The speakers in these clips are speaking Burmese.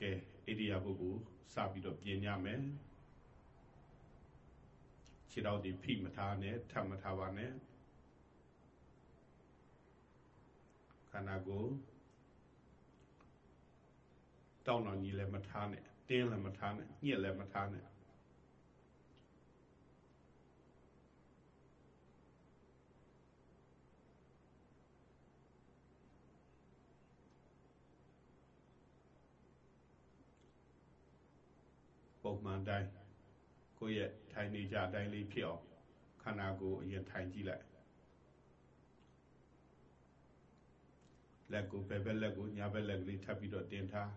ကဲဣရိယာပုကိုစပြီးတော့ပြင်ကြမယ်ခြေတော်ဒီဖိမထားနဲ့ထပ်မထားပါနဲ့ခန္ဓာကိုယ်တောင်းတော်ကြီးလည်းမထားနဲ့တင်းလည်းမထားနဲ့ညှက်လည်းမထားနဲ့ပုံ မှန်တိုင်းကိုယ့်ရဲ့ထိုင်နေကြအတိုင်းလေးဖြစ်အောင်ခန္ဓာကိုယ်အရင်ထိုင်ကြည့်လိုက်လက်ကိုဘယ်ဘက်လက်ကိုညာဘက်လက်ကလေးထပ်ပြီးတော့တင်ထား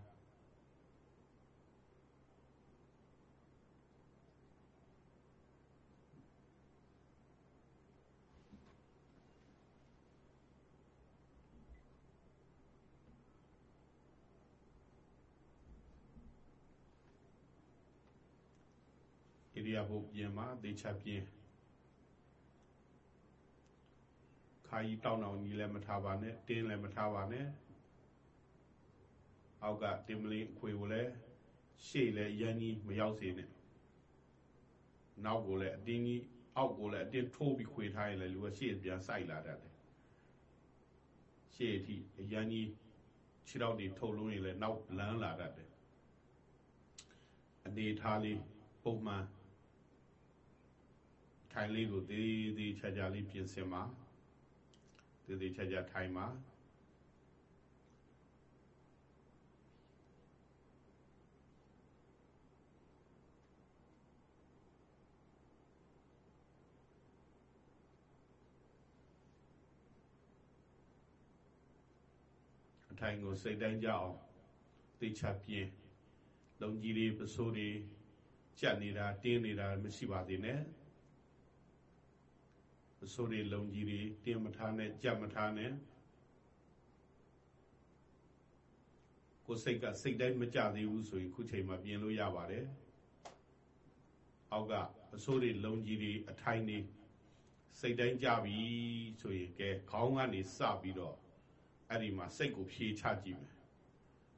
ဣ ရိယာပုပြင်မှာသေချာပြင်ခါကြီးတောင်းတောင်းကြီးလည်းမထားပါနဲ့တင်းလည်းမထားပါနဲ့အောက်ကတင်မလင်းအခွေကိုလည်းရှေ့လည်းရန်ကြီးမရောက်စေနဲ့နောက်ကိုလည်းအတင်းကြီးအောက်ကိုလည်းအတင်းထိုးပြီးခွေထားရင်လည်းလူကရှေ့ပြန်စိုက်လာတတ်တယ်ရှေ့အထိအရန်ကြီးခြေထောက်တွေထုတ်လို့ရင်လည်းနောက်လန်းလာတတ်တယ်အနေထားလေးပုံမှန် ထိုင်လေးကိုသေးသေးချာချာလေးပြင်ဆင်ပါသေးသေးချာချာထိုင်ပါအထိုင်ကိုစိတ်တိုင်းကြအောင်သိချပြင်လုံကြီးတွေပစိုးတွေကြက်နေတာတင်းနေတာမရှိပါသေးနဲ့ အစိုးတွေလုံကြီးတွေတင်းမထားနဲ့ကြက်မထားနဲ့ကိုယ်စိတ်ကစိတ်တိုင်းမကြသေးဘူးဆိုရင်ခုချိန်မှာပြင်လို့ရပါတယ်အောက်ကအစိုးတွေလုံကြီးတွေအထိုင်တွေစိတ်တိုင်းကြပြီဆိုရင်ကဲခေါင်းကနေစပြီးတော့အဲ့ဒီမှာစိတ်ကိုဖြေချကြည့်မယ်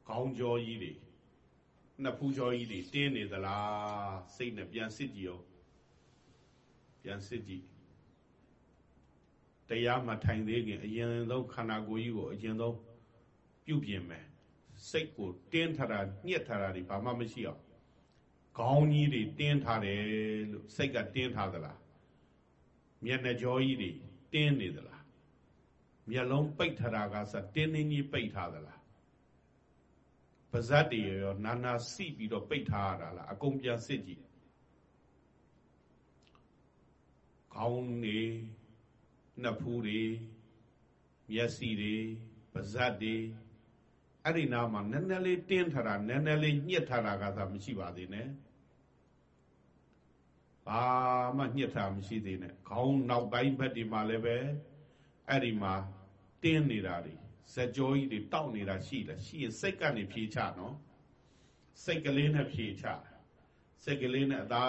ခေါင်းကြောကြီးတွေနှစ်ဖူးကြောကြီးတွေတင်းနေသလားစိတ်နဲ့ပြန်စစ်ကြည့်အောင်ပြန်စစ်ကြည့် တရားမှထိုင်သေးခင်အရင်ဆုံးခန္ဓာကိုယ်ကြီးကိုအရင်ဆုံးပြုပြင်မယ်စိတ်ကိုတင်းထတာညှက်ထတာတွေဘာမှမရှိအောင်ခေါင်းကြီးတွေတင်းထားတယ်လို့စိတ်ကတင်းထားသလားမျက်နှာကြောကြီးတွေတင်းနေသလားမျက်လုံးပိတ်ထတာကစတင်းတင်းကြီးပိတ်ထားသလားပါဇတ်တွေရောနာနာစီပြီးတော့ပိတ်ထားရတာလားအကုန်ပြန်စစ်ကြည့်ခေါင်းနေ နှစ်ဖူးတွေမျက်စိတွေပါးစပ်တွေအဲ့ဒီနာမှာနည်းနည်းလေးတင်းထတာနည်းနည်းလေးညှစ်ထတာကသာမရှိပါသေးနဲ့ဘာမှညှစ်တာမရှိသေးနဲ့ခေါင်းနောက်ပိုင်းဘက်ဒီမှာလည်းပဲအဲ့ဒီမှာတင်းနေတာတွေဇကြောကြီးတွေတောက်နေတာရှိတယ်ရှိရင်စိတ်ကနေဖြေချနော်စိတ်ကလေးနဲ့ဖြေချစိတ်ကလေးနဲ့အသာ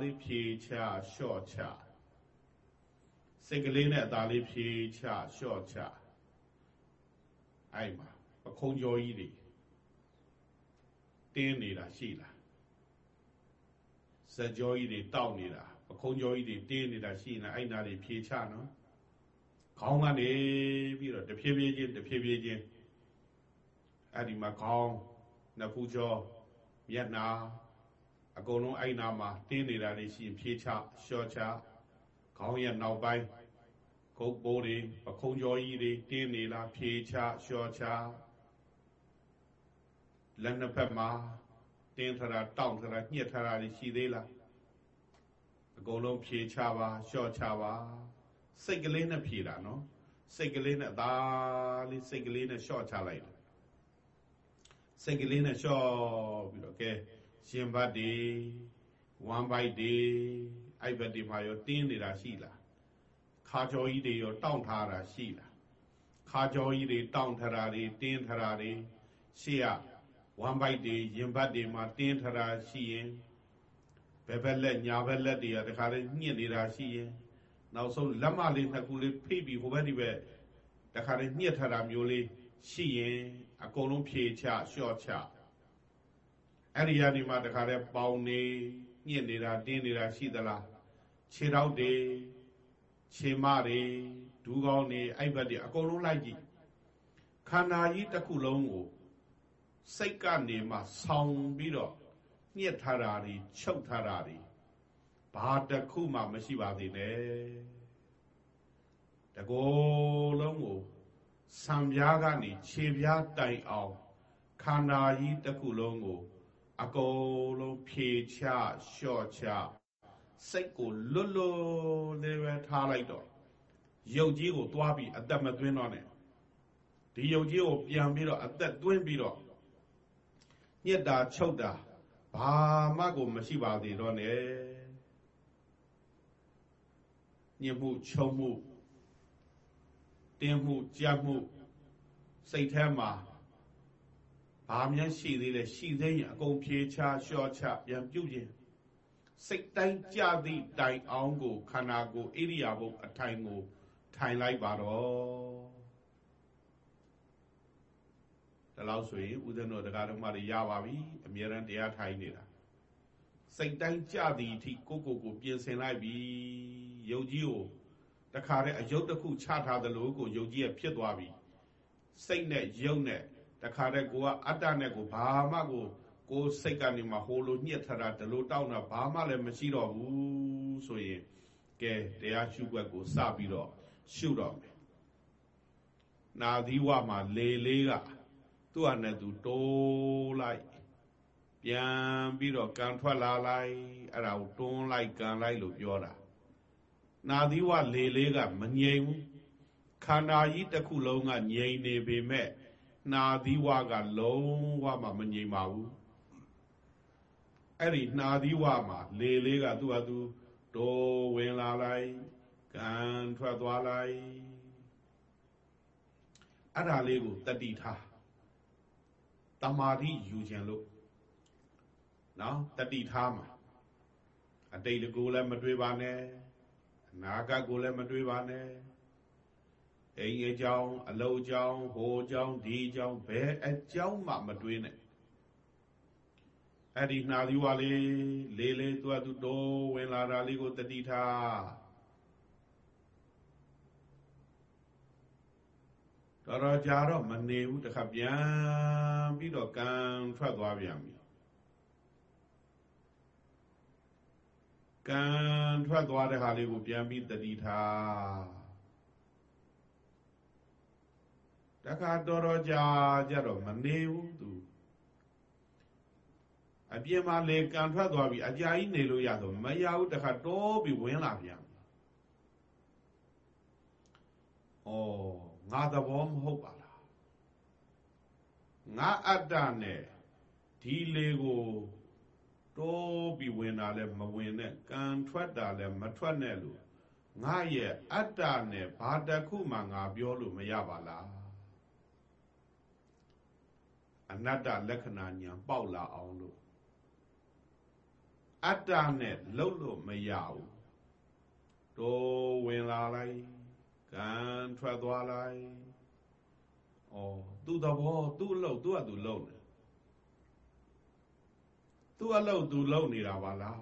လေးဖြေချလျှော့ချ စိတ်ကလေးနဲ့အသာလေးဖြေချလျှော့ချအဲ့မှာပခုံးကြောကြီးတွေတင်းနေတာရှိလားဇကြောကြီးတွေတောက်နေတာပခုံးကြောကြီးတွေတင်းနေတာရှိလားအဲ့နာတွေဖြေချနော်ခေါင်းကနေပြီးတော့တဖြည်းဖြည်းချင်းတဖြည်းဖြည်းချင်းအဲ့ဒီမှာခေါင်းနှစ်ဖူးကြောမျက်နာအကုန်လုံးအဲ့နာမှာတင်းနေတာတွေရှိရင်ဖြေချလျှော့ချခေါင်းရဲ့နောက်ပိုင်း ခုတ်ပိုးတွေပခုံးကြောကြီးတွေတင်းနေလားဖြေချလျှော့ချလက်နှစ်ဖက်မှာတင်းထတာတောင့်ထတာညှက်ထတာတွေရှိသေးလားအကုန်လုံးဖြေချပါလျှော့ချပါစိတ်ကလေးနဲ့ဖြေတာနော်စိတ်ကလေးနဲ့ဒါလေးစိတ်ကလေးနဲ့လျှော့ချလိုက်တယ်စိတ်ကလေးနဲ့လျှော့ပြီးတော့ကဲရှင်ဘတ်ဒီဝမ်ဘိုက်ဒီအဲ့ဘက်ဒီမှာရောတင်းနေတာရှိလား ခါကြောကြီးတွေရောတောင့်ထားတာရှိလားခါကြောကြီးတွေတောင့်ထတာတွေတင်းထတာတွေရှေ့ကဝမ်ဘိုက်တွေရင်ဘတ်တွေမှာတင်းထတာရှိရင်ဘယ်ဘက်လက်ညာဘက်လက်တွေကတခါလေးညှစ်နေတာရှိရင်နောက်ဆုံးလက်မလေးနှစ်ခုလေးဖိပြီးဟိုဘက်ဒီဘက်တခါလေးညှစ်ထတာမျိုးလေးရှိရင်အကုန်လုံးဖြေချလျှော့ချအဲ့ဒီကနေမှတခါတည်းပေါင်နေညှစ်နေတာတင်းနေတာရှိသလားခြေထောက်တွေ ခြေမတွေဒူးကောင်းတွေအဲ့ဘက်တွေအကုန်လုံးလိုက်ကြည့်ခန္ဓာကြီးတစ်ခုလုံးကိုစိတ်ကနေမှဆောင်းပြီးတော့ညှစ်ထားတာတွေချုပ်ထားတာတွေဘာတစ်ခုမှမရှိပါသေးနဲ့တကောလုံးကိုဆံပြားကနေခြေပြားတိုင်အောင်ခန္ဓာကြီးတစ်ခုလုံးကိုအကုန်လုံးဖြေချလျှော့ချ စိတ်ကိုလွတ်လွတ်လေးပဲထားလိုက်တော့ရုပ်ကြီးကိုသွားပြီးအသက်မသွင်းတော့နဲ့ဒီရုပ်ကြီးကိုပြန်ပြီးတော့အသက်သွင်းပြီးတော့ညက်တာချုပ်တာဘာမှကိုမရှိပါသေးတော့နဲ့ညစ်မှုချုံမှုတင်းမှုကြက်မှုစိတ်ထဲမှာဘာမှရှိသေးလဲရှိသေးရင်အကုန်ဖြေချလျှော့ချပြန်ပြုတ်ခြင်း စိတ်တိုင်းကြသည့်တိုင်အောင်ကိုခန္ဓာကိုယ်ဣရိယာပုအထိုင်ကို ထိုင်လိုက်ပါတော့ဒါလို့ဆိုရင်ဦးဇင်းတို့တရားတော်မှတွေရပါပြီအမြဲတမ်းတရားထိုင်နေတာစိတ်တိုင်းကြသည်အထိကိုကိုကိုပြင်ဆင်လိုက်ပြီယုတ်ကြီးကိုတခါတည်းအယုတ်တစ်ခုချထားသလိုကိုယုတ်ကြီးရဖြစ်သွားပြီစိတ်နဲ့ယုတ်နဲ့တခါတည်းကိုကအတ္တနဲ့ကိုဘာမှကို ကိုစိတ်ကနေမှဟိုလိုညှက်ထတာဒလိုတောက်တာဘာမှလည်းမရှိတော့ဘူးဆိုရင်ကဲတရားရှုွက်ကိုစပြီးတော့ရှုတော့မယ်နာသီဝမှာလေလေးကသူ့အနဲ့သူတိုးလိုက်ပြန်ပြီးတော့ကန်ထွက်လာလိုက်အဲ့ဒါကိုတွန်းလိုက်ကန်လိုက်လို့ပြောတာနာသီဝလေလေးကမငြိမ်ဘူးခန္ဓာကြီးတစ်ခုလုံးကငြိမ်နေပေမဲ့နှာသီးဝါကလုံးဝမှမငြိမ်ပါဘူး အဲ့ဒီနှာသီးဝါမှာလေလေးကသူ့ဟာသူတိုးဝင်လာလိုက်ကန်ထွက်သွားလိုက်အဲ့ဒါလေးကိုတတိထားတမာတိယူခြင်းလို့နော်တတိထားမှာအတိတ်ကိုလည်းမတွေးပါနဲ့အနာဂတ်ကိုလည်းမတွေးပါနဲ့အိမ်အကြောင်းအလုပ်ကြောင်းဟိုကြောင်းဒီကြောင်းဘယ်အကြောင်းမှမတွေးနဲ့ အဲ့ဒီနှာသီးဝါလေးလေးလေးသူ့အတူတိုးဝင်လာတာလေးကိုတတိထားတော်တော်ကြာတော့မနေဘူးတခါပြန်ပြီးတော့ကံထွက်သွားပြန်ပြီကံထွက်သွားတဲ့ဟာလေးကိုပြန်ပြီးတတိထားတခါတော်တော်ကြာကြတော့မနေဘူးသူ အပြင်မှာလေကံထွက်သွားပြီအကြာကြီးနေလို့ရတော့မရဘူးတခါတော့ပြီးဝင်လာပြန်ဩငါသဘောမဟုတ်ပါလားငါအတ္တနဲ့ဒီလေကိုတိုးပြီးဝင်တာလဲမဝင်နဲ့ကံထွက်တာလဲမထွက်နဲ့လို့ငါရဲ့အတ္တနဲ့ဘာတခုမှငါပြောလို့မရပါလားအနတ္တလက္ခဏာညာပေါက်လာအောင်လို့ အတ္တနဲ့လှုပ်လို့မရဘူးတိုးဝင်လာလိုက်ကံထွက်သွားလိုက်ဩသူ့သဘောသူ့အလုပ်သူ့အတူလုပ်နေသူ့အလုပ်သူလုပ်နေတာပါလား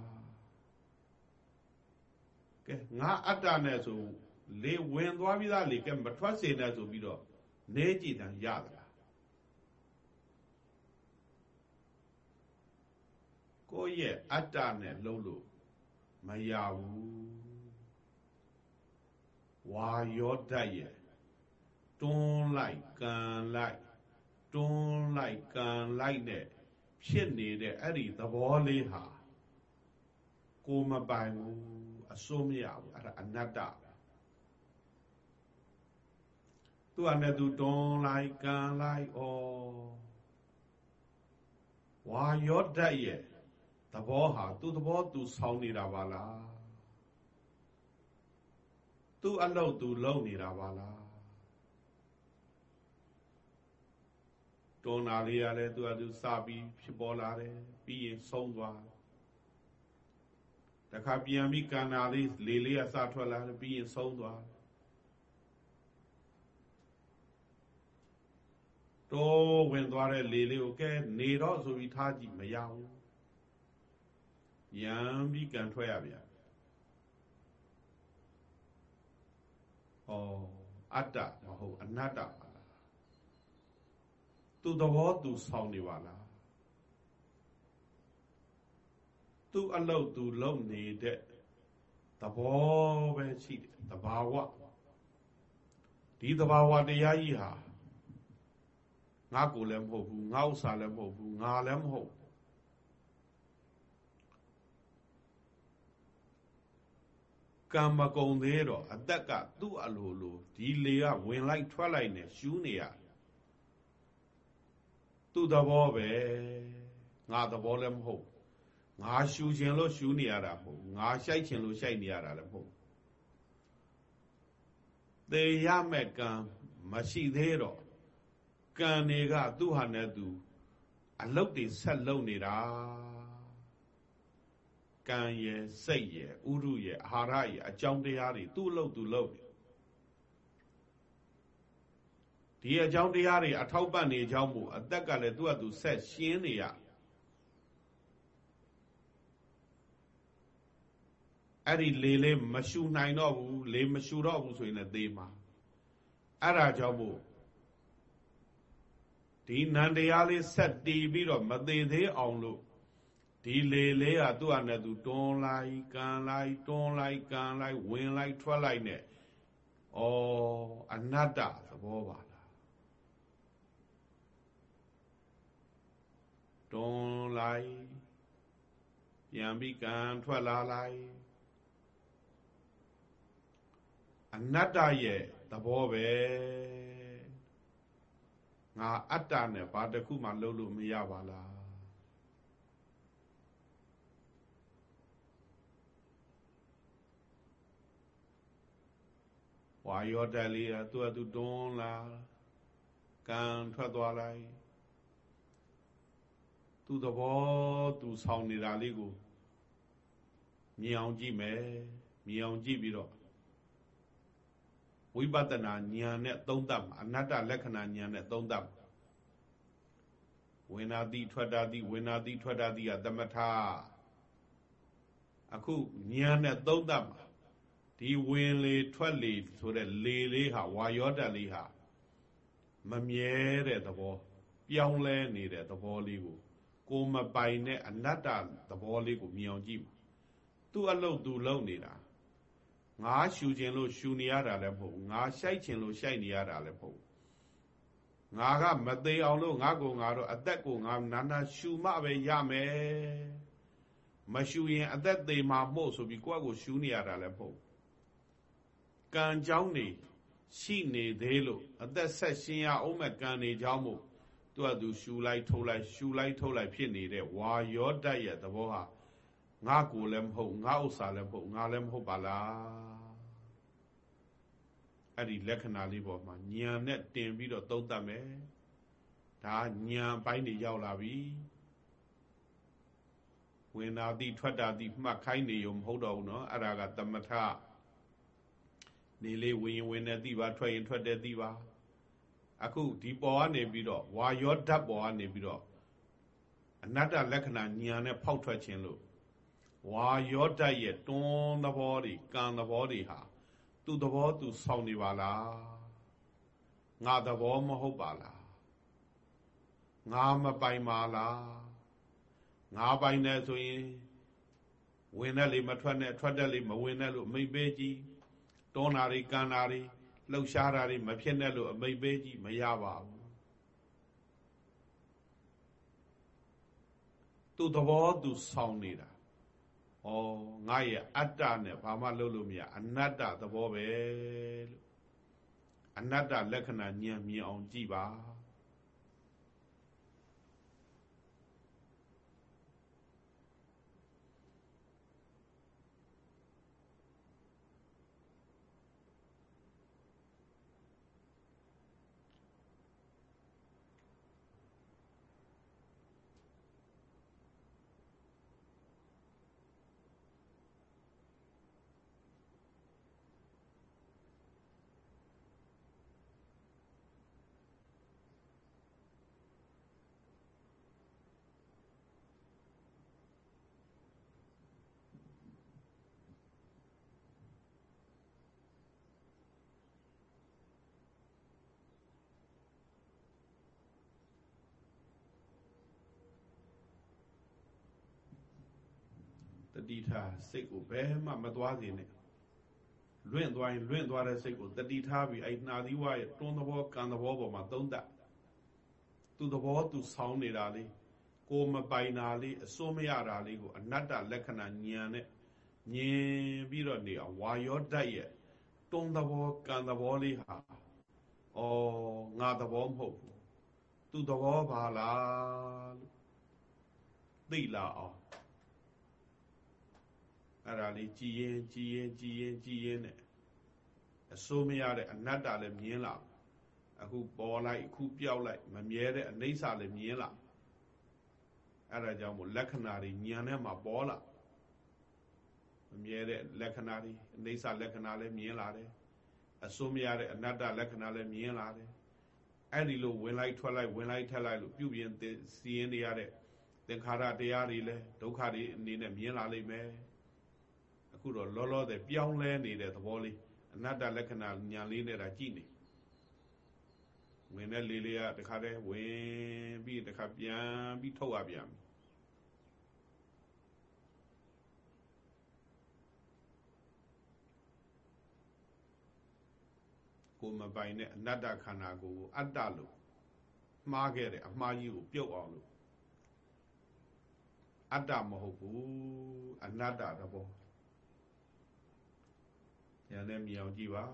ကဲငါအတ္တနဲ့ဆိုလေဝင်သွားပြီးသားလေကဲမထွက်စေနဲ့ဆိုပြီးတော့နေကြည့်တယ်ရတယ် ကိုယ့်ရဲ့အတ္တနဲ့လှုပ်လို့မရဘူးဝါရောတတ်ရဲ့တွန်းလိုက်ကန်လိုက်တွန်းလိုက်ကန်လိုက်တဲ့ဖြစ်နေတဲ့အဲ့ဒီသဘောလေးဟာကိုမပိုင်ဘူးအစိုးမရဘူးအဲ့ဒါအနတ္တသူ့အနေနဲ့သူတွန်းလိုက်ကန်လိုက်ဩဝါရောတတ်ရဲ့သ ဘောဟာသူ့သဘောသူဆောင်းနေတာပါလားသူ့အလုပ်သူလုပ်နေတာပါလားတွန်းနာလေးရတယ်သူကသူစပြီးဖြစ်ပေါ်လာတယ်ပြီးရင်ဆုံးသွားတခါပြန်ပြီးကန္နာလေးလေလေးကစထွက်လာတယ်ပြီးရင်ဆုံးသွားတော်ဝင်သွားတဲ့လေလေးကိုကဲနေတော့ဆိုပြီးထားကြည့်မရဘူး ရမ်းပြီးကန်ထွက်ရဗျာဩအတ္တမဟုတ်အနတ္တပါလားသူသဘောသူဆောင်နေပါလားသူအလုတ်သူလုံနေတဲ့သဘောပဲရှိတယ်သဘာဝဒီသဘာဝတရားကြီးဟာငါကိုလည်းမဟုတ်ဘူးငါဥစ္စာလည်းမဟုတ်ဘူးငါလည်းမဟုတ် ကံမကုံသေးတော့အသက်ကသူ့အလိုလိုဒီလေကဝင်လိုက်ထွက်လိုက်နဲ့ရှူးနေရသူ့သဘောပဲငါသဘောလည်းမဟုတ်ငါရှူခြင်းလို့ရှူနေရတာမဟုတ်ငါရှိုက်ခြင်းလို့ရှိုက်နေရတာလည်းမဟုတ်သေရမဲ့ကံမရှိသေးတော့ကံတွေကသူ့ဟာနဲ့သူ အလုတ်တွေဆက်လုံနေတာ ကံရယ်စိတ်ရယ်ဥရုရယ်အာဟာရရယ်အကြောင်းတရားတွေသူ့အလုတ်သူလုပ်နေဒီအကြောင်းတရားတွေအထောက်ပံ့နေကြောင်းမို့အသက်ကလည်းသူ့ဟာသူဆက်ရှင်းနေရအဲ့ဒီလေလေးမရှူနိုင်တော့ဘူးလေမရှူတော့ဘူးဆိုရင်လည်းသေမှာအဲ့ဒါကြောင့်မို့ဒီနန္တရားလေးဆက်တီးပြီးတော့မသေးသေးအောင်လို့ ဒီလေလေးကသူ့အနဲ့သူတွန်းလိုက်ကန်လိုက်တွန်းလိုက်ကန်လိုက်ဝင်လိုက်ထွက်လိုက်နဲ့ဩအနတ္တသဘောပါလားတွန်းလိုက်ပြန်ပြီးကန်ထွက်လာလိုက်အနတ္တရဲ့သဘောပဲငါအတ္တနဲ့ဘာတစ်ခုမှလုပ်လို့မရပါလား ဝါရောတက်လေးကသူ့အတူတွန်းလာကံထွက်သွားလိုက်သူ့သဘောသူဆောင်နေတာလေးကိုမြင်အောင်ကြည့်မယ်မြင်အောင်ကြည့်ပြီးတော့ဝိပဿနာဉာဏ်နဲ့သုံးသပ်မှာအနတ္တလက္ခဏာဉာဏ်နဲ့သုံးသပ်ဝိနာတိထွက်တာတိဝိနာတိထွက်တာတိကသမထအခုဉာဏ်နဲ့သုံးသပ်မှာ ဒီဝင်လေထွက်လေဆိုတဲ့လေလေးဟာဝါယောတလေးဟာမမြဲတဲ့သဘော ပြောင်းလဲနေတဲ့သဘောလေးကိုကိုမပိုင်တဲ့အနတ္တသဘောလေးကိုမြင်အောင်ကြည့်သူ့အလုတ်သူလုံနေတာငါရှူခြင်းလို့ရှူနေရတာလည်းမဟုတ်ငါရှိုက်ခြင်းလို့ရှိုက်နေရတာလည်းမဟုတ်ငါကမသေးအောင်လို့ငါကိုငါတော့အသက်ကိုငါနာနာရှူမှပဲရမယ်မရှူရင်အသက်သေးမှာမို့ဆိုပြီးကိုယ့်ကိုရှူနေရတာလည်းမဟုတ် ကံကြောင်းနေရှိနေသေးလို့အသက်ဆက်ရှင်ရအောင်မဲ့ကံနေကြောင်းမို့သူကသူရှူလိုက်ထုတ်လိုက်ရှူလိုက်ထုတ်လိုက်ဖြစ်နေတဲ့ဝါရောတတ်ရဲ့သဘောဟာငါကိုလည်းမဟုတ်ငါဥစ္စာလည်းမဟုတ်ငါလည်းမဟုတ်ပါလားအဲ့ဒီလက္ခဏာလေးပေါ်မှာညံနဲ့တင်ပြီးတော့သုံးသပ်မယ်ဒါညံပိုင်းတွေရောက်လာပြီဝင်တာတိထွက်တာတိမှတ်ခိုင်းနေရုံမဟုတ်တော့ဘူးเนาะအဲ့ဒါကသမထ နေလေးဝင်ရင်ဝင်တဲ့တိပါထွက်ရင်ထွက်တဲ့တိပါအခုဒီပေါ်ကနေပြီးတော့ဝါယောဓာတ်ပေါ်ကနေပြီးတော့အနတ္တလက္ခဏာညာနဲ့ဖောက်ထွက်ခြင်းလို့ဝါယောဓာတ်ရဲ့တွန်းသဘောတွေကံသဘောတွေဟာသူ့သဘောသူဆောင်နေပါလားငါသဘောမဟုတ်ပါလားငါမပိုင်ပါလားငါပိုင်တယ်ဆိုရင်ဝင်တဲ့လေမထွက်နဲ့ထွက်တဲ့လေမဝင်နဲ့လို့မိတ်ပေးကြည့် တွန်းတာတွေကန်တာတွေလှုပ်ရှားတာတွေမဖြစ်နဲ့လို့အမိတ်ပေးကြည့်မရပါဘူးသူ့သဘောသူဆောင်နေတာဩငါရဲ့အတ္တနဲ့ဘာမှလုပ်လို့မရအနတ္တသဘောပဲလို့အနတ္တလက္ခဏာဉာဏ်မြင်အောင်ကြည့်ပါ တိထားစိတ်ကိုဘယ်မှမသွားစေနဲ့လွင့်သွားရင်လွင့်သွားတဲ့စိတ်ကိုတတိထားပြီးအဲ့နှာသီးဝါရဲ့တွန်းသဘောကံသဘောပေါ်မှာသုံးသပ်သူသဘောသူဆောင်းနေတာလေးကိုမပိုင်တာလေးအစိုးမရတာလေးကိုအနတ္တလက္ခဏာဉာဏ်နဲ့မြင်ပြီးတော့နေအောင်ဝါယောဓာတ်ရဲ့တွန်းသဘောကံသဘောလေးဟာဩငါသဘောမဟုတ်ဘူးသူသဘောပါလားလို့သိလာအောင် အဲ့ဒါလေးကြည်ရင်ကြည်ရင်ကြည်ရင်ကြည်ရင်နဲ့အစိုးမရတဲ့အနတ္တလည်းမြင်လာအခုပေါ်လိုက်အခုပြောက်လိုက်မမြဲတဲ့အနိစ္စလည်းမြင်လာအဲ့ဒါကြောင့်မို့လက္ခဏာတွေညံထဲမှာပေါ်လာမမြဲတဲ့လက္ခဏာတွေအနိစ္စလက္ခဏာလည်းမြင်လာတယ်အစိုးမရတဲ့အနတ္တလက္ခဏာလည်းမြင်လာတယ်အဲ့ဒီလိုဝင်လိုက်ထွက်လိုက်ဝင်လိုက်ထက်လိုက်လို့ပြုပြင်စီရင်နေရတဲ့သင်္ခါရတရားတွေလည်းဒုက္ခတွေအနေနဲ့မြင်လာလိမ့်မယ် အခုတော့လောလောဆယ်ပြောင်းလဲနေတဲ့သဘောလေးအနတ္တလက္ခဏာညာလေးနဲ့ဒါကြည့်နေဝင်တဲ့လေလေးကတခါတည်းဝင်ပြီးတခါပြန်ပြီးထုတ်ရပြန်ကိုမပိုင်တဲ့အနတ္တခန္ဓာကိုအတ္တလို့မှားခဲ့တယ်အမှားကြီးကိုပြုတ်အောင်လို့အတ္တမဟုတ်ဘူးအနတ္တသဘော ဉာဏ်နဲ့မြင်အောင်ကြည့်ပါ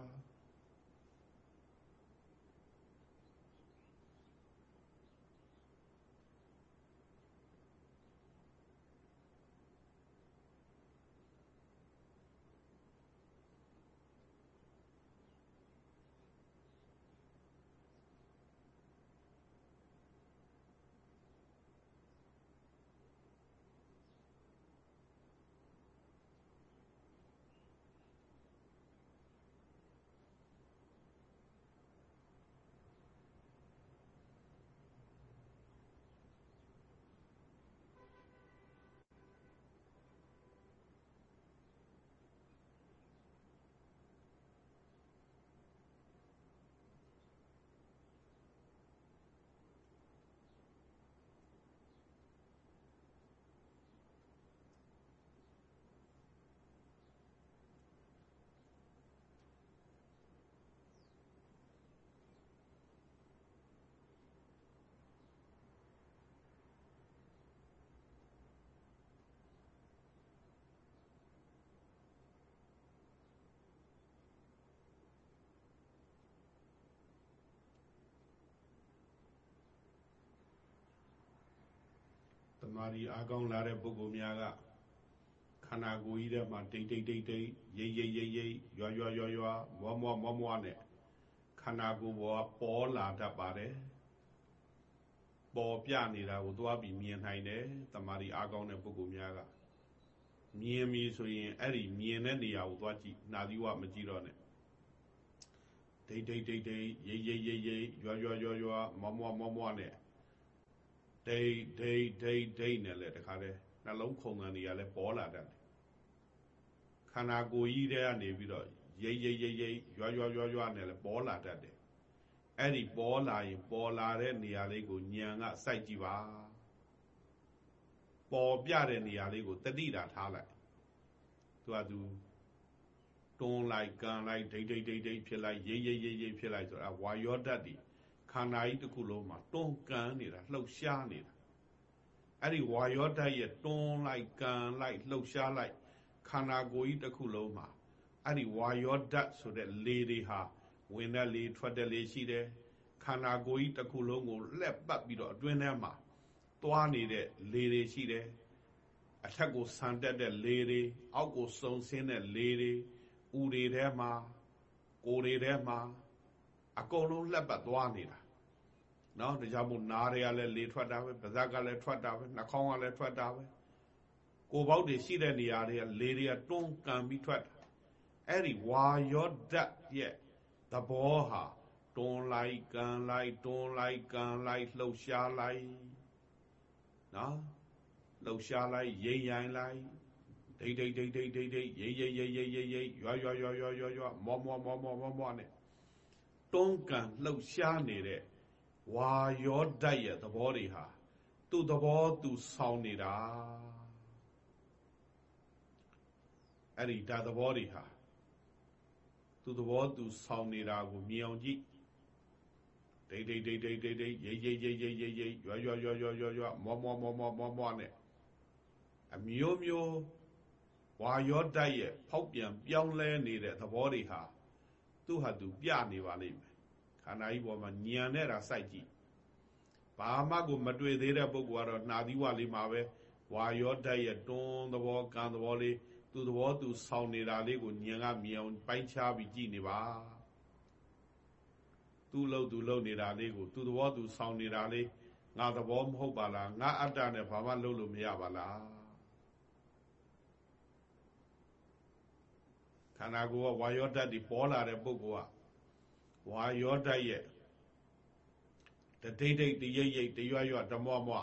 မာရီအားကောင်းလာတဲ့ပုဂ္ဂိုလ်များကခန္ဓာကိုယ်ကြီးထဲမှာတိတ်တိတ်တိတ်တိတ်ရိပ်ရိပ်ရိပ်ရိပ်ရွာရွာရွာရွာမွားမွားမွားမွားနဲ့ခန္ဓာကိုယ်ပေါ်ပေါ်လာတတ်ပါတယ်ပေါ်ပြနေတာကိုသွားပြီးမြင်နိုင်တယ်တမာရီအားကောင်းတဲ့ပုဂ္ဂိုလ်များကမြင်ပြီဆိုရင်အဲ့ဒီမြင်တဲ့နေရာကိုသွားကြည့်နာသီဝမကြည့်တော့နဲ့ဒိတ်ဒိတ်ဒိတ်ဒိတ်ရိပ်ရိပ်ရိပ်ရိပ်ရွာရွာရွာရွာမွားမွားမွားမွားနဲ့ ဒိတ်ဒိတ်ဒိတ်ဒိတ်နဲ့လေတခါတည်းနှလုံးခုန်ကန်တွေကလည်းပေါ်လာတတ်တယ်ခန္ဓာကိုယ်ကြီးတဲ့ကနေပြီးတော့ရိပ်ရိပ်ရိပ်ရိပ်ရွာရွာရွာရွာနဲ့လည်းပေါ်လာတတ်တယ်အဲ့ဒီပေါ်လာရင်ပေါ်လာတဲ့နေရာလေးကိုညံကစိုက်ကြည့်ပါပေါ်ပြတဲ့နေရာလေးကိုတတိတာထားလိုက်သူကသူတွန်းလိုက်ကန်လိုက်ဒိတ်ဒိတ်ဒိတ်ဒိတ်ဖြစ်လိုက်ရိပ်ရိပ်ရိပ်ရိပ်ဖြစ်လိုက်ဆိုတာဝါယောဓာတ်တွေ ခန္ဓာကြီးတစ်ခုလုံးမှာတွန်းကန်နေတာလှုပ်ရှားနေတာအဲ့ဒီဝါယောဓာတ်ရဲ့တွန်းလိုက်ကန်လိုက်လှုပ်ရှားလိုက်ခန္ဓာကိုယ်ကြီးတစ်ခုလုံးမှာအဲ့ဒီဝါယောဓာတ်ဆိုတဲ့လေတွေဟာဝင်တဲ့လေထွက်တဲ့လေရှိတယ်ခန္ဓာကိုယ်ကြီးတစ်ခုလုံးကိုလှက်ပတ်ပြီးတော့အတွင်းထဲမှာသွားနေတဲ့လေတွေရှိတယ်အထက်ကိုဆန်တက်တဲ့လေတွေအောက်ကိုစုံဆင်းတဲ့လေတွေဥတွေထဲမှာကိုယ်တွေထဲမှာအကုန်လုံးလှက်ပတ်သွားနေတာ နော်ဒါကြောင့်မို့နားတွေကလည်းလေထွက်တာပဲပါးစပ်ကလည်းထွက်တာပဲနှာခေါင်းကလည်းထွက်တာပဲကိုယ်ပေါက်တွေရှိတဲ့နေရာတွေကလေတွေကတွန်းကန်ပြီးထွက်တာအဲ့ဒီဝါယောဓာတ်ရဲ့သဘောဟာတွန်းလိုက်ကန်လိုက်တွန်းလိုက်ကန်လိုက်လှုပ်ရှားလိုက်နော်လှုပ်ရှားလိုက်ရိမ့်ရိုင်လိုက်ဒိတ်ဒိတ်ဒိတ်ဒိတ်ဒိတ်ဒိတ်ရိမ့်ရိမ့်ရိမ့်ရိမ့်ရိမ့်ရိမ့်ရွာရွာရွာရွာရွာရွာမောမောမောမောမောမောနဲ့တွန်းကန်လှုပ်ရှားနေတဲ့ ဝါယောဓာတ်ရဲ့သဘောတွေဟာသူ့သဘောသူဆောင်နေတာအဲ့ဒီဓာတ်သဘောတွေဟာသူသဘောသူဆောင်နေတာကိုမြင်အောင်ကြည့်ဒိတ်ဒိတ်ဒိတ်ဒိတ်ဒိတ်ဒိတ်ရိတ်ရိတ်ရိတ်ရိတ်ရိတ်ရိတ်ရွရွရွရွရွရွမောမောမောမောမောမောနဲ့အမျိုးမျိုးဝါရောတတ်ရဲ့ဖောက်ပြန်ပြောင်းလဲနေတဲ့သဘောတွေဟာသူ့ဟာသူပြနေပါလိမ့်မယ် ခန္ဓာကြီးပေါ်မှာညံနေတာစိုက်ကြည့်ဘာမှကိုမတွေ့သေးတဲ့ပုဂ္ဂိုလ်ကတော့နှာသီးဝလေးမှာပဲဝါရောတတ်ရဲ့တွန်းသဘောကံသဘောလေးသူ့သဘောသူဆောင်းနေတာလေးကိုညံကမြင်အောင်ပိုင်းခြားပြီးကြည့်နေပါသူ့လို့သူလို့နေတာလေးကိုသူ့သဘောသူဆောင်းနေတာလေးငါသဘောမဟုတ်ပါလားငါအတ္တနဲ့ဘာမှလုပ်လို့မရပါလားခန္ဓာကိုယ်ကဝါယောဓာတ်ဒီပေါ်လာတဲ့ပုဂ္ဂိုလ်က ဝါယောဓာတ်ရဲ့တဒိဋ္ဌိတရိပ်ရိပ်တရွရွဓမ္မမွ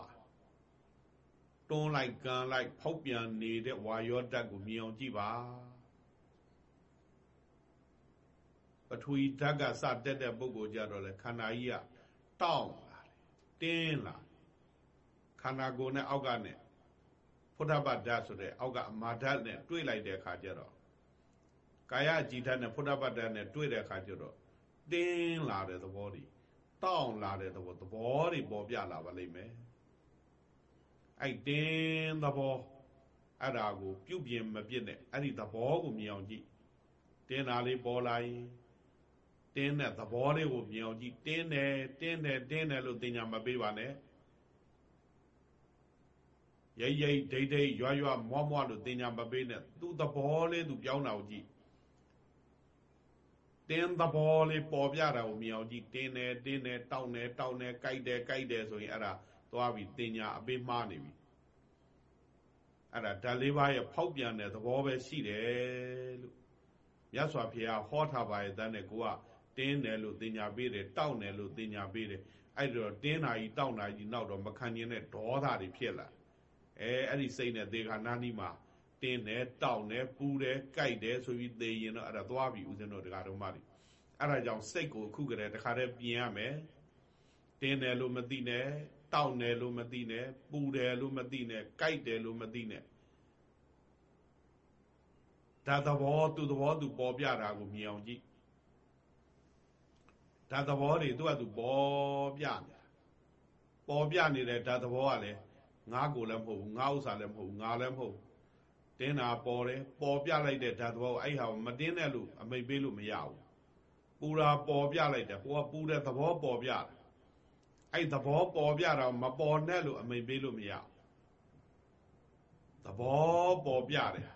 တွန်းလိုက်ကန်လိုက်ဖောက်ပြန်နေတဲ့ဝါယောဓာတ်ကိုမြင်အောင်ကြည့်ပါပထဝီဓာတ်ကစတက်တဲ့ပုဂ္ဂိုလ်ကြတော့လေခန္ဓာကြီးကတောင့်လာတယ်တင်းလာခန္ဓာကိုယ်နဲ့အောက်ကနေဖုဒ္ဓဘဓာတ်ဆိုတဲ့အောက်ကအမာဓာတ်နဲ့တွေ့လိုက်တဲ့အခါကျတော့ကာယအကြည်ဓာတ်နဲ့ဖုဒ္ဓဘဓာတ်နဲ့တွေ့တဲ့အခါကျတော့ တင်းလာတဲ့သဘောတွေတောင့်လာတဲ့သဘောသဘောတွေပေါ်ပြလာပါလိမ့်မယ်အဲ့တင်းသဘောအဲ့ဒါကို ပြုတ်ပြင်မပြစ်နဲ့အဲ့ဒီသဘောကိုမြင်အောင်ကြည့်တင်းတာလေးပေါ်လာရင်တင်းတဲ့သဘောလေးကိုမြင်အောင်ကြည့်တင်းတယ်တင်းတယ်တင်းတယ်လို့တင်ညာမပေးပါနဲ့ရိတ်ရိတ်ဒိတ်ဒိတ်ရွရွမွားမွားလို့တင်ညာမပေးနဲ့သူ့သဘောလေးသူပြောင်းတာကိုကြည့် တင်းသဘောလေးပေါ်ပြတာကိုမြင်အောင်ကြည့်တင်းတယ်တင်းတယ်တောင်းတယ်တောင်းတယ်ကြိုက်တယ်ကြိုက်တယ်ဆိုရင်အဲ့ဒါသွားပြီးတင်ညာအပေးမှားနေပြီအဲ့ဒါဓာတ်လေးပါးရဲ့ဖောက်ပြန်တဲ့သဘောပဲရှိတယ်လို့မြတ်စွာဘုရားဟောထားပါရဲ့တန်းနဲ့ကိုကတင်းတယ်လို့တင်ညာပေးတယ်တောက်တယ်လို့တင်ညာပေးတယ်အဲ့တော့တင်းတာကြီးတောက်တာကြီးနောက်တော့မခံကျင်တဲ့ဒေါသတွေဖြစ်လာအဲအဲ့ဒီစိတ်နဲ့ဒေခါနာနီမှာ တင်းတယ်တောက်တယ်ပူတယ်ကြိုက်တယ်ဆိုပြီးသေရင်တော့အဲ့ဒါသွားပြီဦးဇင်းတို့တရားတော်မှတွေအဲ့ဒါကြောင့်စိတ်ကိုအခုကတည်းကတခါတည်းပြင်ရမယ်တင်းတယ်လို့မသိနဲ့တောက်တယ်လို့မသိနဲ့ပူတယ်လို့မသိနဲ့ကြိုက်တယ်လို့မသိနဲ့ဒါသဘောသူသဘောသူပေါ်ပြတာကိုမြင်အောင်ကြည့်ဒါသဘောတွေသူကသူပေါ်ပြနေတာပေါ်ပြနေတဲ့ဒါသဘောကလည်းငါကိုလည်းမဟုတ်ဘူးငါဥစ္စာလည်းမဟုတ်ဘူးငါလည်းမဟုတ်ဘူး တင်းတာပေါ်တယ်ပေါ်ပြလိုက်တဲ့ဓာတ်သဘောအဲ့ဟာမတင်းတဲ့လို့အမိတ်ပေးလို့မရဘူးပူတာပေါ်ပြလိုက်တယ်ကိုကပူတဲ့သဘောပေါ်ပြတယ်အဲ့သဘောပေါ်ပြတာမပေါ်နဲ့လို့အမိတ်ပေးလို့မရသဘောပေါ်ပြတယ်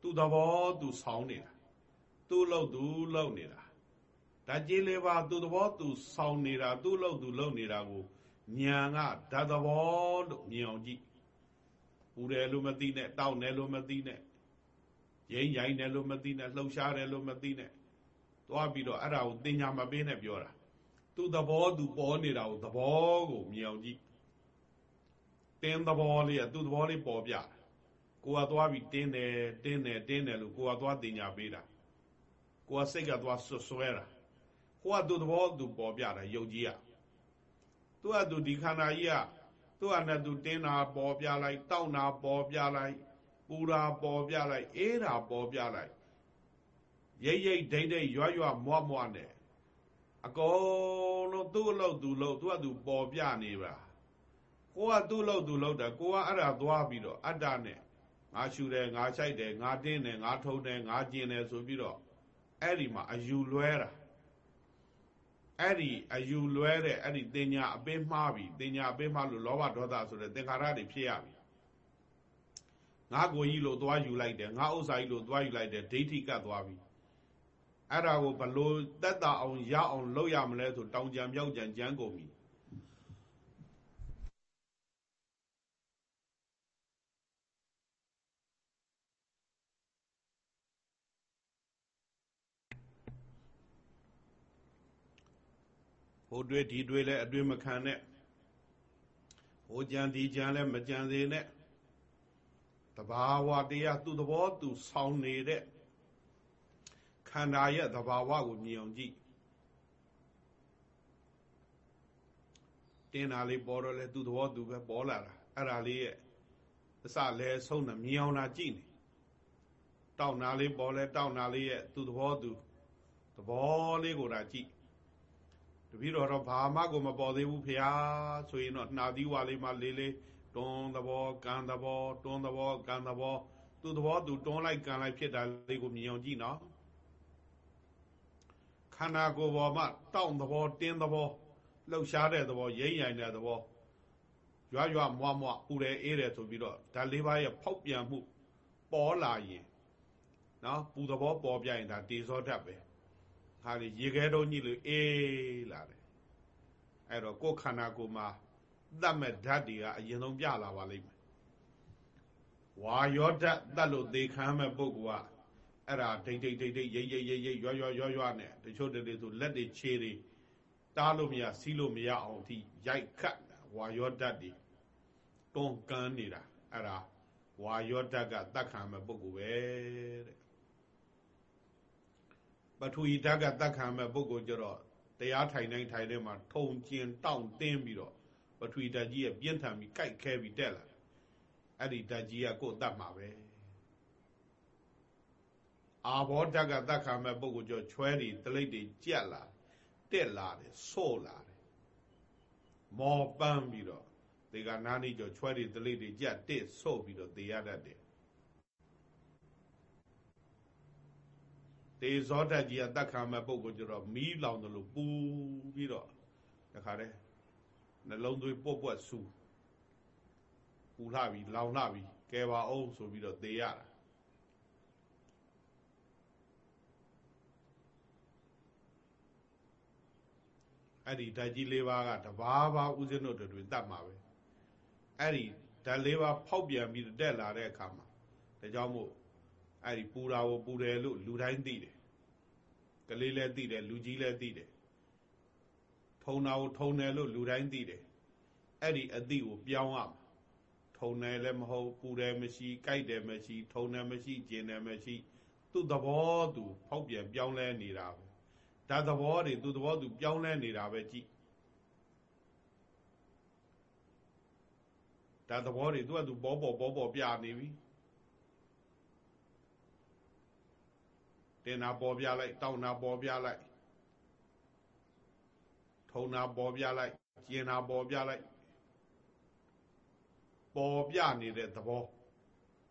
သူသဘောသူဆောင်းနေတာသူ့လို့သူလုံနေတာဒါကြေးလေးပါသူသဘောသူဆောင်းနေတာသူ့လို့သူလုံနေတာကိုညာကဓာတ်သဘောလို့မြင်အောင်ကြည့် ပူတယ်လို့မသိနဲ့တောက်တယ်လို့မသိနဲ့ရိမ့်ရိုင်းတယ်လို့မသိနဲ့လှုပ်ရှားတယ်လို့မသိနဲ့သွားပြီးတော့အဲ့ဒါကိုတင်ညာမပေးနဲ့ပြောတာသူသဘောသူပေါ်နေတာကိုသဘောကိုမြင်အောင်ကြည့်တင်းသဘောလေးကသူ့သဘောလေးပေါ်ပြကိုကသွားပြီးတင်းတယ်တင်းတယ်တင်းတယ်လို့ကိုကသွားတင်ညာပေးတာကိုကစိတ်ကသွားဆွဆွဲတာကိုကသူ့သဘောသူပေါ်ပြတာယုတ်ကြီးကသူကသူဒီခန္ဓာကြီးက သူကနဲ့သူတင်းတာပေါ်ပြလိုက်တောက်တာပေါ်ပြလိုက်ပူတာပေါ်ပြလိုက်အေးတာပေါ်ပြလိုက်ရိတ်ရိတ်ဒိတ်ဒိတ်ရွရွမွားမွားနဲ့အကုန်လုံးသူ့အလုပ်သူ့လုပ်သူကသူပေါ်ပြနေပါကိုကသူ့လုပ်သူ့လုပ်တယ်ကိုကအဲ့ဒါသွားပြီးတော့အတ္တနဲ့ငါရှူတယ်ငါဆိုင်တယ်ငါတင်းတယ်ငါထုံတယ်ငါကျင်တယ်ဆိုပြီးတော့အဲ့ဒီမှာအယူလွဲတာ အဲ့ဒီအယူလွဲတဲ့အဲ့ဒီတင်ညာအပင်းမှားပြီတင်ညာအပင်းမှားလို့လောဘဒေါသဆိုတဲ့သင်္ခါရတွေဖြစ်ရပြီငါကိုကြီးလို့သွားယူလိုက်တယ်ငါဥစ္စာကြီးလို့သွားယူလိုက်တယ်ဒိဋ္ဌိကပ်သွားပြီအဲ့ဒါကိုဘလို့တက်တာအောင်ရအောင်လုပ်ရမလဲဆိုတောင်ကြံမြောက်ကြံကြမ်းကုန်ပြီ တွေးဒီတွေးလဲအတွေ့မခံနဲ့ဟိုကြံဒီကြံလဲမကြံသေးနဲ့တဘာဝတရားသူ့သဘောသူဆောင်းနေတဲ့ခန္ဓာရဲ့သဘာဝကိုမြင်အောင်ကြည့်တင်းတာလေးပေါ်တော့လဲသူ့သဘောသူပဲပေါ်လာတာအဲ့ဒါလေးရဲ့အစလဲဆုံးတာမြင်အောင်လာကြည့်နေတောက်နာလေးပေါ်လဲတောက်နာလေးရဲ့သူသဘောသူသဘောလေးကိုဒါကြည့် တပည့်တော်တော့ဘာမှကိုမပေါ်သေးဘူးဖေဟာဆိုရင်တော့နှာသီးဝါလေးမှလေးလေးတွန်းသဘောကံသဘောတွန်းသဘောကံသဘောသူသဘောသူတွန်းလိုက်ကန်လိုက်ဖြစ်တာလေးကိုမြင်အောင်ကြည့်နော်ခန္ဓာကိုယ်ပေါ်မှာတောင့်သဘောတင်းသဘောလှုပ်ရှားတဲ့သဘောရိမ့်ရိုင်တဲ့သဘောရွရွမွားမွားပူတယ်အေးတယ်ဆိုပြီးတော့ဓာတ်လေးပါးရဲ့ဖောက်ပြန်မှုပေါ်လာရင်နော်ပူသဘောပေါ်ပြရင်ဒါတေဇောဓာတ်ပဲ ဟာလေရေခဲတုံးကြီးလို့အေးလာတယ်အဲ့တော့ကိုယ်ခန္ဓာကိုယ်မှာတတ်မဲ့ဓာတ်တွေကအရင်ဆုံးပြလာပါလိမ့်မယ်ဝါယောဓာတ်တတ်လို့သေခံမဲ့ပုဂ္ဂိုလ်ကအဲ့ဒါဒိတ်ဒိတ်ဒိတ်ဒိတ်ရိပ်ရိပ်ရိပ်ရိပ်ရွရွရွရွနဲ့တချို့တည်းဆိုလက်တွေခြေတွေတားလို့မရစီးလို့မရအောင်အထိရိုက်ခတ်ဝါယောဓာတ်တွေတွန်းကန်းနေတာအဲ့ဒါဝါယောဓာတ်ကတတ်ခံမဲ့ပုဂ္ဂိုလ်ပဲတဲ့ပ ထဝီဓာတ်ကတတ်ခံမဲ့ပုဂ္ဂိုလ်ကြတော့တရားထိုင်တိုင်းထိုင်တိုင်းမှာထုံကျင်တောင့်တင်းပြီးတော့ပထဝီဓာတ်ကြီးရဲ့ပြင်းထန်ပြီးကြိုက်ခဲပြီးတက်လာအဲ့ဒီဓာတ်ကြီးကကိုယ်တတ်မှာပဲအာဘောဓာတ်ကတတ်ခံမဲ့ပုဂ္ဂိုလ်ကြောချွဲတွေတလိပ်တွေကြက်လာတက်လာတယ်ဆို့လာတယ်မောပန်းပြီးတော့ဒီကနာနေကြောချွဲတွေတလိပ်တွေကြက်တက်ဆို့ပြီးတော့သေရတတ်တယ် တေဇောဓာတ်ကြီးကတတ်ခံမဲ့ပုဂ္ဂိုလ်ကျတော့မီးလောင်တယ်လို့ပူပြီးတော့တခါတည်းနှလုံးသွေးပွက်ပွက်ဆူပူလှပြီလောင်လှပြီကဲပါအောင်ဆိုပြီးတော့သေရတာအဲ့ဒီဓာတ်ကြီးလေးပါးကတဘာဘာဥစဉ်တို့တွေတတ်မှာပဲအဲ့ဒီဓာတ်လေးပါးဖောက်ပြန်ပြီးတက်လာတဲ့အခါမှာဒါကြောင့်မို့ အဲ့ဒီပူတာကိုပူတယ်လို့လူတိုင်းသိတယ်ကလေးလည်းသိတယ်လူကြီးလည်းသိတယ်ထုံတာကိုထုံတယ်လို့လူတိုင်းသိတယ်အဲ့ဒီအသိကိုပြောင်းရမှာထုံတယ်လည်းမဟုတ်ပူတယ်မရှိကြိုက်တယ်မရှိထုံတယ်မရှိကျင်တယ်မရှိသူ့သဘောသူဖောက်ပြန်ပြောင်းလဲနေတာပဲဒါသဘောတွေသူ့သဘောသူပြောင်းလဲနေတာပဲကြည့်ဒါသဘောတွေသူကသူပေါ်ပေါ်ပေါ်ပေါ်ပြနေပြီ တင်နာပေါ်ပြလိုက်တောင်းနာပေါ်ပြလိုက်ထုံနာပေါ်ပြလိုက်ကျင်နာပေါ်ပြလိုက်ပေါ်ပြနေတဲ့သဘော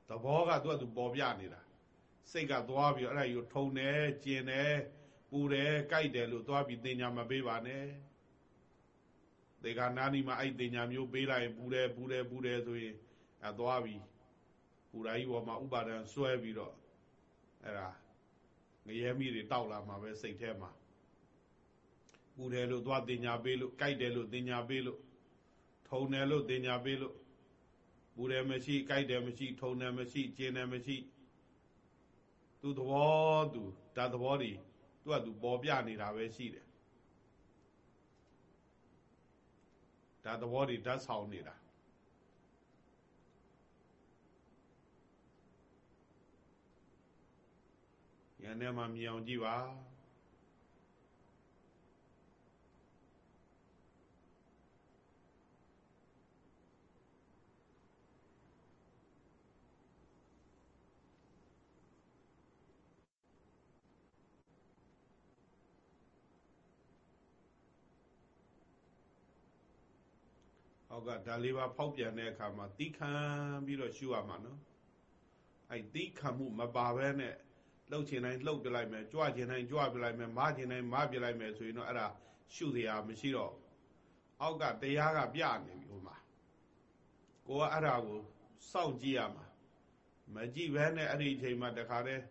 သဘောကသူကသူပေါ်ပြနေတာစိတ်ကသွားပြီးအဲ့ဒါယူထုံတယ်ကျင်တယ်ပူတယ်ကြိုက်တယ်လို့သွားပြီးတင်ညာမပေးပါနဲ့ဒေဂာနာနီမှာအဲ့တင်ညာမျိုးပေးလိုက်ရင်ပူတယ်ပူတယ်ပူတယ်ဆိုရင်အဲသွားပြီးပူရာကြီးပေါ်မှာဥပါဒံဆွဲပြီးတော့အဲ့ဒါ ငရဲမိတွေတောက်လာမှာပဲစိတ်ထဲမှာပူတယ်လို့သွားတင်ညာပေးလို့ကြိုက်တယ်လို့တင်ညာပေးလို့ထုံတယ်လို့တင်ညာပေးလို့ပူတယ်မရှိကြိုက်တယ်မရှိ ထုံတယ်မရှိကျင်တယ်မရှိသူသဘောသူဒါသဘောတွေသူကသူပေါ်ပြနေတာပဲရှိတယ်ဒါသဘောတွေဓာတ်ဆောင်နေတာ ရန်ထဲမှာမြင်အောင်ကြည့်ပါောက်ကဓာလေးပါဖောက်ပြန်တဲ့အခါမှာတီးခံပြီးတော့ရှုရမှာနော်အဲ့တီးခံမှုမပါဘဲနဲ့ လှုပ်ချင်တိုင်းလှုပ်ပြလိုက်မယ်ကြွချင်တိုင်းကြွပြလိုက်မယ်မချင်တိုင်းမပြလိုက်မယ်ဆိုရင်တော့အဲ့ဒါရှုစရာမရှိတော့အောက်ကတရားကပြနေပြီဟိုမှာကိုကအဲ့ဒါကိုစောင့်ကြည့်ရမှာမကြည့်ဘဲနဲ့အဲ့ဒီအချိန်မှာတခါတည်း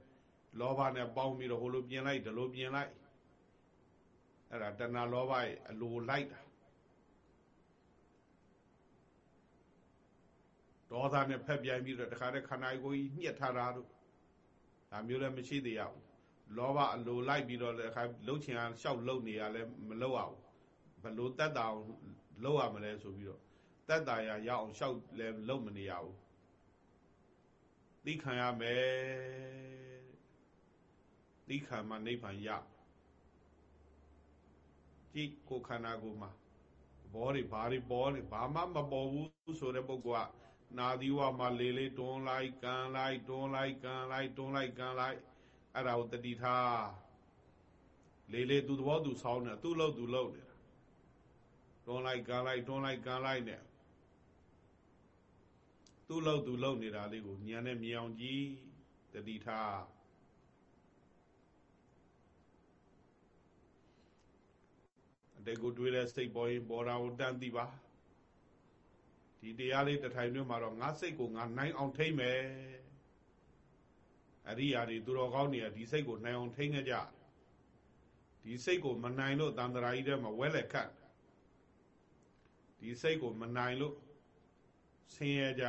လောဘနဲ့ပေါင်းပြီးတော့ဟိုလိုပြင်လိုက်ဒီလိုပြင်လိုက်အဲ့ဒါတဏှာလောဘရဲ့အလိုလိုက်တာဒေါသနဲ့ဖက်ပြိုင်ပြီးတော့တခါတည်းခန္ဓာကိုယ်ကြီးညှက်ထားတာတို့ ဒါမျိုးလည်းမရှိသေးရဘူးလောဘအလိုလိုက်ပြီးတော့တခါလှုပ်ချင်အောင်ရှောက်လှုပ်နေရလဲမလှုပ်ရဘူးဘလို့တက်တာအောင်လှုပ်ရမလဲဆိုပြီးတော့တက်တာရရအောင်ရှောက်လဲလှုပ်မနေရဘူးသိခံရမယ်သိခံမှနိဗ္ဗာန်ရကြည့်ကိုခန္ဓာကိုယ်မှာဘောတွေဘာတွေပေါ်နေဘာမှမပေါ်ဘူးဆိုတဲ့ပုဂ္ဂိုလ်က နာသီဝမှာလေလေးတွန်းလိုက်ကန်လိုက်တွန်းလိုက်ကန်လိုက်တွန်းလိုက်ကန်လိုက်အဲ့ဒါကိုတတိထားလေလေသူသဘောသူဆောင်းနေသူ့လို့သူလို့နေတာတွန်းလိုက်ကန်လိုက်တွန်းလိုက်ကန်လိုက်နဲ့သူ့လို့သူလို့နေတာလေးကိုညံနဲ့မြောင်ကြည့်တတိထားအတေကိုတွေးတဲ့စိတ်ပေါ်ရင်ပေါ်တာကိုတန်းသိပါ ဒီတရားလေးတစ်ထိုင်တွင်းမှာတော့ငါစိတ်ကိုငါနိုင်အောင်ထိမ့်မယ်အရိယာတွေသူတော်ကောင်းတွေကဒီစိတ်ကိုနိုင်အောင်ထိမ့်ကြဒီစိတ်ကိုမနိုင်လို့တန်တရာကြီးထဲမှာဝဲလက်ခတ်ဒီစိတ်ကိုမနိုင်လို့ဆင်းရဲကြ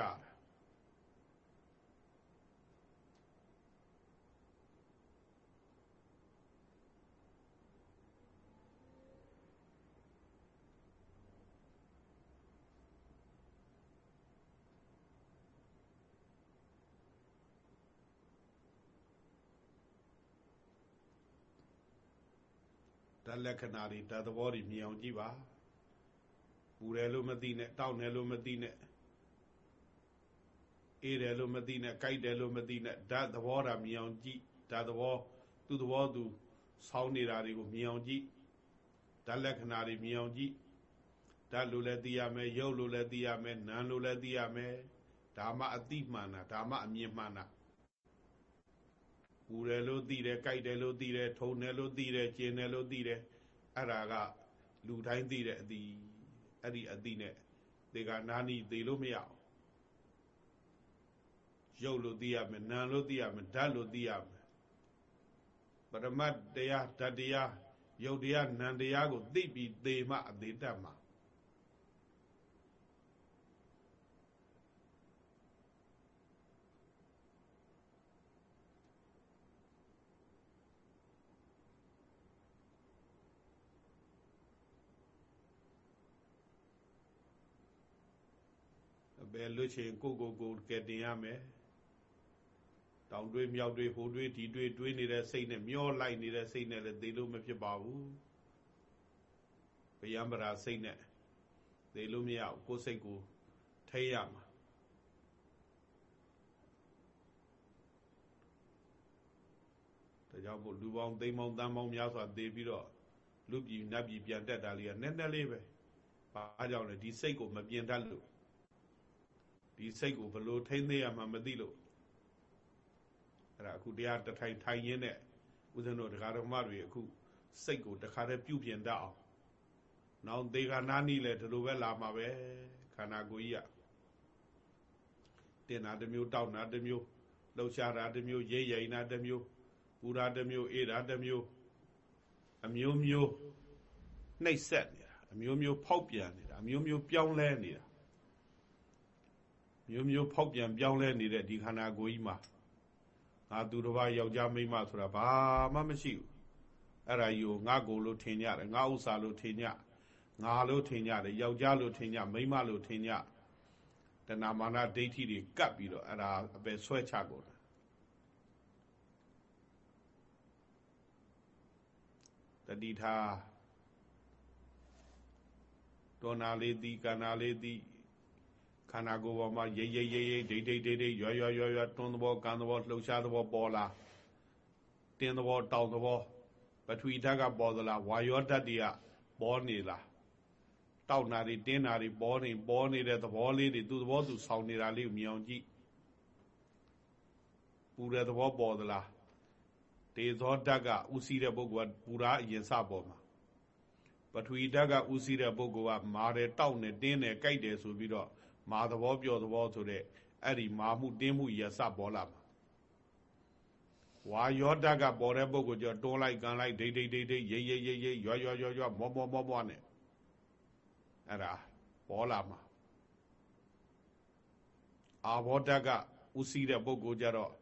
တ်လက္ခဏာတွေဓာတ်သဘောတွေမြင်အောင်ကြည့်ပါပူတယ်လို့မသိနဲ့တောက်တယ်လို့မသိနဲ့အေးတယ်လို့မသိနဲ့ကြိုက်တယ်လို့မသိနဲ့ဓာတ်သဘောဓာမြင်အောင်ကြည့်ဓာတ်သဘောသူ့သဘောသူဆောင်းနေတာတွေကိုမြင်အောင်ကြည့်ဓာတ်လက္ခဏာတွေမြင်အောင်ကြည့်ဓာတ်လို့လည်းသိရမယ်ရုပ်လို့လည်းသိရမယ်နာမ်လို့လည်းသိရမယ်ဒါမှအတိမှန်တာဒါမှအမြင်မှန်တာ ပူတယ်လို့သိတယ်ကြိုက်တယ်လို့သိတယ်ထုံတယ်လို့သိတယ်ကျင်တယ်လို့သိတယ်အဲ့ဒါကလူတိုင်းသိတဲ့အသီးအဲ့ဒီအသီးနဲ့ဒီကနာနီသိလို့မရအောင်ရုပ်လို့သိရမယ်နာမ်လို့သိရမယ်ဓာတ်လို့သိရမယ်ပရမတ်တရားဓာတ်တရားရုပ်တရားနာမ်တရားကိုသိပြီးသေမှအသေးတတ်မှာ ဘယ်လွတ်ချင်ကိုကိုကိုကဲတင်ရမယ်တောင်တွေးမြောက်တွေးဟိုတွေးဒီတွေးတွေးနေတဲ့စိတ်နဲ့မျောလိုက်နေတဲ့စိတ်နဲ့လည်းသိလို့မဖြစ်ပါဘူးဗျံပရာစိတ်နဲ့သိလို့မရဘူးကိုယ်စိတ်ကိုထိရမှာဒါကြောင့်မို့လူပေါင်းသိမ်းပေါင်းတန်းပေါင်းများစွာသေပြီးတော့လူပြည်နတ်ပြည်ပြန်တက်တာလေးကနည်းနည်းလေးပဲဘာကြောင့်လဲဒီစိတ်ကိုမပြင်တတ်လို့ ဒီစိတ်ကိုဘလို့ထိမ့်သိရမှမသိလို့အဲ့ဒါအခုတရားတထိုင်ထိုင်ရင်းနဲ့ဦးဇင်းတို့တရားတော်မတွေအခုစိတ်ကိုတခါတည်းပြုပြင်တတ်အောင်နောက်သေခါနာနီလည်းဒီလိုပဲလာမှာပဲခန္ဓာကိုယ်ကြီးကတင်တာတစ်မျိုးတောက်တာတစ်မျိုးလှုပ်ရှားတာတစ်မျိုးရိပ်ရိမ်တာတစ်မျိုးပူတာတစ်မျိုးအေးတာတစ်မျိုးအမျိုးမျိုးနှိပ်စက်နေတာအမျိုးမျိုးဖောက်ပြန်နေတာအမျိုးမျိုးပြောင်းလဲနေတာ မျိုးမျိုးဖောက်ပြန်ပြောင်းလဲနေတဲ့ဒီခန္ဓာကိုယ်ကြီးမှာငါသူတစ်ပါးယောက်ျားမိန်းမဆိုတာဘာမှမရှိဘူးအဲ့ဒါကြီးကိုငါကိုလို့ထင်ကြတယ်ငါဥစ္စာလို့ထင်ကြငါလို့ထင်ကြတယ်ယောက်ျားလို့ထင်ကြမိန်းမလို့ထင်ကြတဏမာနဒိဋ္ဌိတွေကပ်ပြီးတော့အဲ့ဒါအပယ်ဆွဲချကုန်တယ်တတိထားဒေါနာလေးသည်ကန္နာလေးသည် ခန္ဓာကိုယ်ပေါ်မှာရိပ်ရိပ်ရိပ်ရိပ်ဒိတ်ဒိတ်ဒိတ်ဒိတ်ရွရွရွရွတွန်းသဘောကန်သဘောလှုပ်ရှားသဘောပေါ်လာတင်းသဘောတောင်သဘောပထဝီဓာတ်ကပေါ်သလားဝါယောဓာတ်တွေကပေါ်နေလားတောက်နာတွေတင်းနာတွေပေါ်နေပေါ်နေတဲ့သဘောလေးတွေသူ့သဘောသူဆောင်းနေတာလေးကိုမြင်အောင်ကြည့်ပူတဲ့သဘောပေါ်သလားတေဇောဓာတ်ကဥစည်းတဲ့ပုဂ္ဂိုလ်ကပူရာအရင်စပေါ်မှာပထဝီဓာတ်ကဥစည်းတဲ့ပုဂ္ဂိုလ်ကမာတယ်တောက်နေတင်းနေကြိုက်တယ်ဆိုပြီးတော့ မာသဘောပြောသဘောဆိုတဲ့အဲ့ဒီမာမှုတင်းမှုရစပေါ်လာမှာဝါယောဓာတ်ကပေါ်တဲ့ပုဂ္ဂိုလ်ကျတွန်းလိုက်ကန်လိုက်ဒိတ်ဒိတ်ဒိတ်ဒိတ်ရိပ်ရိပ်ရိပ်ရိပ်ရွရွရွရွမောမောမောမောနဲ့အဲ့ဒါပေါ်လာမှာအာဘောဓာတ်ကဥစည်းတဲ့ပုဂ္ဂိုလ်ကြတော့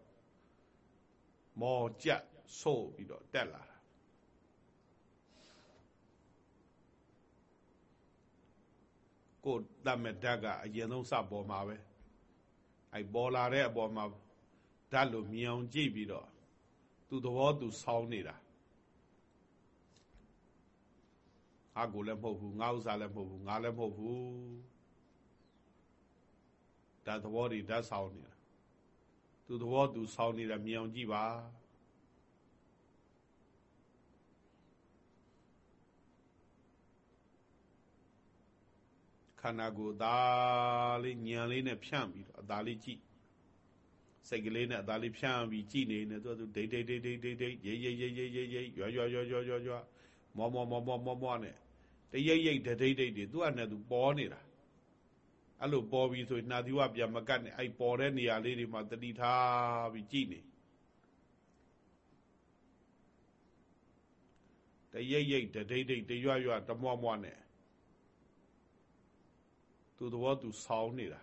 မောကြက်ဆို့ပြီးတော့တက်လာ ကိုတတ်မဲ့ဓာတ်ကအရင်ဆုံးစပေါ်မှာပဲအဲပေါ်လာတဲ့အပေါ်မှာဓာတ်လိုမြင်အောင်ကြည့်ပြီးတော့သူသဘောသူဆောင်းနေတာငါကိုလည်းမဟုတ်ဘူးငါဥစ္စာလည်းမဟုတ်ဘူးငါလည်းမဟုတ်ဘူးဓဓာတ်သဘောတွေဓာတ်ဆောင်နေတာသူသဘောသူဆောင်နေတာမြင်အောင်ကြည့်ပါ ခန္ဓာကိုယ်သားလေးညံလေးနဲ့ဖြန့်ပြီးတော့အသားလေးကြည့်စိတ်ကလေးနဲ့အသားလေးဖြန့်ပြီးကြည့်နေနေသူကသူဒိတ်ဒိတ်ဒိတ်ဒိတ်ဒိတ်ဒိတ်ရိပ်ရိပ်ရိပ်ရိပ်ရိပ်ရိပ်ရွရွရွရွရွရွမောမောမောမောမောမောနဲ့တရိပ်ရိပ်ဒိတ်ဒိတ်ဒိတ်တွေသူကနဲ့သူပေါ်နေတာအဲ့လိုပေါ်ပြီးဆိုနှာသီဝပြန်မကတ်နဲ့အဲ့ပေါ်တဲ့နေရာလေးတွေမှာတတိထားပြီးကြည့်နေတရိပ်ရိပ်ဒိတ်ဒိတ်တရွရွတမွားမွားနဲ့ သူသဘောသူဆောင်းနေတာ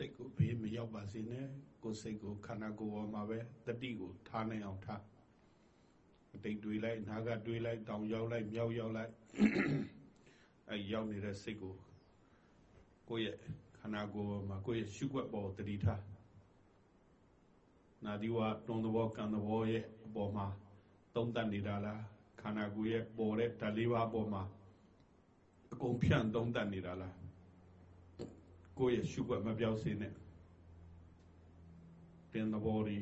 စိတ်ကိုဘေးမရောက်ပါစေနဲ့ကိုယ်စိတ်ကိုခန္ဓာကိုယ်ပေါ်မှာပဲတတိကိုထားနိုင်အောင်ထားအတိတ်တွေးလိုက်နာကတွေးလိုက်တောင်ရောက်လိုက်မြောက်ရောက်လိုက်အဲရောက်နေတဲ့စိတ်ကိုကိုယ့်ရဲ့ခန္ဓာကိုယ်မှာကိုယ့်ရဲ့ရှုွက်ပေါ်တတိထားနာဒီဝတွန်သဘောကံသဘောရဲ့အပေါ်မှာသုံးတတ်နေတာလားခန္ဓာကိုယ်ရဲ့ပေါ်တဲ့ဓာတ်လေးပါးအပေါ်မှာအကုန်ဖြန့်သုံးတတ်နေတာလား ကိုယ့်ရဲ့ရှုွက်မပြောက်စေနဲ့တင်သဘောတွေ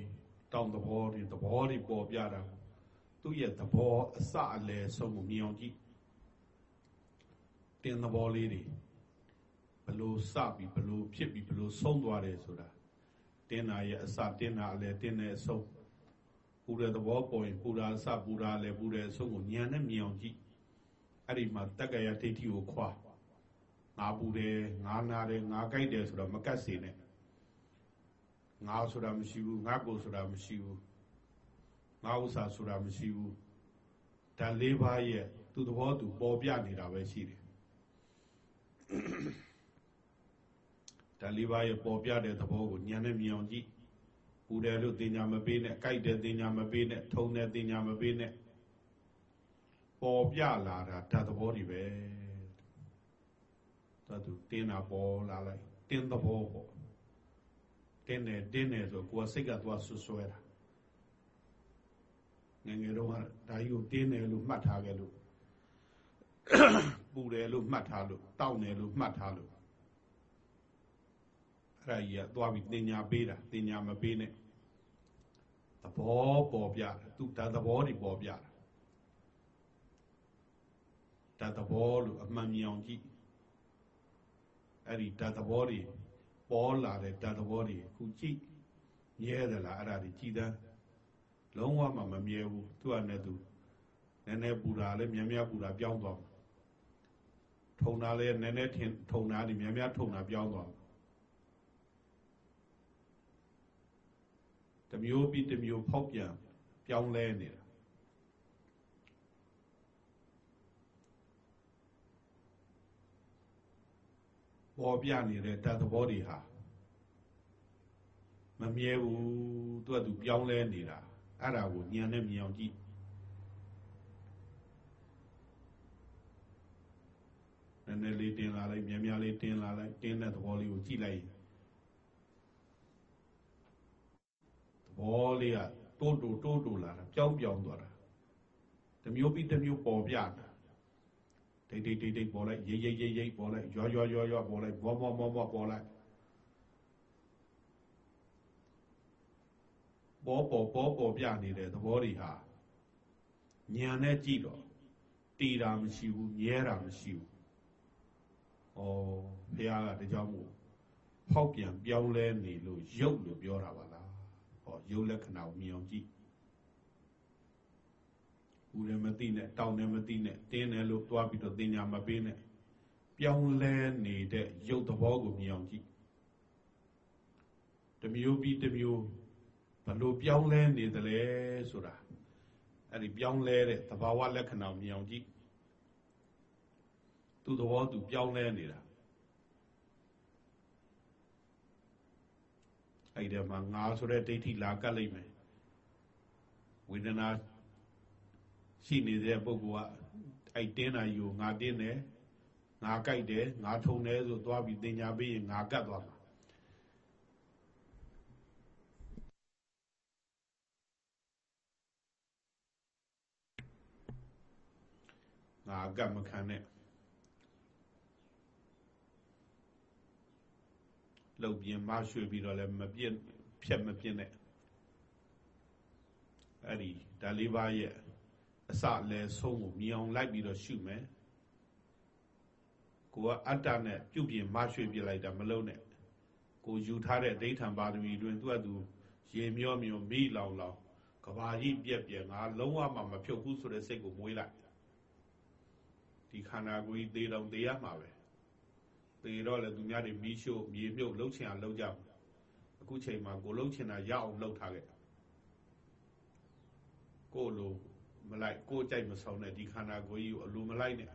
တောင်းသဘောတွေသဘောတွေပေါ်ပြတာသူ့ရဲ့သဘောအစအလယ်ဆုံးကိုမြင်အောင်ကြည့်တင်သဘောလေးတွေဘလို့စပြီးဘလို့ဖြစ်ပြီးဘလို့ဆုံးသွားတယ်ဆိုတာတင်းနာရဲ့အစတင်းနာအလယ်တင်းတဲ့အဆုံးပူတဲ့သဘောပေါ်ရင်ပူတာအစပူတာအလယ်ပူတဲ့အဆုံးကိုဉာဏ်နဲ့မြင်အောင်ကြည့်အဲ့ဒီမှာတက္ကရာဒိဋ္ဌိကိုခွာ ငါပူတယ်ငါနာတယ်ငါကြိုက်တယ်ဆိုတော့မကတ်စေနဲ့ငါဆိုတာမရှိဘူးငါကိုဆိုတာမရှိဘူးငါဥစ္စာဆိုတာမရှိဘူးဓာတ်လေးပါးရဲ့သူ့သဘောသူပေါ်ပြနေတာပဲရှိတယ်ဓာတ်လေးပါးရဲ့ပေါ်ပြတဲ့သဘောကိုဉာဏ်နဲ့မြင်အောင်ကြည့်ပူတယ်လို့တင်ညာမပေးနဲ့ကြိုက်တယ်တင်ညာမပေးနဲ့ထုံတယ်တင်ညာမပေးနဲ့ပေါ်ပြလာတာဓာတ်သဘောတွေပဲ သတ်သူတင်းတာပေါ်လာလိုက်တင်းသဘောပေါ့တင်းတယ်တင်းတယ်ဆိုကိုယ်စိတ်ကသွားဆွဆွဲတာငငယ်တော့ဒါကြီးကိုတင်းတယ်လို့မှတ်ထားခဲ့လို့ပူတယ်လို့မှတ်ထားလို့တောက်တယ်လို့မှတ်ထားလို့အဲ့ဒါကြီးကသွားပြီးတင်ညာပေးတာတင်ညာမပေးနဲ့သဘောပေါ်ပြသူဒါသဘောတွေပေါ်ပြတာဒါသဘောလို့အမှန်မြင်အောင်ကြည့် အဲ့ဒီဓာတ်သဘောတွေပေါ်လာတဲ့ဓာတ်သဘောတွေခုကြည့်မြဲတယ်လားအဲ့ဒါတွေကြည်တန်းလုံးဝမှမမြဲဘူးသူကလည်းသူနည်းနည်းပူတာလည်းများများပူတာပြောင်းသွားထုံတာလည်းနည်းနည်းထင်ထုံတာတွေများများထုံတာပြောင်းသွားတမျိုးပြီးတမျိုးဖောက်ပြန်ပြောင်းလဲနေတာ ပေါ်ပြနေတဲ့တတ်သဘောတွေဟာမမြဲဘူးသူကသူပြောင်းလဲနေတာအဲ့ဒါကိုညံနဲ့မြင်အောင်ကြည့်နည်းနည်းလေးတင်လာလိုက်များများလေးတင်လာလိုက်တင်းတဲ့သဘောလေးကိုကြည့်လိုက်သဘောလေးကတိုးတိုးတိုးတိုးလာတာပြောင်းပြောင်းသွားတာတမျိုးပြီးတမျိုးပေါ်ပြတာ ဒိတ်ဒိတ်ဒိတ်ဒိတ်ပေါ်လိုက်ရိတ်ရိတ်ရိတ်ရိတ်ပေါ်လိုက်ရွာရွာရွာရွာပေါ်လိုက်မောမောမောမောပေါ်လိုက်ပေါ်ပေါ်ပေါ်ပေါ်ပြနေတဲ့သဘောတွေဟာညံနဲ့ကြည့်တော့တီတာမရှိဘူးမြဲတာမရှိဘူးဩဘုရားကတကြောင်မို့ဖောက်ပြန်ပြောင်းလဲနေလို့ရုပ်လို့ပြောတာပါလားဟောရုပ်လက္ခဏာကိုမြင်အောင်ကြည့် ဘူးလည်းမသိနဲ့တောင်းလည်းမသိနဲ့တင်းတယ်လို့တွားပြီးတော့တင်ညာမပေးနဲ့ပြောင်းလဲနေတဲ့ရုပ်သဘောကိုမြင်အောင်ကြည့်တမျိုးပြီးတမျိုးဘလို့ပြောင်းလဲနေသလဲဆိုတာအဲ့ဒီပြောင်းလဲတဲ့သဘာဝလက္ခဏာမြင်အောင်ကြည့်သူ့သဘောသူပြောင်းလဲနေတာအဲ့ဒီမှာငါဆိုတဲ့ဒိဋ္ဌိလာကပ်လိုက်မယ်ဝေဒနာ ရှိနေတဲ့ပုဂ္ဂိုလ်ကအဲ့တင်းတာယူငါတင်းတယ်ငါကြိုက်တယ်ငါထုံတယ်ဆိုသွားပြီးတင်ညာပေးရင်ငါကတ်သွားမှာငါကတ်မခံနဲ့လှုပ်ပြင်းမရွှေ့ပြီးတော့လည်းမပြင်းဖြက်မပြင်းနဲ့အဲ့ဒီဒါလေးပါးရဲ့ အစလဲဆုံးကိုမြင်အောင်လိုက်ပြီးတော့ရှုမယ်ကိုကအတ္တနဲ့ပြုတ်ပြင်မရွှေ့ပြလိုက်တာမလုံးနဲ့ကိုယူထားတဲ့ဒိဋ္ဌံပါရမီတွင်သူ့အတူရေမျောမျောမိလောင်လောင်ကဘာကြီးပြက်ပြက်ငါလုံးဝမှမဖြုတ်ဘူးဆိုတဲ့စိတ်ကိုမွေးလိုက်ဒီခန္ဓာကိုယ်ကြီးသေတော့သေရမှာပဲသေတော့လေသူများတွေမီးရှို့မြေမြုပ်လှုပ်ချင်အောင်လှုပ်ကြအခုချိန်မှာကိုလှုပ်ချင်တာရအောင်လှုပ်ထားခဲ့ကိုလို မလိုက်ကိုကြိုက်မဆောင်တဲ့ဒီခန္ဓာကိုယ်ကြီးကိုအလိုမလိုက်နဲ့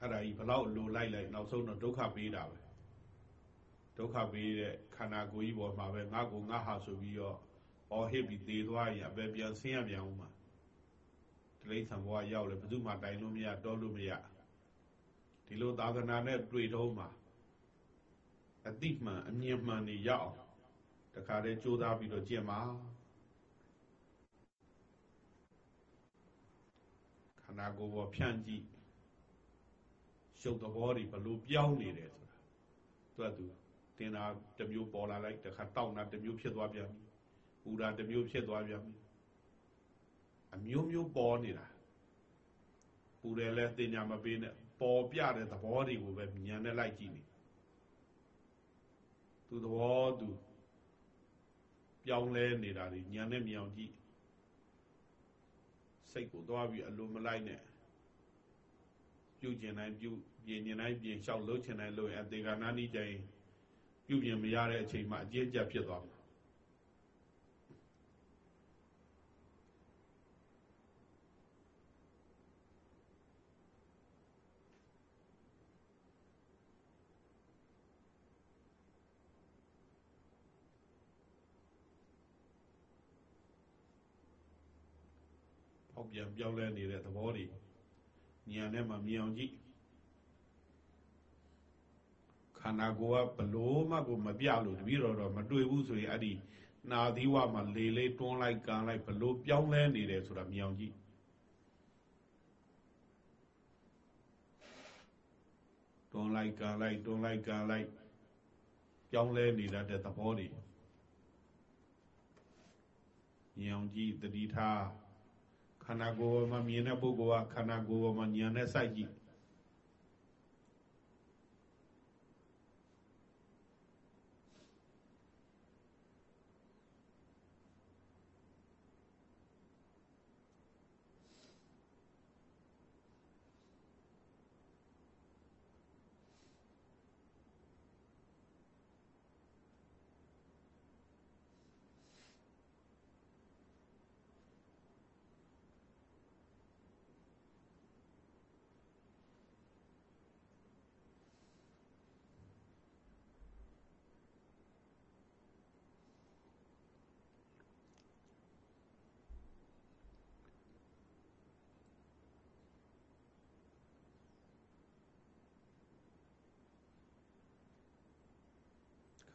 အဲ့ဒါကြီးဘလောက်အလိုလိုက်လိုက်နောက်ဆုံးတော့ဒုက္ခပေးတာပဲဒုက္ခပေးတဲ့ခန္ဓာကိုယ်ကြီးပေါ်မှာပဲငါကိုငါဟာဆိုပြီးတော့အော်ဟစ်ပြီးသေသွားရင်အပဲပြန်ဆင်းရပြန်ဦးမှာတိရစ္ဆာန်ဘဝရောက်လေဘယ်သူမှတိုင်လို့မရတောလို့မရဒီလိုသာသနာနဲ့တွေ့တော့မှာအတိမှန်အမြင်မှန်နေရအောင်တခါတည်းကြိုးစားပြီးတော့ကြင်ပါခ န္ဓာကိုယ်ပေါ်ဖြန့်ကြည့်ရုပ်သဘောတွေဘလို့ပြောင်းနေတယ်ဆိုတာသူကသူတင်တာတမျိုးပေါ်လာလိုက်တခါတောက်တာတမျိုးဖြစ်သွားပြန်ပြီပူတာတမျိုးဖြစ်သွားပြန်ပြီအမျိုးမျိုးပေါ်နေတာပူတယ်လဲတင်ညာမပေးနဲ့ပေါ်ပြတဲ့သဘောတွေကိုပဲဉာဏ်နဲ့လိုက်ကြည့်နေသူသဘောသူပြောင်းလဲနေတာတွေဉာဏ်နဲ့မြင်အောင်ကြည့် စိတ်ကိုသွားပြီးအလိုမလိုက်နဲ့ပြုကျင်တိုင်းပြုပြင်ကျင်တိုင်းပြင်လျှောက်လှုပ်ချင်တိုင်းလှုပ်ရင်အသေးကနာနီးကြရင်ပြုပြင်မရတဲ့အချိန်မှာအကျဉ်းကျဖြစ်သွားမှာောက် ပြန်ပြောင်းလဲနေတဲ့သဘောတွေဉာဏ်နဲ့မှမြင်အောင်ကြည့်ခန္ဓာကိုယ်ကဘလို့မှကိုမပြလို့တပည့်တော်တော့မတွေ့ဘူးဆိုရင်အဲ့ဒီနာသီဝမှာလေလေးတွန်းလိုက်ကန်လိုက်ဘလို့ပြောင်းလဲနေတယ်ဆိုတာမြင်အောင်ကြည့်တွန်းလိုက်ကန်လိုက်တွန်းလိုက်ကန်လိုက်ပြောင်းလဲနေတတ်တဲ့သဘောတွေမြင်အောင်ကြည့်တတိထား ခန္ဓာကိုယ်မှာမြင်တဲ့ပုဂ္ဂိုလ်ကခန္ဓာကိုယ်မှာဉာဏ်နဲ့စိုက်ကြည့်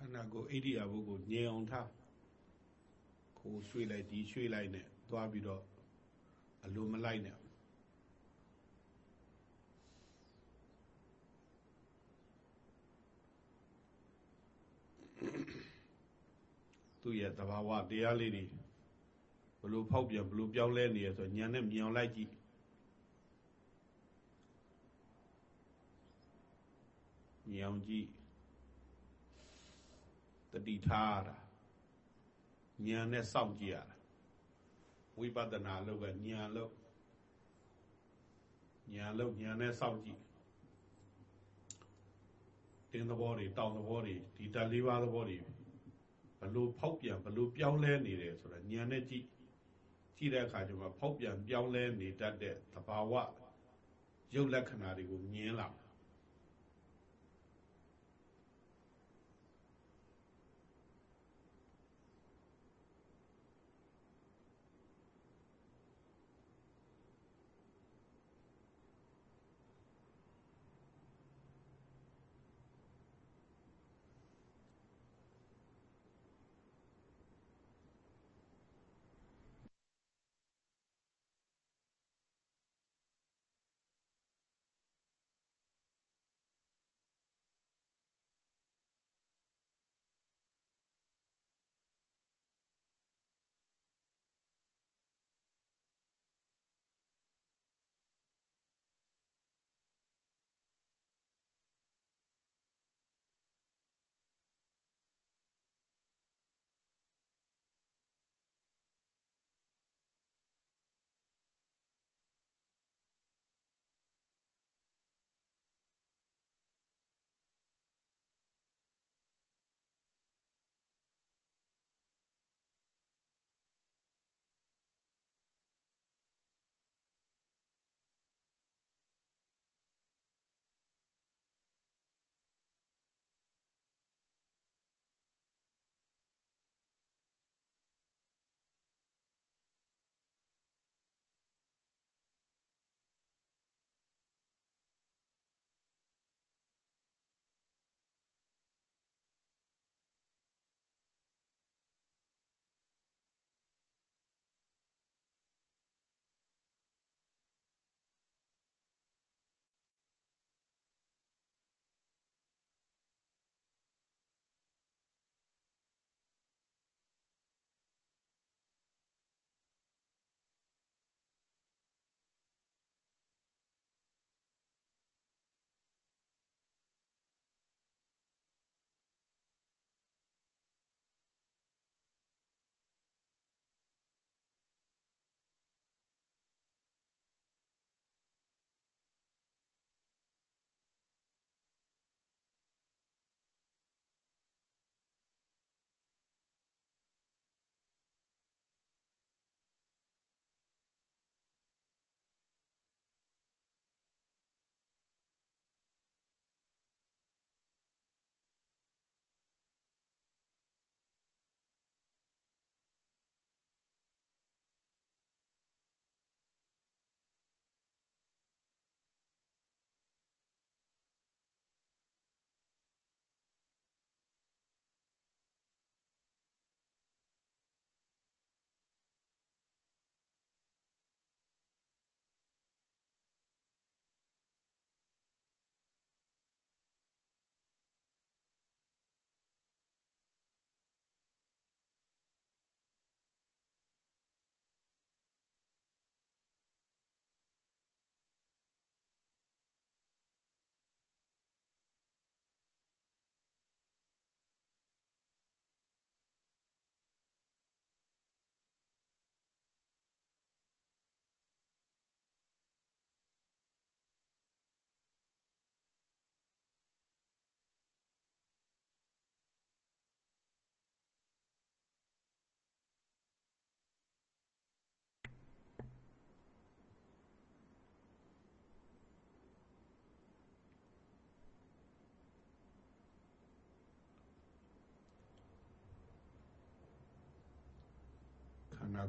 န္ဓာကိုယ်ဣရိယာပုကိုညင်အောင်ထားကိုရွှေ့လိုက်ဒီရွှေ့လိုက်နဲ့သွားပြီးတော့အလိုမလိုက်နဲ့သူ့ရဲ့သဘာဝတရားလေးတွေဘလို့ဖောက်ပြန်ဘလို့ပြောင်းလဲနေရဆိုညံနဲ့မြောင်လိုက်ကြည့်မြောင်ကြည့် တတိထားတာဉာဏ်နဲ့စောင့်ကြည့်ရတာဝိပဿနာလို့ကဉာဏ်လို့ဉာဏ်လို့ဉာဏ်နဲ့စောင့်ကြည့်တင်းသဘောတွေတောင်သဘောတွေဒီဓာတ်လေးပါးသဘောတွေဘလို့ဖောက်ပြန်ဘလို့ပြောင်းလဲနေတယ်ဆိုတာဉာဏ်နဲ့ကြည့်ကြည့်တဲ့အခါကျမှဖောက်ပြန်ပြောင်းလဲနေတတ်တဲ့သဘာဝရုပ်လက္ခဏာတွေကိုမြင်လာ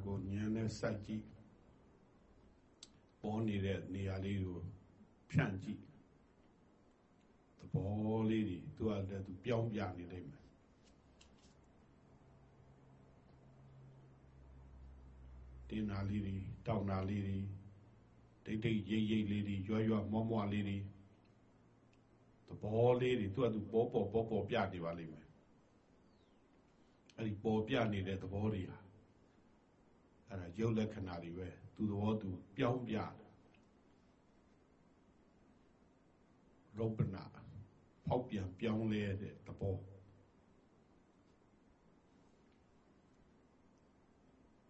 ကိုဉာဏ်နဲ့စိုက်ကြည့်ပေါ်နေတဲ့နေရာလေးကိုဖြန့်ကြည့်သဘောလေးတွေသူကလည်းသူပြောင်းပြနေလိမ့်မယ်တင်းနာလေးတွေတောက်နာလေးတွေဒိတ်ဒိတ်ရိပ်ရိပ်လေးတွေရွရွမောမောလေးတွေသဘောလေးတွေသူကသူပေါ်ပေါ်ပေါ်ပေါ်ပြနေပါလိမ့်မယ်အဲ့ဒီပေါ်ပြနေတဲ့သဘောတွေဟာ အဲ့ဒါရုပ်လက္ခဏာတွေပဲသူသဘောသူပြောင်းပြတယ်ရုပ်ပနာဖောက်ပြန်ပြောင်းလဲတဲ့သဘော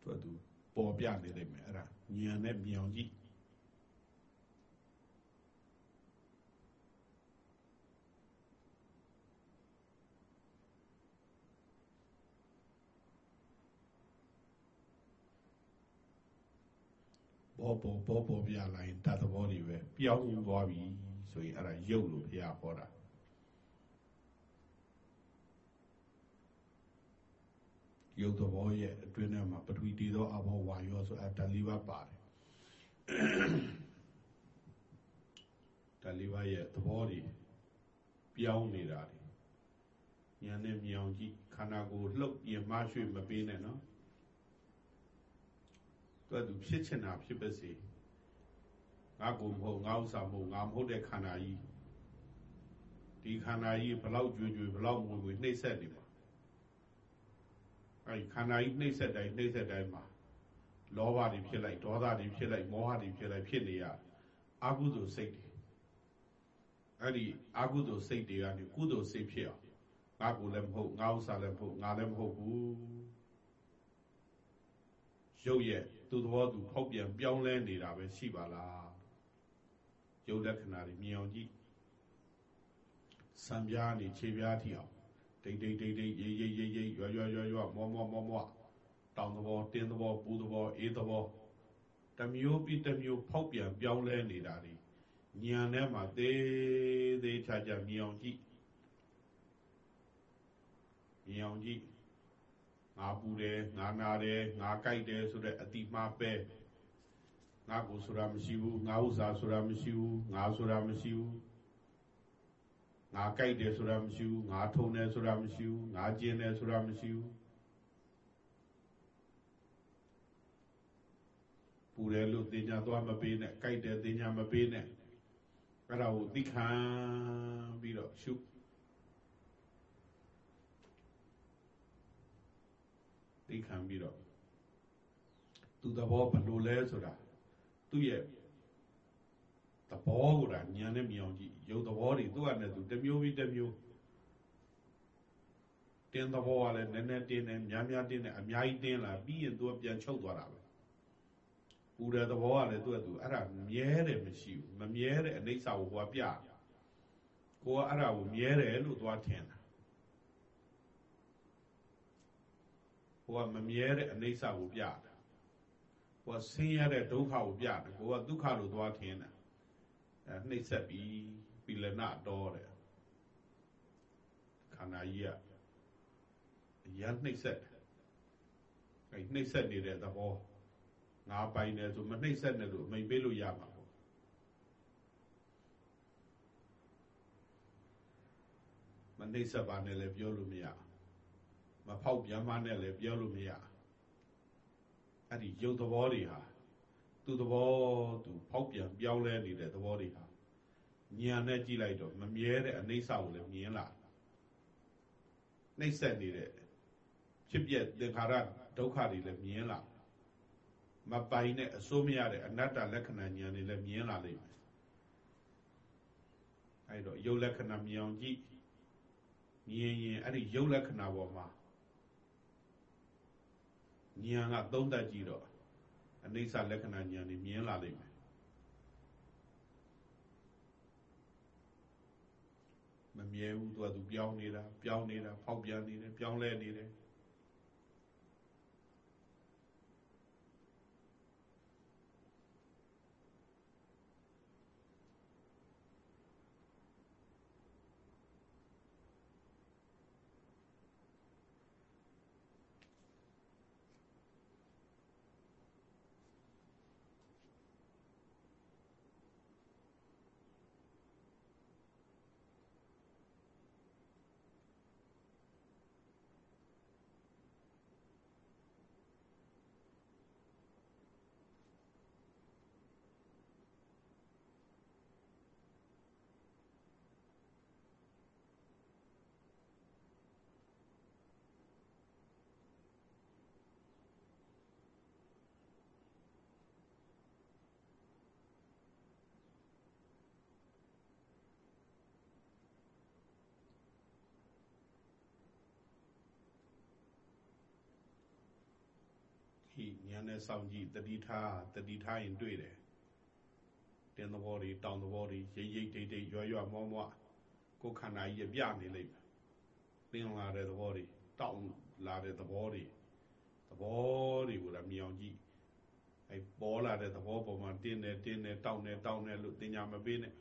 သူကသူပေါ်ပြနေလိမ့်မယ်အဲ့ဒါဉာဏ်နဲ့မြောင်ကြည့် ဘောပေါ်ဘောပေါ်ပြလိုက်တတ်သဘောတွေပဲပြောင်းသွားပြီဆိုရင်အဲ့ဒါရုပ်လို့ဘုရားဟောတာရုပ်သဘောရဲ့အတွင်းထဲမှာပထဝီတည်သောအဘောဝါယောဆိုအတန်လေးပါပါတယ်တန်လေးပါရဲ့သဘောတွေပြောင်းနေတာတွေဉာဏ်နဲ့မြောင်ကြည့်ခန္ဓာကိုယ်လှုပ်ပြင်မရွှေ့မပေးနဲ့နော် သူကသူဖြစ်ချင်တာဖြစ်ပါစေငါကိုမဟုတ်ငါဥစ္စာမဟုတ်ငါမဟုတ်တဲ့ခန္ဓာကြီးဒီခန္ဓာကြီးဘလောက်ကြွေကြွေဘလောက်ငွေငွေနှိမ့်ဆက်နေမှာအဲဒီခန္ဓာကြီးနှိမ့်ဆက်တိုင်းနှိမ့်ဆက်တိုင်းမှာလောဘတွေဖြစ်လိုက်ဒေါသတွေဖြစ်လိုက်မောဟတွေဖြစ်လိုက်ဖြစ်နေရအာဟုသို့စိတ်တွေအဲ့ဒီအာဟုသို့စိတ်တွေကနေကုသိုလ်စိတ်ဖြစ်အောင်ငါကိုလည်းမဟုတ်ငါဥစ္စာလည်းမဟုတ်ငါလည်းမဟုတ်ဘူးရုပ်ရဲ့ သူ့သဘောသူဖောက်ပြန်ပြောင်းလဲနေတာပဲရှိပါလားရုပ်လက္ခဏာတွေမြင်အောင်ကြည့်စံပြားနေခြေပြားထီအောင်ဒိတ်ဒိတ်ဒိတ်ဒိတ်ရေးရေးရေးရေးရွရွရွရွမောမောမောမောတောင်သဘောတင်းသဘောပူသဘောအေးသဘောတမျိုးပြီးတမျိုးဖောက်ပြန်ပြောင်းလဲနေတာတွေညံထဲမှာသေးသေးချာချာမြင်အောင်ကြည့်မြင်အောင်ကြည့် ငါပူတယ်ငါနာတယ်ငါကြိုက်တယ်ဆိုတဲ့အတိမှားပဲငါကိုဆိုတာမရှိဘူးငါဥစ္စာဆိုတာမရှိဘူးငါဆိုတာမရှိဘူးငါကြိုက်တယ်ဆိုတာမရှိဘူးငါထုံတယ်ဆိုတာမရှိဘူးငါကျင်တယ်ဆိုတာမရှိဘူးပူတယ်လို့တင်ညာသွားမပေးနဲ့ကြိုက်တယ်တင်ညာမပေးနဲ့အဲ့ဒါကိုသိခံပြီးတော့ရှု သိခံပြီးတော့သူသဘောဘယ်လိုလဲဆိုတာသူ့ရဲ့သဘောကိုဒါဉာဏ်နဲ့မြင်အောင်ကြည့်ရုပ်သဘောတွေသူ့အနေနဲ့သူတစ်မျိုးပြီးတစ်မျိုးတင်းသဘောကလည်းနည်းနည်းတင်းတယ်များများတင်းတယ်အများကြီးတင်းလာပြီးရင်သူကပြန်ချုပ်သွားတာပဲပူတဲ့သဘောကလည်းသူ့ကသူအဲ့ဒါမြဲတယ်မရှိဘူးမမြဲတဲ့အနိစ္စကိုဟိုကပြကိုကအဲ့ဒါကိုမြဲတယ်လို့သွားထင်တာ ဟိုကမမြဲတဲ့အနိစ္စကိုပြတာဟိုကဆင်းရဲတဲ့ဒုက္ခကိုပြတယ်ကိုကဒုက္ခလို့သွားထင်တာအဲနှိမ့်ဆက်ပြီးပိလနာတော်တယ်ခန္ဓာကြီးကအရန်နှိမ့်ဆက်တယ်အဲနှိမ့်ဆက်နေတဲ့သဘောငါပိုင်တယ်ဆိုမနှိမ့်ဆက်နဲ့လို့အမိန်ပေးလို့ရမှာပေါ့မနှိမ့်ဆက်ပါနဲ့လည်းပြောလို့မရ မဖောက်ပြန်မနဲ့လည်းပြောလို့မရအဲ့ဒီရုပ်သဘောတွေဟာသူ့သဘောသူဖောက်ပြန်ပြောင်းလဲနေတဲ့သဘောတွေဟာညာနဲ့ကြည့်လိုက်တော့မမြဲတဲ့အနိစ္စကိုလည်းမြင်လာနှိမ့်ဆက်နေတဲ့ဖြစ်ပြသင်္ခါရဒုက္ခတွေလည်းမြင်လာမပိုင်တဲ့အစိုးမရတဲ့အနတ္တလက္ခဏာဉာဏ်တွေလည်းမြင်လာလိမ့်မယ်အဲ့တော့ယုတ်လက္ခဏာမြင်အောင်ကြည့်မြင်ရင်အဲ့ဒီယုတ်လက္ခဏာပေါ်မှာ ဉာဏ်ကသုံးတတ်ကြည့်တော့အနိစ္စလက္ခဏာဉာဏ်นี่မြင်လာလိမ့်မယ်မမြဲဘူးသူကသူပြောင်းနေတာပြောင်းနေတာဖောက်ပြန်နေတယ်ပြောင်းလဲနေတယ် နဲ့စောင့်ကြည့်တတိထားတတိထားရင်တွေ့တယ်တင်းသဘောတွေတောင်သဘောတွေရိပ်ရိပ်တိတ်တိတ်ရွရွမောမောကိုယ်ခန္ဓာကြီးပြနေလိမ့်မယ်သင်လာတဲ့သဘောတွေတောင်လာတဲ့သဘောတွေသဘောတွေကိုလည်းမြင်အောင်ကြည့်အဲပေါ်လာတဲ့သဘောပေါ်မှာတင်းတယ်တင်းတယ်တောင်းတယ်တောင်းတယ်လို့တင်ညာမပေးနဲ့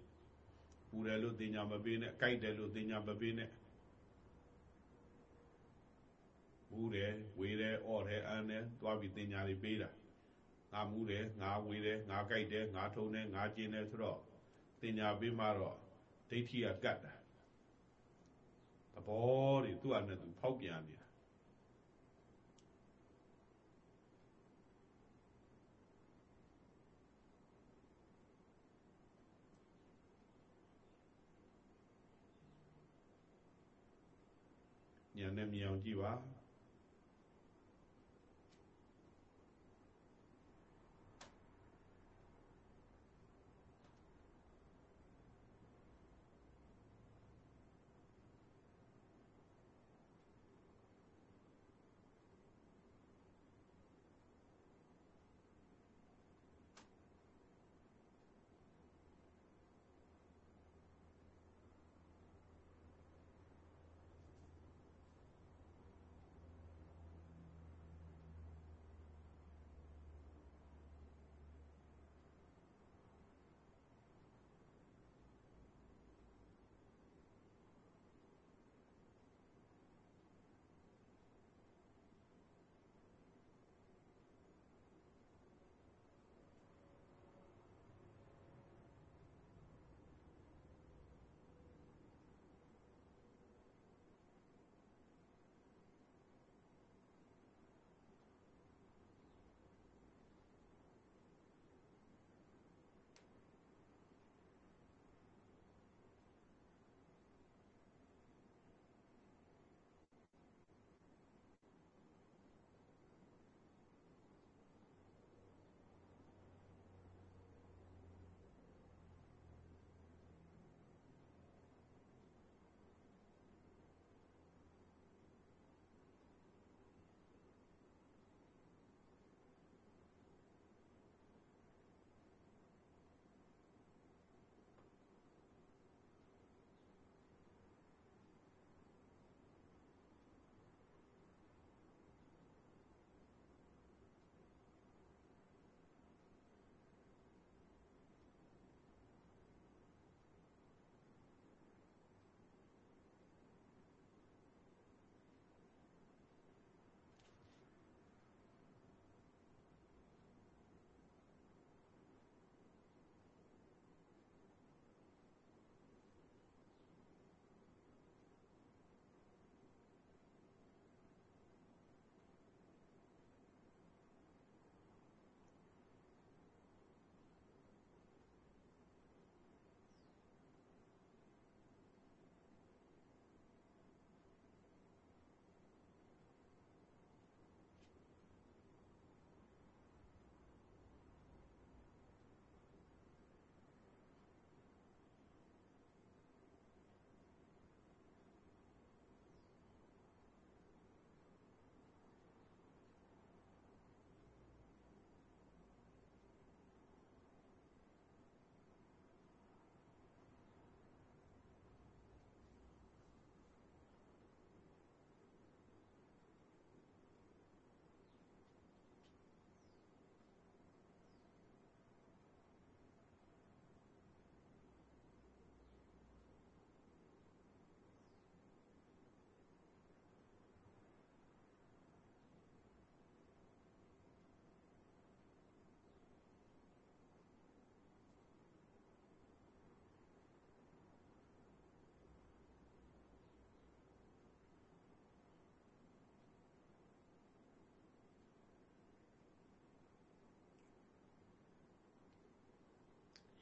ပူတယ်လို့တင်ညာမပေးနဲ့ကြိုက်တယ်လို့တင်ညာမပေးနဲ့ ဘူးတယ်ဝေတယ်အော့တယ်အန်းတယ်သွားပြီးတင်ညာတွေပေးတာငါမူးတယ်ငါဝေတယ်ငါကြိုက်တယ်ငါထုံတယ်ငါကျင်တယ်ဆိုတော့တင်ညာပေးမှတော့ဒိဋ္ဌိကကတ်တာသဘောတွေသူ့အနေနဲ့သူဖောက်ပြန်နေတာညာနဲ့မြင်အောင်ကြည့်ပါ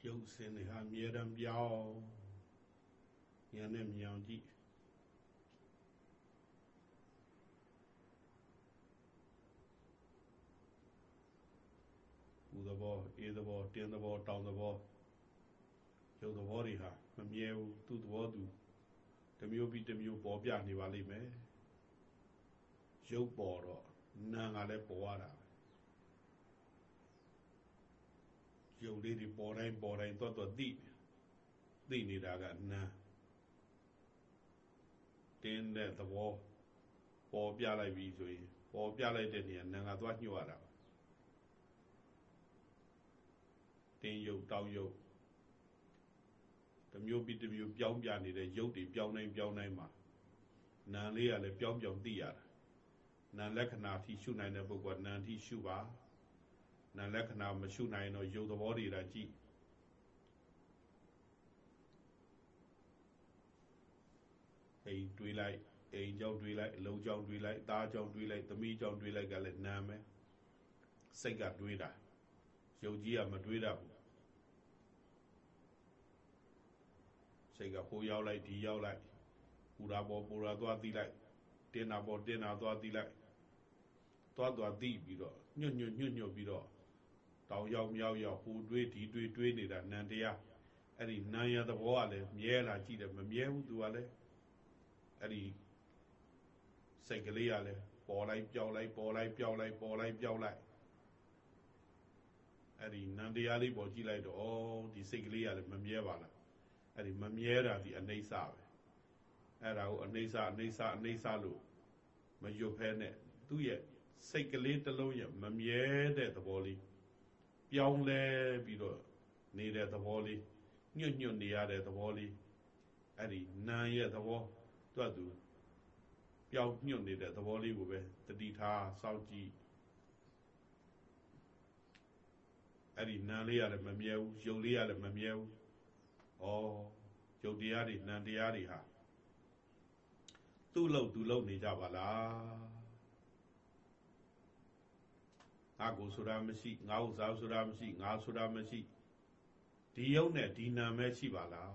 ရုပ်စင်တွေဟာအမြဲတမ်းပြောင်းဉာဏ်နဲ့မြောင်ကြည့်ဘူးသဘောအေးသဘောတင်းသဘောတောင်သဘောရုပ်သဘောတွေဟာမမြဲဘူးသူ့သဘောသူတစ်မျိုးပြီးတစ်မျိုးပေါ်ပြနေပါလိမ့်မယ်ရုပ်ပေါ်တော့နာငါလည်းပေါ်ရတာ ယုတ်လေးတွေပေါ်တိုင်းပေါ်တိုင်းသွားသွားသိသိနေတာကနာတင်းတဲ့သဘောပေါ်ပြလိုက်ပြီဆိုရင်ပေါ်ပြလိုက်တဲ့နေရာနာကသွားညှို့ရတာတင်းယုတ်တောင်းယုတ်တမျိုးပြီးတမျိုးပြောင်းပြနေတဲ့ယုတ်တွေပြောင်းတိုင်းပြောင်းတိုင်းမှာနာလေးကလည်းပြောင်းပြောင်းသိရတာနာလက္ခဏာထိရှုနိုင်တဲ့ပုဂ္ဂိုလ်နာထိရှုပါ နာလက္ခဏာမရှုနိုင်တော့ယုတ်သဘောတွေလာကြည့်အိမ်တွေးလိုက်အိမ်ကြောင့်တွေးလိုက်အလုံးကြောင့်တွေးလိုက်သားကြောင့်တွေးလိုက်သမီးကြောင့်တွေးလိုက်ကလည်းနာမယ်စိတ်ကတွေးတာယုတ်ကြီးကမတွေးတတ်ဘူးစိတ်ကဟိုရောက်လိုက်ဒီရောက်လိုက်ပူရာပေါ်ပူရာသွားသိလိုက်တင်တာပေါ်တင်တာသွားသိလိုက်သွားသွားသိပြီးတော့ညွတ်ညွတ်ညွတ်ညွတ်ပြီးတော့ တောင်ရောက်မြောက်ရောက်ဟိုတွေးဒီတွေးတွေးနေတာနန္တရားအဲ့ဒီနာယသဘောကလည်းမြဲလာကြည့်တယ်မမြဲဘူးသူကလည်းအဲ့ဒီစိတ်ကလေးကလည်းပေါ်လိုက်ပြောင်းလိုက်ပေါ်လိုက်ပြောင်းလိုက်ပေါ်လိုက်ပြောင်းလိုက်အဲ့ဒီနန္တရားလေးပေါ်ကြည့်လိုက်တော့ဩဒီစိတ်ကလေးကလည်းမမြဲပါလားအဲ့ဒီမမြဲတာဒီအနိစ္စပဲအဲ့ဒါကိုအနိစ္စအနိစ္စအနိစ္စလို့မရွတ်ဖဲနဲ့သူ့ရဲ့စိတ်ကလေးတစ်လုံးရဲ့မမြဲတဲ့သဘောလေး ပြောင်းလဲပြီးတော့နေတဲ့သဘောလေးညွတ်ညွတ်နေရတဲ့သဘောလေးအဲ့ဒီနာရဲ့သဘောသူ့အတူပြောင်းညွတ်နေတဲ့သဘောလေးကိုပဲတတိထားစောင့်ကြည့်အဲ့ဒီနာလေးရတယ်မမြဲဘူးယုံလေးရတယ်မမြဲဘူးဩယုတ်တရားတွေနံတရားတွေဟာသူ့လို့သူလို့နေကြပါလား ငါကိုဆိုတာမရှိငါဥစားဆိုတာမရှိငါဆိုတာမရှိဒီယုံနဲ့ဒီနာမဲရှိပါလား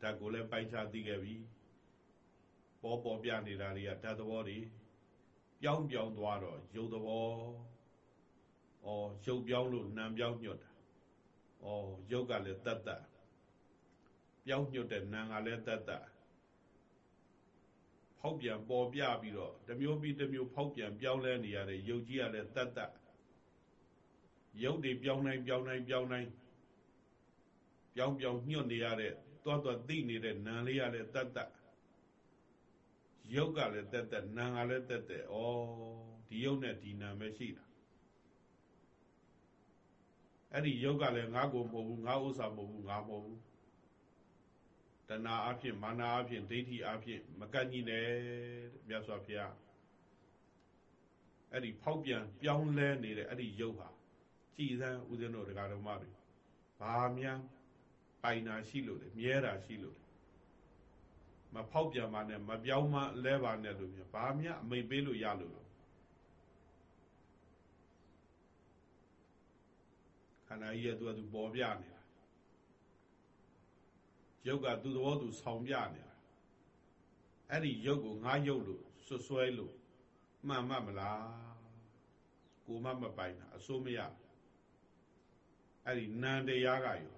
ဓာတ်ကိုလည်းပိုက်ချသိခဲ့ပြီပေါ်ပေါ်ပြနေတာတွေကဓာတ်သဘောတွေပြောင်းပြောင်းသွားတော့ယုတ်သဘောဩရုပ်ပြောင်းလို့နာမ်ပြောင်းညွတ်တာဩရုပ်ကလည်းတတ်တတ်ပြောင်းညွတ်တဲ့နာမ်ကလည်းတတ်တတ် ဖောက်ပြန်ပေါ်ပြပြီးတော့တမျိုးပြီးတမျိုးဖောက်ပြန်ပြောင်းလဲနေရတဲ့ရုပ်ကြီးကလည်းတတ်တတ်ရုပ်တွေပြောင်းနိုင်ပြောင်းနိုင်ပြောင်းနိုင်ပြောင်းပြောင်းညွတ်နေရတဲ့တွားတွားသိနေတဲ့နာမ်လေးကလည်းတတ်တတ်ရုပ်ကလည်းတက်တက်နာမ်ကလည်းတက်တက်ဩဒီရုပ်နဲ့ဒီနာမ်ပဲရှိတာအဲ့ဒီယုတ်ကလည်းငါကိုမဟုတ်ဘူးငါဥစ္စာမဟုတ်ဘူးငါမဟုတ်ဘူး တဏှာအဖြစ်မာနာအဖြစ်ဒိဋ္ဌိအဖြစ်မကန့်ညီနဲ့မြတ်စွာဘုရားအဲ့ဒီဖောက်ပြန်ပြောင်းလဲနေတဲ့အဲ့ဒီယုတ်ဟာကြည်စမ်းဥစဉ်တို့တရားတော်မတွေဘာများပိုင်နာရှိလို့လေမြဲတာရှိလို့မဖောက်ပြန်ပါနဲ့မပြောင်းမလဲပါနဲ့လို့မြဘာများအမိတ်ပေးလို့ရလို့ခန္ဓာကြီးရဲ့သူကသူပေါ်ပြနေတာ ရုပ်ကသူ့သဘောသူဆောင်ပြနေတာအဲ့ဒီရုပ်ကိုငါရုပ်လို့ဆွဆွဲလို့မှန်မှမလားကိုမမပိုင်တာအစိုးမရအဲ့ဒီနံတရားကရော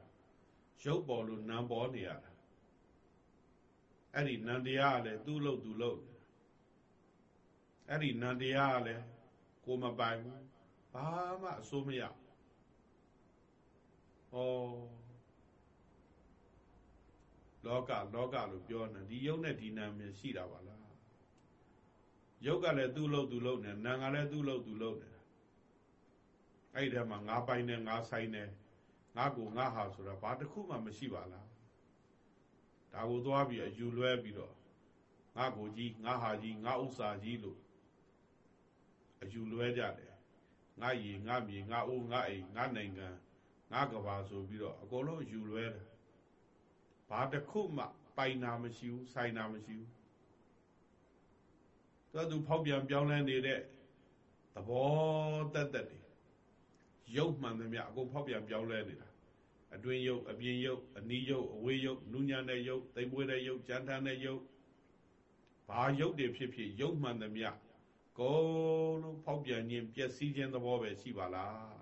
ရုပ်ပေါ်လို့နံပေါ်နေရတာအဲ့ဒီနံတရားကလည်းသူ့လို့သူ့လို့အဲ့ဒီနံတရားကလည်းကိုမပိုင်ဘူးဘာမှအစိုးမရဘူးဩ လောကလောကလို့ပြောနေဒီယုတ်နဲ့ဒီနာမည်ရှိတာပါလားယုတ်ကလည်းသူ့လို့သူ့လို့နေနာကလည်းသူ့လို့သူ့လို့နေတာအဲ့ဒီထဲမှာငါပိုင်နေငါဆိုင်နေငါကိုငါဟာဆိုတာဘာတစ်ခုမှမရှိပါလားဒါကိုသွားပြီးအယူလွဲပြီးတော့ငါကိုကြီးငါဟာကြီးငါဥစ္စာကြီးလို့အယူလွဲကြတယ်ငါရီငါမြေငါအိုးငါအိမ်ငါနိုင်ငံငါကဘာဆိုပြီးတော့အကုန်လုံးယူလွဲတယ် ဘာတစ်ခုမှ ပိုင်နာမရှိဘူးဆိုင်နာမရှိဘူးသူသူဖောက်ပြန်ပြောင်းလဲနေတဲ့သဘောတက်တက်တွေရုပ်မှန်သမျှအကုန်ဖောက်ပြန်ပြောင်းလဲနေတာအတွင်းရုပ်အပြင်ရုပ်အနီးရုပ်အဝေးရုပ်နုညံတဲ့ရုပ်သိမ်မွေးတဲ့ရုပ်ကြမ်းတမ်းတဲ့ရုပ်ဘာရုပ်တွေဖြစ်ဖြစ်ရုပ်မှန်သမျှကိုလုံးဖောက်ပြန်ခြင်းပျက်စီးခြင်းသဘောပဲရှိပါလား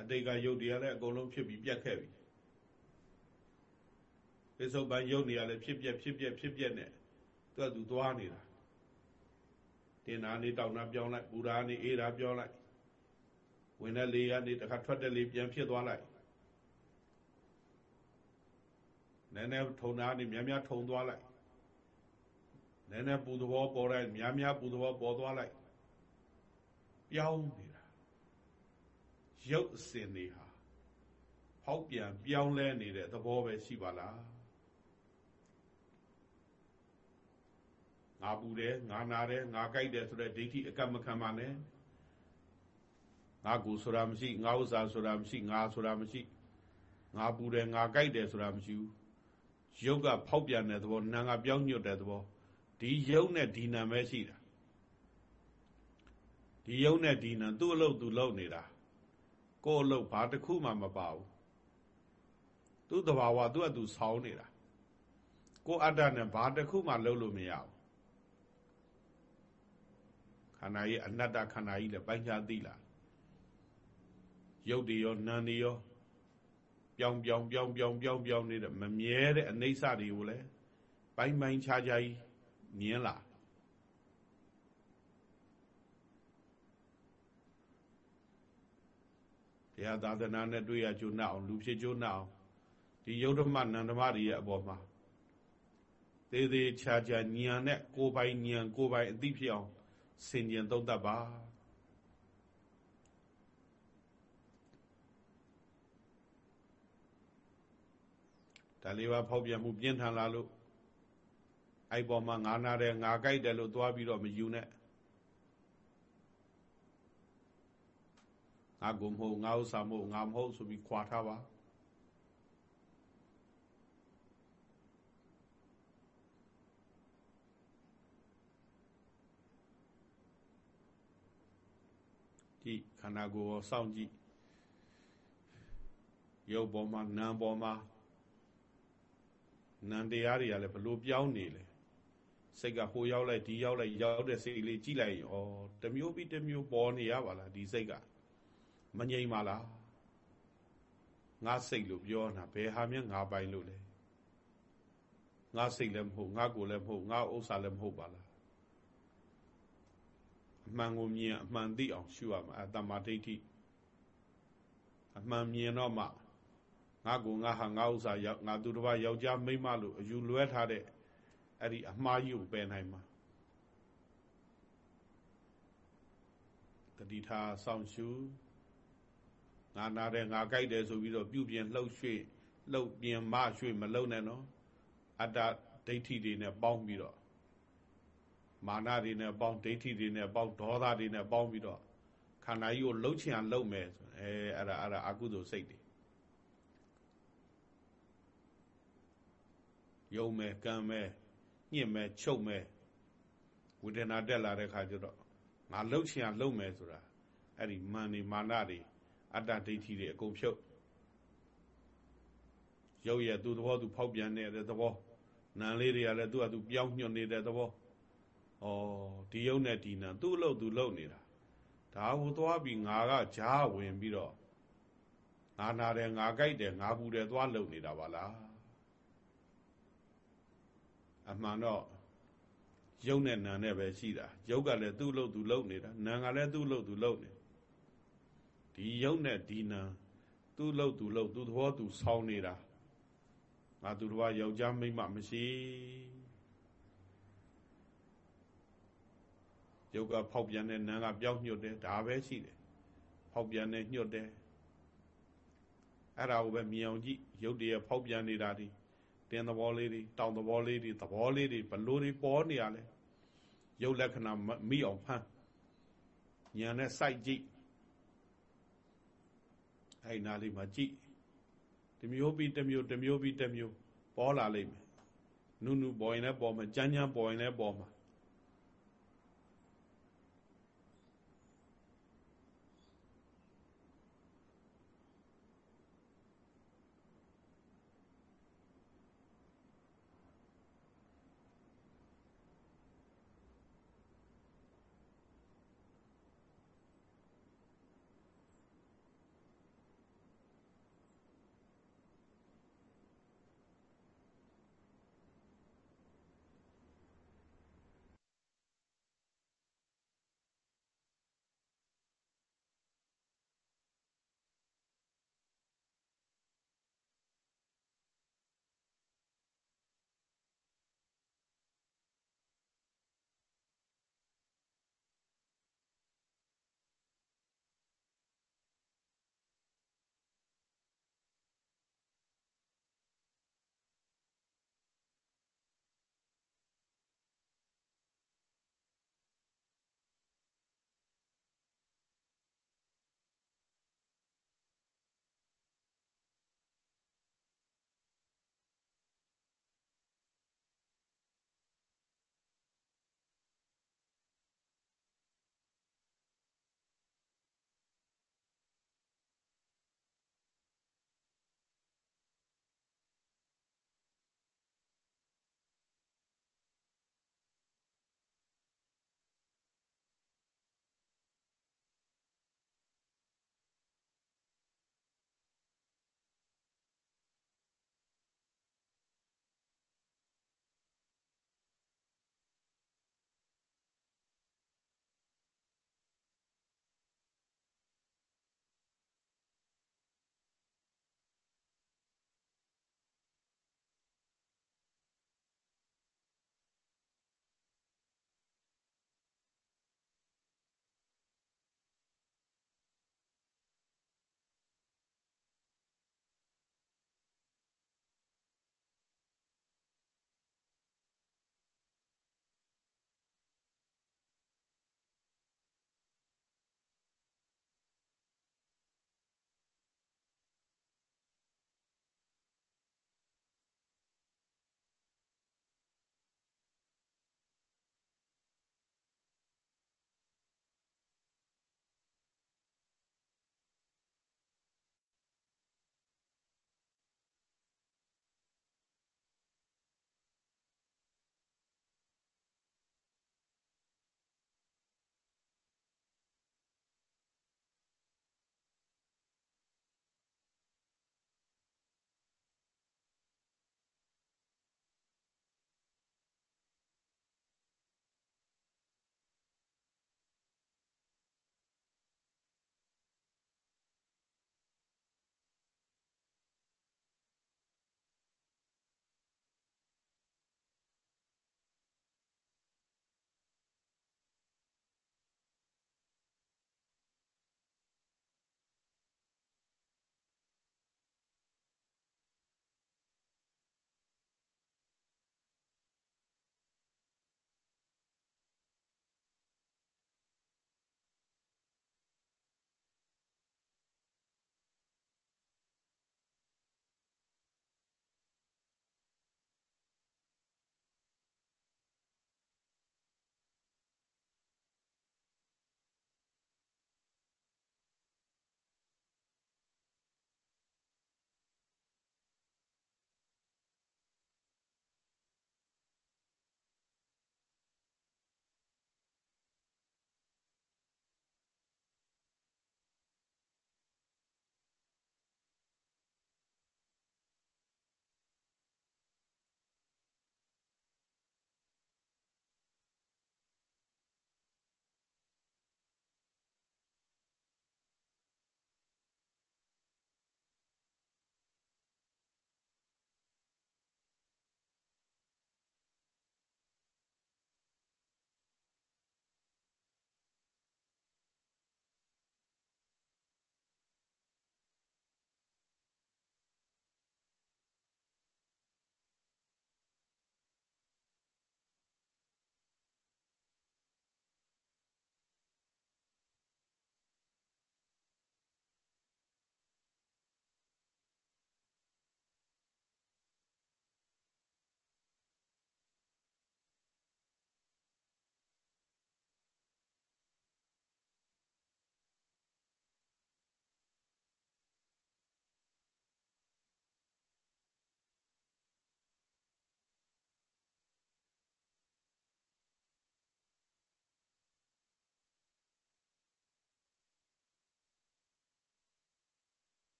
အတိတ်ကယုတ်တရားလည်းအကုန်လုံးဖြစ်ပြီးပြတ်ခဲ့ပြီပစ္စုပန်ယုတ်နေရလည်းဖြစ်ပြက်ဖြစ်ပြက်ဖြစ်ပြက်နဲ့သူကသူသွားနေတာတတင်နာနေတောင်းနာပြောင်းလိုက်ပူရာနေအေးရာပြောင်းလိုက်ဝင်တဲ့လေကနေတခါထွက်တဲ့လေပြန်ဖြစ်သွားလိုက်နည်းနည်းထုံနာနေများများထုံသွားလိုက်နည်းနည်းပူသဘောပေါ်လိုက်များများပူသဘောပေါ်သွားလိုက်ပြောင်းနေတာ ရုပ်အစဉ်တွေဟာဖောက်ပြန်ပြောင်းလဲနေတဲ့သဘောပဲရှိပါလားငါပူတယ်ငါနာတယ်ငါကြိုက်တယ်ဆိုတဲ့ဒိဋ္ဌိအကမခံပါနဲ့ငါကူဆိုတာမရှိငါဥစ္စာဆိုတာမရှိငါဆိုတာမရှိငါပူတယ်ငါကြိုက်တယ်ဆိုတာမရှိဘူးရုပ်ကဖောက်ပြန်တဲ့သဘောနာငါပြောင်းညွတ်တဲ့သဘောဒီရုပ်နဲ့ဒီနာပဲရှိတာဒီရုပ်နဲ့ဒီနာသူ့အလုပ်သူလုပ်နေတာ ကိုယ်အလုပ်ဘာတစ်ခုမှမပါဘူးသူ့တဘာဝသူ့အတူဆောင်းနေတာကိုယ်အတ္တနဲ့ဘာတစ်ခုမှလုပ်လို့မရဘူးခန္ဓာကြီးအနတ္တခန္ဓာကြီးလည်းပိုင်းခြားသိလားရုပ်တွေရောနာမ်တွေရောပြောင်းပြောင်းပြောင်းပြောင်းပြောင်းပြောင်းနေတဲ့မမြဲတဲ့အနိစ္စတွေကိုလည်းပိုင်းပိုင်းခြားခြားကြီးမြင်လာ တရားသာသနာနဲ့တွေ့ရကြုံအောင်လူဖြစ်ကြုံအောင်ဒီယုတ်ဓမ္မနန္ဓမတွေရဲ့အပေါ်မှာသေးသေးချာချာညံနဲ့ကိုယ်ပိုင်ညံကိုယ်ပိုင်အသိဖြစ်အောင်ဆင်ញင်သုံးသပ်ပါဒါလေးပါဖောက်ပြန်မှုပြင်းထန်လာလို့အဲ့ပေါ်မှာငါနာတယ်ငါကြိုက်တယ်လို့သွားပြီးတော့မယူနဲ့ ငါကိုမဟုတ်ငါဥစ္စာမဟုတ်ငါမဟုတ်ဆိုပြီးခွာထားပါကြည့်ခန္ဓာကိုယ်ကိုစောင့်ကြည့်ရုပ်ပေါ်မှာနာမ်ပေါ်မှာနံတရားတွေကလည်းဘလို့ပြောင်းနေလဲစိတ်ကဟိုရောက်လိုက်ဒီရောက်လိုက်ရောက်တဲ့စိတ်လေးကြည့်လိုက်ရင်ဩတမျိုးပြီးတမျိုးပေါ်နေရပါလားဒီစိတ်က မငြိမ်ပါလားငါစိတ်လို့ပြောတာဘယ်ဟာမြငါပိုင်လို့လဲငါစိတ်လည်းမဟုတ်ငါကိုယ်လည်းမဟုတ်ငါဥစ္စာလည်းမဟုတ်ပါလားအမှန်ကိုမြင်အမှန်သိအောင်ရှုရမှာအတ္တမဒိဋ္ဌိအမှန်မြင်တော့မှငါကိုငါဟာငါဥစ္စာရောက်ငါသူတစ်ပါးယောက်ျားမိန်းမလို့အယူလွဲထားတဲ့အဲ့ဒီအမှားကြီးကိုပယ်နိုင်မှာတတိထားစောင့်ရှု ငါနာတယ်ငါကြိုက်တယ်ဆိုပြီးတော့ပြုပြင်လှုပ်ရွှေ့လှုပ်ပြင်မရွှေ့မလှုပ်နဲ့နော်အတ္တဒိဋ္ဌိတွေနဲ့ပေါင်းပြီးတော့မာနတွေနဲ့ပေါင်းဒိဋ္ဌိတွေနဲ့ပေါင်းဒေါသတွေနဲ့ပေါင်းပြီးတော့ခန္ဓာကြီးကိုလှုပ်ချင်အောင်လှုပ်မယ်ဆိုအဲအဲ့ဒါအဲ့ဒါအကုသိုလ်စိတ်တွေယုံမယ်ကံမယ်ညှင့်မယ်ချုပ်မယ်ဝေဒနာတက်လာတဲ့ခါကျတော့ငါလှုပ်ချင်အောင်လှုပ်မယ်ဆိုတာအဲ့ဒီမာနေမာနတွေ အတ္တဒိဋ္ဌိတွေအကုန်ဖြုတ်ရုပ်ရဲ့သူ့သဘောသူဖောက်ပြန်နေတဲ့သဘောနာလေးတွေကလည်းသူ့အတူပြောင်းညွတ်နေတဲ့သဘောဩဒီယုံနဲ့ဒီနာသူ့အလုပ်သူလုပ်နေတာဒါဟိုသွားပြီးငါကကြားဝင်ပြီးတော့ငါနာတယ်ငါကြိုက်တယ်ငါပူတယ်သွားလုပ်နေတာပါလားအမှန်တော့ယုံနဲ့နာနဲ့ပဲရှိတာယုတ်ကလည်းသူ့လို့သူလုံနေတာနာကလည်းသူ့လို့သူလုံနေ ဒီယုံနဲ့ဒီနာသူ့လို့သူလုံသူ့သဘောသူဆောင်းနေတာငါသူတော်ယောက်ျားမိန်းမမရှိယုတ်ကဖောက်ပြန်တဲ့နာကပြောင်းညွတ်တယ်ဒါပဲရှိတယ်ဖောက်ပြန်တဲ့ညွတ်တယ်အဲ့ဒါကိုပဲမြင်အောင်ကြည့်ယုတ်တည်းဖောက်ပြန်နေတာဒီတင်းသဘောလေးတွေတောင်သဘောလေးတွေသဘောလေးတွေဘလို့တွေပေါ်နေရလဲရုပ်လက္ခဏာမိအောင်ဖမ်းညာနဲ့စိုက်ကြည့် အဲ့နာလေးမှာကြည့်တမျိုးပြီးတမျိုးတမျိုးပြီးတမျိုးပေါ်လာလိမ့်မယ်နုနုပေါ်ရင်လည်းပေါ်မှာကြမ်းကြမ်းပေါ်ရင်လည်းပေါ်မှာ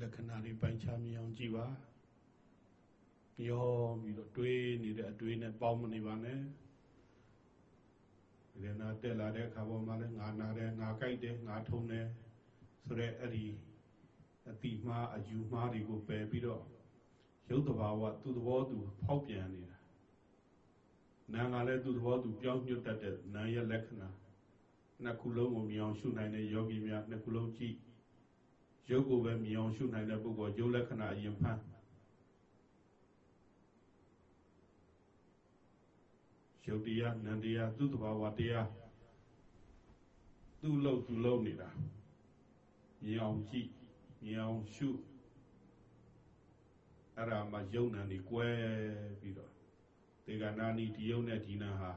လက္ခဏာတွေပိုင်းခြားမြင်အောင်ကြည့်ပါပြောပြီးတော့တွေးနေတဲ့အတွေးနဲ့ပေါင်းမနေပါနဲ့ဒီနာတက်လာတဲ့အခါပေါ်မှာလည်းငါနာတယ်ငါကြိုက်တယ်ငါထုံတယ်ဆိုတော့အဲ့ဒီအတိမှားအယူမှားတွေကိုပယ်ပြီးတော့ရုပ်တဘာဝသူ့သဘောသူဖောက်ပြန်နေတာနာငါလည်းသူ့သဘောသူပြောင်းညွတ်တတ်တဲ့နာရဲ့လက္ခဏာနှစ်ခုလုံးကိုမြင်အောင်ရှုနိုင်တဲ့ယောဂီများနှစ်ခုလုံးကြည့် ရုပ်ကိုပဲမြင်အောင်ရှုနိုင်တဲ့ပုဂ္ဂိုလ်ရုပ်လက္ခဏာအရင်ဖမ်းရုပ်တရားနံတရားသူ့တဘာဝတရားသူ့လို့သူ့လို့နေတာမြင်အောင်ကြည့်မြင်အောင်ရှုအဲ့ဒါမှယုံနံဒီကွဲပြီးတော့ဒေဂနာနီဒီယုံနဲ့ဒီနာဟာ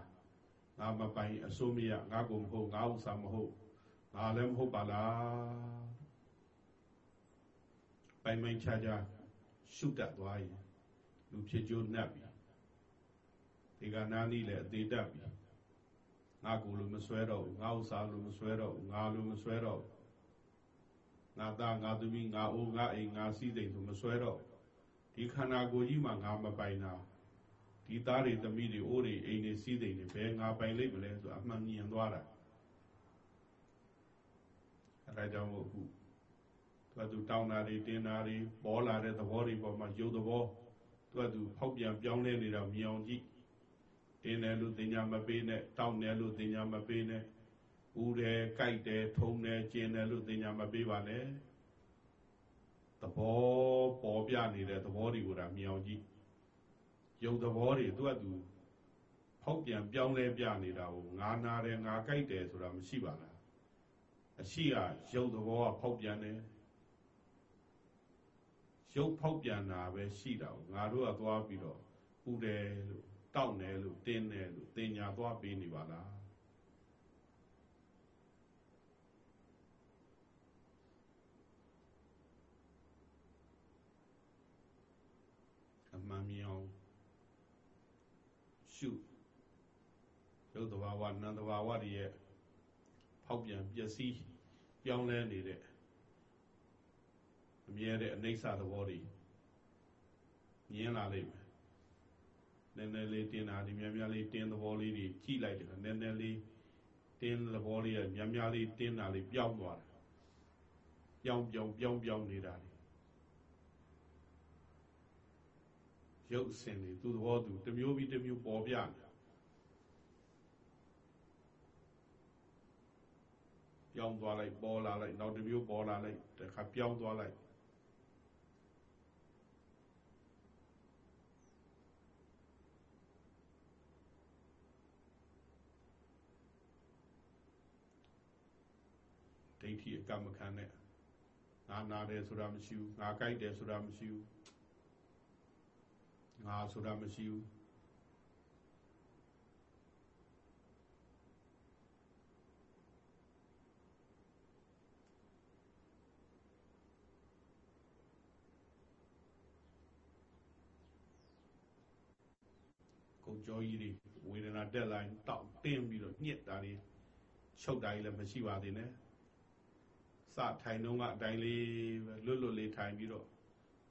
ငါမပိုင်အစိုးမရငါကိုမဟုတ်ငါဥစ္စာမဟုတ်ငါလည်းမဟုတ်ပါလား ပိုင်ပိုင်ခြားခြားရှုတတ်သွားရင်လူဖြစ်ကြိုးနှက်ပြီဒီကနာနီလည်းအသေးတတ်ပြီငါကိုလိုမဆွဲတော့ဘူးငါဥစ္စာလိုမဆွဲတော့ဘူးငါလိုမဆွဲတော့ငါသားငါသမီးငါအိုးငါအိမ်ငါစီးစိမ်ဆိုမဆွဲတော့ဒီခန္ဓာကိုယ်ကြီးမှာငါမပိုင်တာဒီသားတွေသမီးတွေအိုးတွေအိမ်တွေစီးစိမ်တွေဘယ်ငါပိုင်လိမ့်မလဲဆိုအမှန်မြင်သွားတာအဲဒါကြောင့်မို့အခု သူကသူတောင်းတာတွေတင်းတာတွေပေါ်လာတဲ့သဘောတွေပေါ်မှာရုပ်သဘောသူကသူဖောက်ပြန်ပြောင်းလဲနေတာမြင်အောင်ကြည့်တင်းတယ်လို့တင်ညာမပေးနဲ့တောင်းတယ်လို့တင်ညာမပေးနဲ့ဦးတယ်ကြိုက်တယ်ထုံတယ်ကျင်တယ်လို့တင်ညာမပေးပါနဲ့သဘောပေါ်ပြနေတဲ့သဘောတွေကိုဒါမြင်အောင်ကြည့်ရုပ်သဘောတွေသူကသူဖောက်ပြန်ပြောင်းလဲပြနေတာကိုငါနာတယ်ငါကြိုက်တယ်ဆိုတာမရှိပါလားအရှိကရုပ်သဘောကဖောက်ပြန်တယ် ရုပ်ဖောက်ပြန်တာပဲရှိတာကိုငါတို့ကသွားပြီးတော့ဥတယ်လို့တောက်တယ်လို့တင်းတယ်လို့တင်ညာသွားပေးနေပါလားအမှန်မြင်အောင်ရှုရုပ်တဘာဝနာမ်တဘာဝတွေရဲ့ဖောက်ပြန်ပျက်စီးပြောင်းလဲနေတဲ့ အမြဲတဲ့အနိစ္စသဘောတွေမြင်လာလိမ့်မယ်နည်းနည်းလေးတင်းတာဒီများများလေးတင်းသဘောလေးတွေကြည့်လိုက်တယ်နည်းနည်းလေးတင်းသဘောလေးကများများလေးတင်းတာလေးပြောင်းသွားတာပြောင်းပြောင်းပြောင်းပြောင်းနေတာလေရုပ်စင်တွေသူ့သဘောသူတစ်မျိုးပြီးတစ်မျိုးပေါ်ပြနေတာပြောင်းသွားလိုက်ပေါ်လာလိုက်နောက်တစ်မျိုးပေါ်လာလိုက်တခါပြောင်းသွားလိုက် ဋ္ဌိအကမ္မခံနဲ့ငါနာတယ်ဆိုတာမရှိဘူးငါကြိုက်တယ်ဆိုတာမရှိဘူးငါဆိုတာမရှိဘူးကိုကြောကြီးတွေဝေဒနာတက်လာရင်တောက်တင်းပြီးတော့ညှစ်တာတွေချုပ်တာကြီးလည်းမရှိပါသေးနဲ့ စထိုင်တော့ကအတိုင်းလေးပဲလွတ်လွတ်လေးထိုင်ပြီးတော့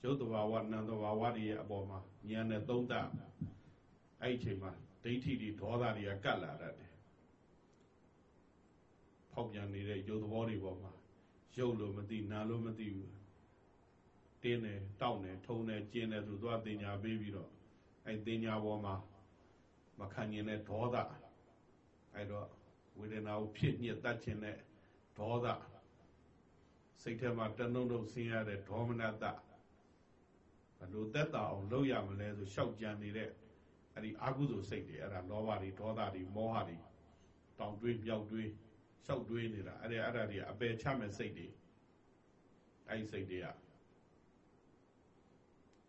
ရုပ်တဘာဝနာမ်တဘာဝတွေရဲ့အပေါ်မှာဉာဏ်နဲ့သုံးသပ်အဲ့ဒီအချိန်မှာဒိဋ္ဌိတွေဒေါသတွေကကတ်လာတတ်တယ်ဖောက်ပြန်နေတဲ့ရုပ်သဘောတွေပေါ်မှာရုပ်လို့မသိနာလို့မသိဘူးတင်းတယ်တောက်တယ်ထုံတယ်ကျင်းတယ်ဆိုသွားတင်ညာပေးပြီးတော့အဲ့တင်ညာပေါ်မှာမခံကျင်တဲ့ဒေါသအဲ့တော့ဝေဒနာကိုဖြစ်ညစ်တတ်ခြင်းနဲ့ဒေါသ စိတ်ထဲမှာတနှုံနှုံဆင်းရတဲ့ဒေါမနတဘလို့သက်တာအောင်လုပ်ရမလဲဆိုရှောက်ကြံနေတဲ့အဲ့ဒီအာဟုဇုစိတ်တွေအဲ့ဒါလောဘတွေဒေါသတွေမောဟတွေတောင်တွေးမြောက်တွေးရှောက်တွေးနေတာအဲ့ဒါအဲ့ဒါတွေအပယ်ချမဲ့စိတ်တွေအဲ့ဒီစိတ်တွေက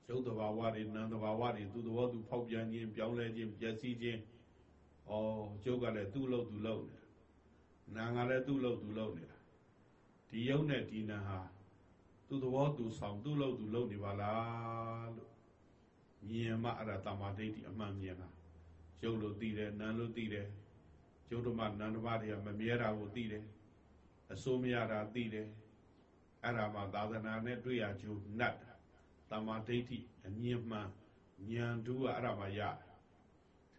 ရုပ်တဘာဝတွေနာမ်တဘာဝတွေသူ့သဘောသူဖောက်ပြန်ခြင်းပြောင်းလဲခြင်းပျက်စီးခြင်းဩကျုပ်ကလည်းသူ့လို့သူ့လို့နေတာနာငါလည်းသူ့လို့သူ့လို့နေတာ ဒီယုံနဲ့ဒီနာဟာသူ့သဘောသူဆောင်သူ့လို့သူ့လို့နေပါလားလို့မြင်မှအဲ့ဒါတမာဒိဋ္ဌိအမှန်မြင်တာရုပ်လို့သိတယ်နာမ်လို့သိတယ်ကျုပ်တို့မှနန္ဒမတွေကမမြဲတာကိုသိတယ်အစိုးမရတာသိတယ်အဲ့ဒါမှသာသနာနဲ့တွေ့ရကြိုးနတ်တမာဒိဋ္ဌိအမြင်မှန်ဉာဏ်တူးကအဲ့ဒါမှရ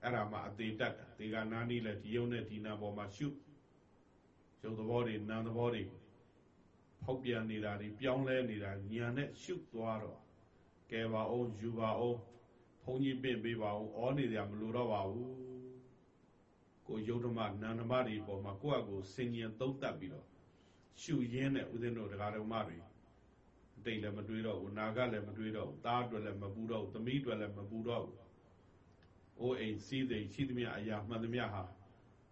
အဲ့ဒါမှအသေးတတ်တေကနာနီလည်းဒီယုံနဲ့ဒီနာပေါ်မှာရှုရုပ်သဘောတွေနာမ်သဘောတွေ ဖောက်ပြန်နေတာတွေပြောင်းလဲနေတာဉာဏ်နဲ့ရှုသွားတော့ကဲပါအောင်ယူပါအောင်ဘုန်းကြီးပြင့်ပေးပါအောင်ဩနေကြမလို့တော့ပါဘူးကိုယုတ်ဓမ္မနန္ဓမ္မတွေပေါ်မှာကိုယ့်အကိုစင်ញင်သုံးတတ်ပြီးတော့ရှုရင်းနဲ့ဦးဇင်းတို့တရားတော်မတွေအတိတ်လည်းမတွေးတော့ဘူးနာကလည်းမတွေးတော့ဘူးသားအတွက်လည်းမပူတော့ဘူးသမီးအတွက်လည်းမပူတော့ဘူးအိုးအိမ်စီးစိမ်ရှိသမျှအရာမှန်သမျှဟာ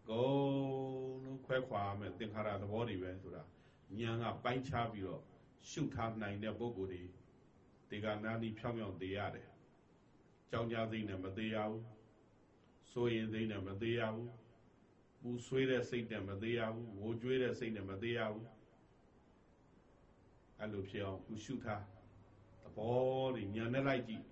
ကုန်လုံးခွဲခွာမဲ့သင်္ခါရသဘောတွေပဲဆိုတာ ဉာဏ်ကပိုင်းခြားပြီးတော့ရှုထားနိုင်တဲ့ပုဂ္ဂိုလ်တွေဒီကနာနီဖြောင်းဖြောင်းသေးရတယ်ကြောင်းကြသိနဲ့မသေးရဘူးစိုးရင်သိနဲ့မသေးရဘူးပူဆွေးတဲ့စိတ်နဲ့မသေးရဘူးငိုကြွေးတဲ့စိတ်နဲ့မသေးရဘူးအဲ့လိုဖြစ်အောင်ကုရှုထားသဘောတွေညာနဲ့လိုက်ကြည့်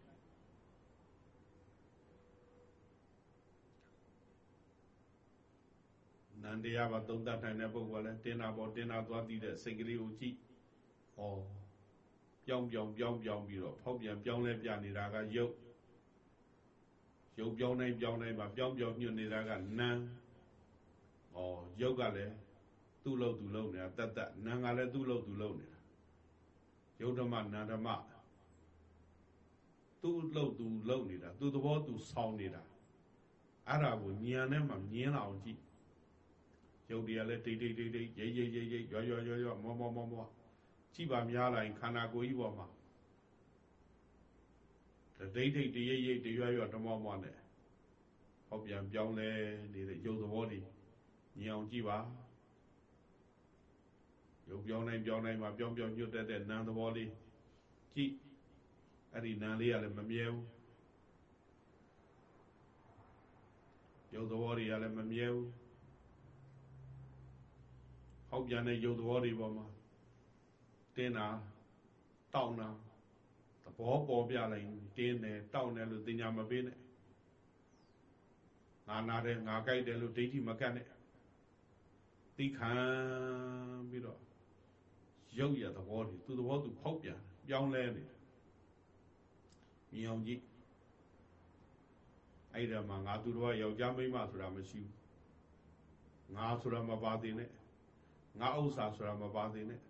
နန္တရားပါသုံးသပ်နိုင်တဲ့ပုဂ္ဂိုလ်လည်းတင်တာပေါ်တင်တာသွားတည်တဲ့စိတ်ကလေးကိုကြည့်ဩပြောင်းပြောင်းပြောင်းပြောင်းပြီးတော့ဖောက်ပြန်ပြောင်းလဲပြနေတာကယုတ်ရုပ်ပြောင်းတိုင်းပြောင်းတိုင်းမှာပြောင်းပြောင်းညွတ်နေတာကနာမ်ဩရုပ်ကလည်းသူ့လို့သူ့လို့နေတာတတ်တတ်နာမ်ကလည်းသူ့လို့သူ့လို့နေတာယုတ်ဓမ္မနာမ်ဓမ္မသူ့လို့သူ့လို့နေတာသူ့သဘောသူဆောင်းနေတာအဲ့ဒါကိုဉာဏ်နဲ့မှမြင်လာအောင်ကြည့် ရုပ်တွေကလည်းတိတ်တိတ်တိတ်တိတ်ရိပ်ရိပ်ရိပ်ရိပ်ရွရွရွရွမောမောမောမောကြည့်ပါများလိုက်ခန္ဓာကိုယ်ကြီးပေါ်မှာဒိဋ္ဌိတရိပ်ရိပ်တရွရွဓမ္မမောနဲ့ဟောပြန်ပြောင်းလဲနေတဲ့ရုပ်သဘောတွေမြင်အောင်ကြည့်ပါရုပ်ပြောင်းတိုင်းပြောင်းတိုင်းမှာပြောင်းပြောင်းညွတ်တတ်တဲ့နာမ်သဘောလေးကြည့်အဲ့ဒီနာမ်လေးကလည်းမမြဲဘူးရုပ်သဘောတွေကလည်းမမြဲဘူး ဟောက်ပြန်တဲ့ရုပ်သဘောတွေပေါ်မှာတင်းတာတောက်တာသဘောပေါ်ပြလိုက်တင်းတယ်တောက်တယ်လို့တင်ညာမပေးနဲ့ငါနာတယ်ငါကြိုက်တယ်လို့ဒိဋ္ဌိမကတ်နဲ့သိခံပြီးတော့ရုပ်ရသဘောတွေသူသဘောသူဖောက်ပြန်ပြောင်းလဲနေတယ်မြင်အောင်ကြည့်အဲ့ဒါမှငါသူတော်ယောက်ျားမိန်းမဆိုတာမရှိဘူးငါဆိုတာမပါသေးနဲ့ ငါဥစ္စာဆိုတာမပါသေးနဲ့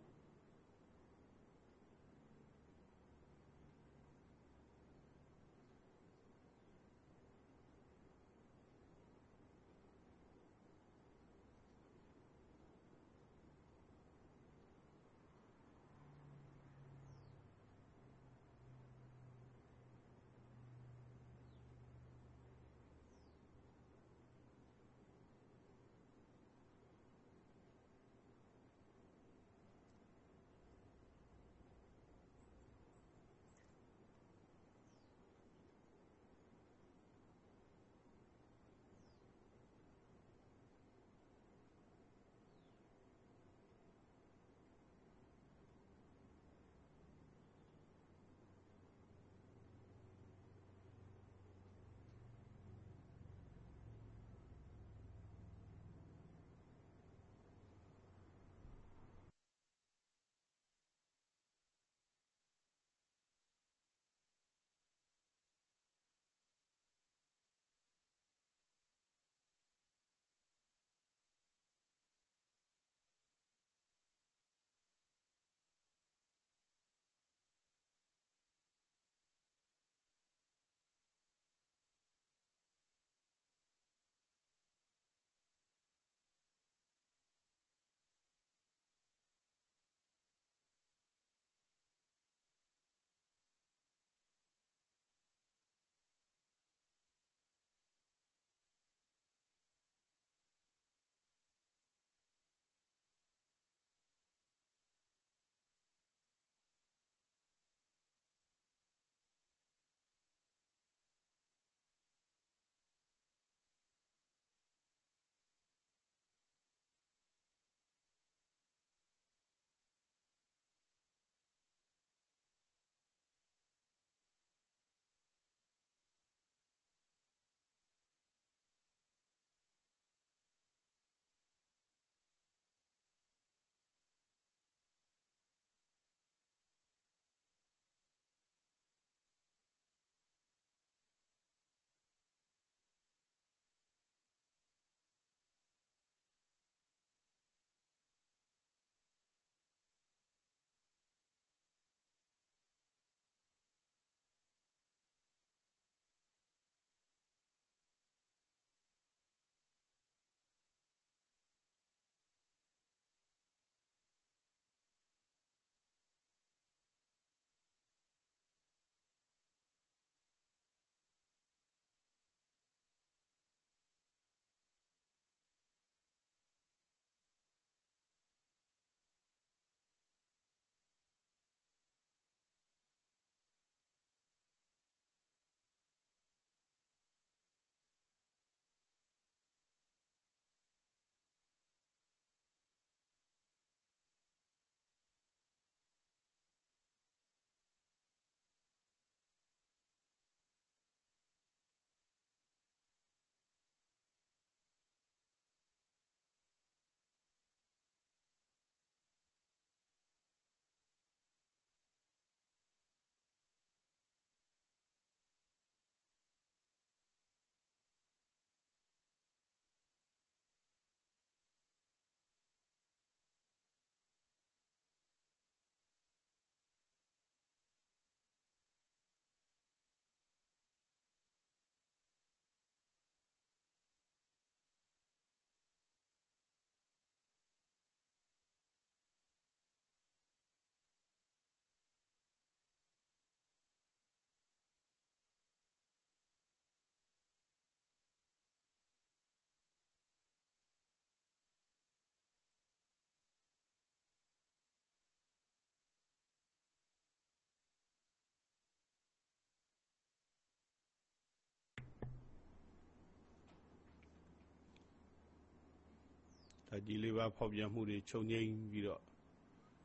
ဓာကြီးလေးပါဖောက်ပြန်မှုတွေခြုံငိမ့်ပြီးတော့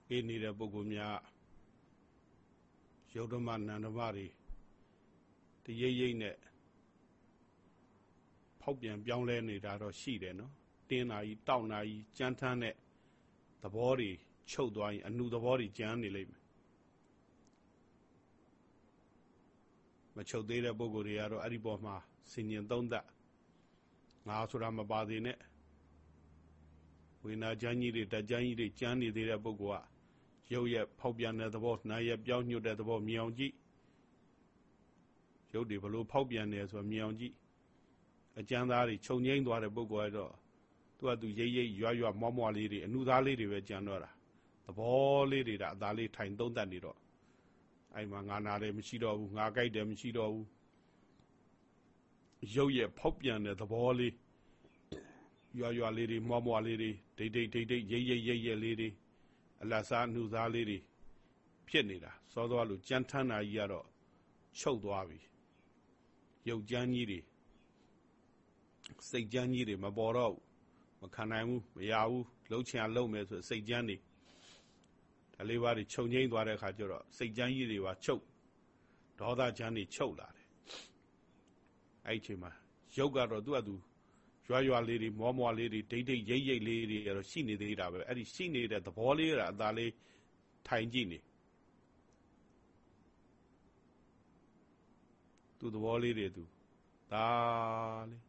အေးနေတဲ့ပုဂ္ဂိုလ်များယုတ်ဓမ္မနန္ဓမတွေတရိပ်ရိပ်နဲ့ဖောက်ပြန်ပြောင်းလဲနေတာတော့ရှိတယ်နော်တင်းနာကြီးတောက်နာကြီးကြမ်းထမ်းတဲ့သဘောတွေချုပ်သွားရင်အနုသဘောတွေကြမ်းနေလိမ့်မယ်မချုပ်သေးတဲ့ပုဂ္ဂိုလ်တွေကတော့အဲ့ဒီပေါ်မှာစင်ញင်သုံးသက်ငါဆိုတာမပါသေးနဲ့ ဝိညာဉ်ချမ်းကြီးတွေတကြမ်းကြီးတွေကြမ်းနေသေးတဲ့ပုဂ္ဂိုလ်ကရုပ်ရဲ့ဖောက်ပြန်တဲ့သဘောနာရဲ့ပြောင်းညွတ်တဲ့သဘောမြင်အောင်ကြည့်ရုပ်တွေဘလို့ဖောက်ပြန်နေဆိုမြင်အောင်ကြည့်အကျမ်းသားတွေခြုံငိမ့်သွားတဲ့ပုဂ္ဂိုလ်ကတော့သူကသူရိပ်ရိပ်ရွရွမွားမွားလေးတွေအနုသားလေးတွေပဲကြံတော့တာသဘောလေးတွေဒါအသားလေးထိုင်သုံးတတ်နေတော့အဲ့မှာငါနာတယ်မရှိတော့ဘူးငါကြိုက်တယ်မရှိတော့ဘူးရုပ်ရဲ့ဖောက်ပြန်တဲ့သဘောလေး ရွရွလေးတွေမွားမွားလေးတွေဒိတ်ဒိတ်ဒိတ်ဒိတ်ရိပ်ရိပ်ရိပ်ရိပ်လေးတွေအလတ်စားနှူသားလေးတွေဖြစ်နေတာစောသွားလို့ကြမ်းထမ်းတာကြီးကတော့ချုပ်သွားပြီရုပ်ကြမ်းကြီးတွေစိတ်ကြမ်းကြီးတွေမပေါ်တော့ဘူးမခံနိုင်ဘူးမရဘူးလှုပ်ချင်အောင်လှုပ်မယ်ဆိုစိတ်ကြမ်းတွေဒါလေးပါးတွေခြုံငိမ့်သွားတဲ့အခါကျတော့စိတ်ကြမ်းကြီးတွေပါချုပ်ဒေါသကြမ်းတွေချုပ်လာတယ်အဲ့ဒီချိန်မှာရုပ်ကတော့သူ့အတူ ရွာရွာလေးတွေမောမောလေးတွေဒိတ်ဒိတ်ရိပ်ရိပ်လေးတွေကတော့ရှိနေသေးတာပဲအဲ့ဒီရှိနေတဲ့သဘောလေးကအသာလေးထိုင်ကြည့်နေသူ့သဘောလေးတွေသူဒါလေး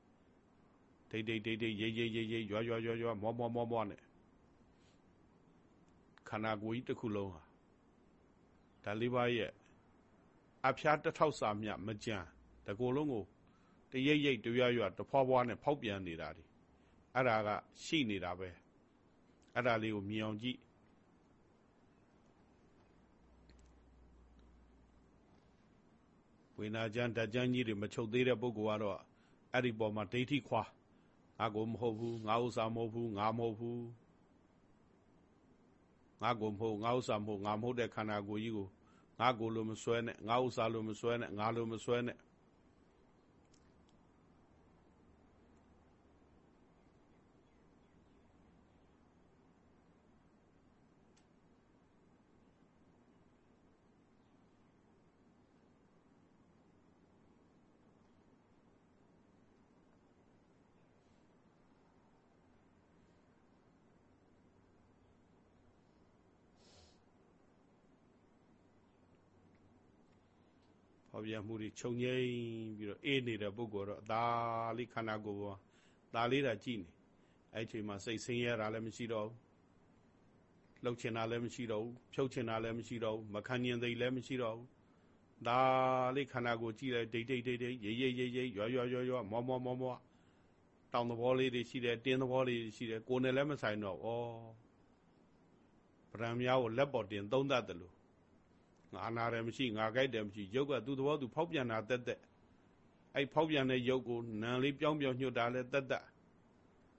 ဒိတ်ဒိတ်ဒိတ်ဒိတ်ရိပ်ရိပ်ရိပ်ရိပ်ရွာရွာရွာရွာမောမောမောမောနဲ့ခန္ဓာကိုယ်ကြီးတစ်ခုလုံးဟာဒါလေးပါးရဲ့အဖျားတစ်ထောက်စာမြမကြံတကိုယ်လုံးကို တရိပ်ရိပ်တရွရွတဖွာဖွာနဲ့ဖောက်ပြန်နေတာဒီအဲ့ဒါကရှိနေတာပဲအဲ့ဒါလေးကိုမြင်အောင်ကြည့်ဝိညာဉ်ကြမ်းဓာတ်ကြမ်းကြီးတွေမချုပ်သေးတဲ့ပုဂ္ဂိုလ်ကတော့အဲ့ဒီပေါ်မှာဒိဋ္ဌိခွာငါကိုမဟုတ်ဘူးငါဥစ္စာမဟုတ်ဘူးငါမဟုတ်ဘူးငါကိုမဟုတ်ငါဥစ္စာမဟုတ်ငါမဟုတ်တဲ့ခန္ဓာကိုယ်ကြီးကိုငါကိုလိုမစွဲနဲ့ငါဥစ္စာလိုမစွဲနဲ့ငါလိုမစွဲနဲ့ ဟောပြမှုတွေခြုံငိမ့်ပြီးတော့အေးနေတဲ့ပုဂ္ဂိုလ်တော့ဒါလေးခန္ဓာကိုယ်ပေါ်ဒါလေးတာကြည့်နေအဲ့ချိန်မှာစိတ်ဆင်းရဲတာလည်းမရှိတော့ဘူးလှုပ်ချင်တာလည်းမရှိတော့ဘူးဖြုတ်ချင်တာလည်းမရှိတော့ဘူးမခံညင်သိလည်းမရှိတော့ဘူးဒါလေးခန္ဓာကိုယ်ကြည့်လိုက်ဒိတ်ဒိတ်ဒိတ်ဒိတ်ရိပ်ရိပ်ရိပ်ရိပ်ရွရွရွရွမောမောမောမောတောင်သဘောလေးတွေရှိတယ်တင်းသဘောလေးတွေရှိတယ်ကိုယ်နဲ့လည်းမဆိုင်တော့ဩဗရံများကိုလက်ပေါ်တင်သုံးတတ်တယ်လို့ ငါနာတယ်မရှိငါကြိုက်တယ်မရှိရုပ်ကသူ့သဘောသူဖောက်ပြန်တာတက်တက်အဲ့ဖောက်ပြန်တဲ့ရုပ်ကိုနံလေးပြောင်းပြောင်းညှို့တာလဲတက်တက်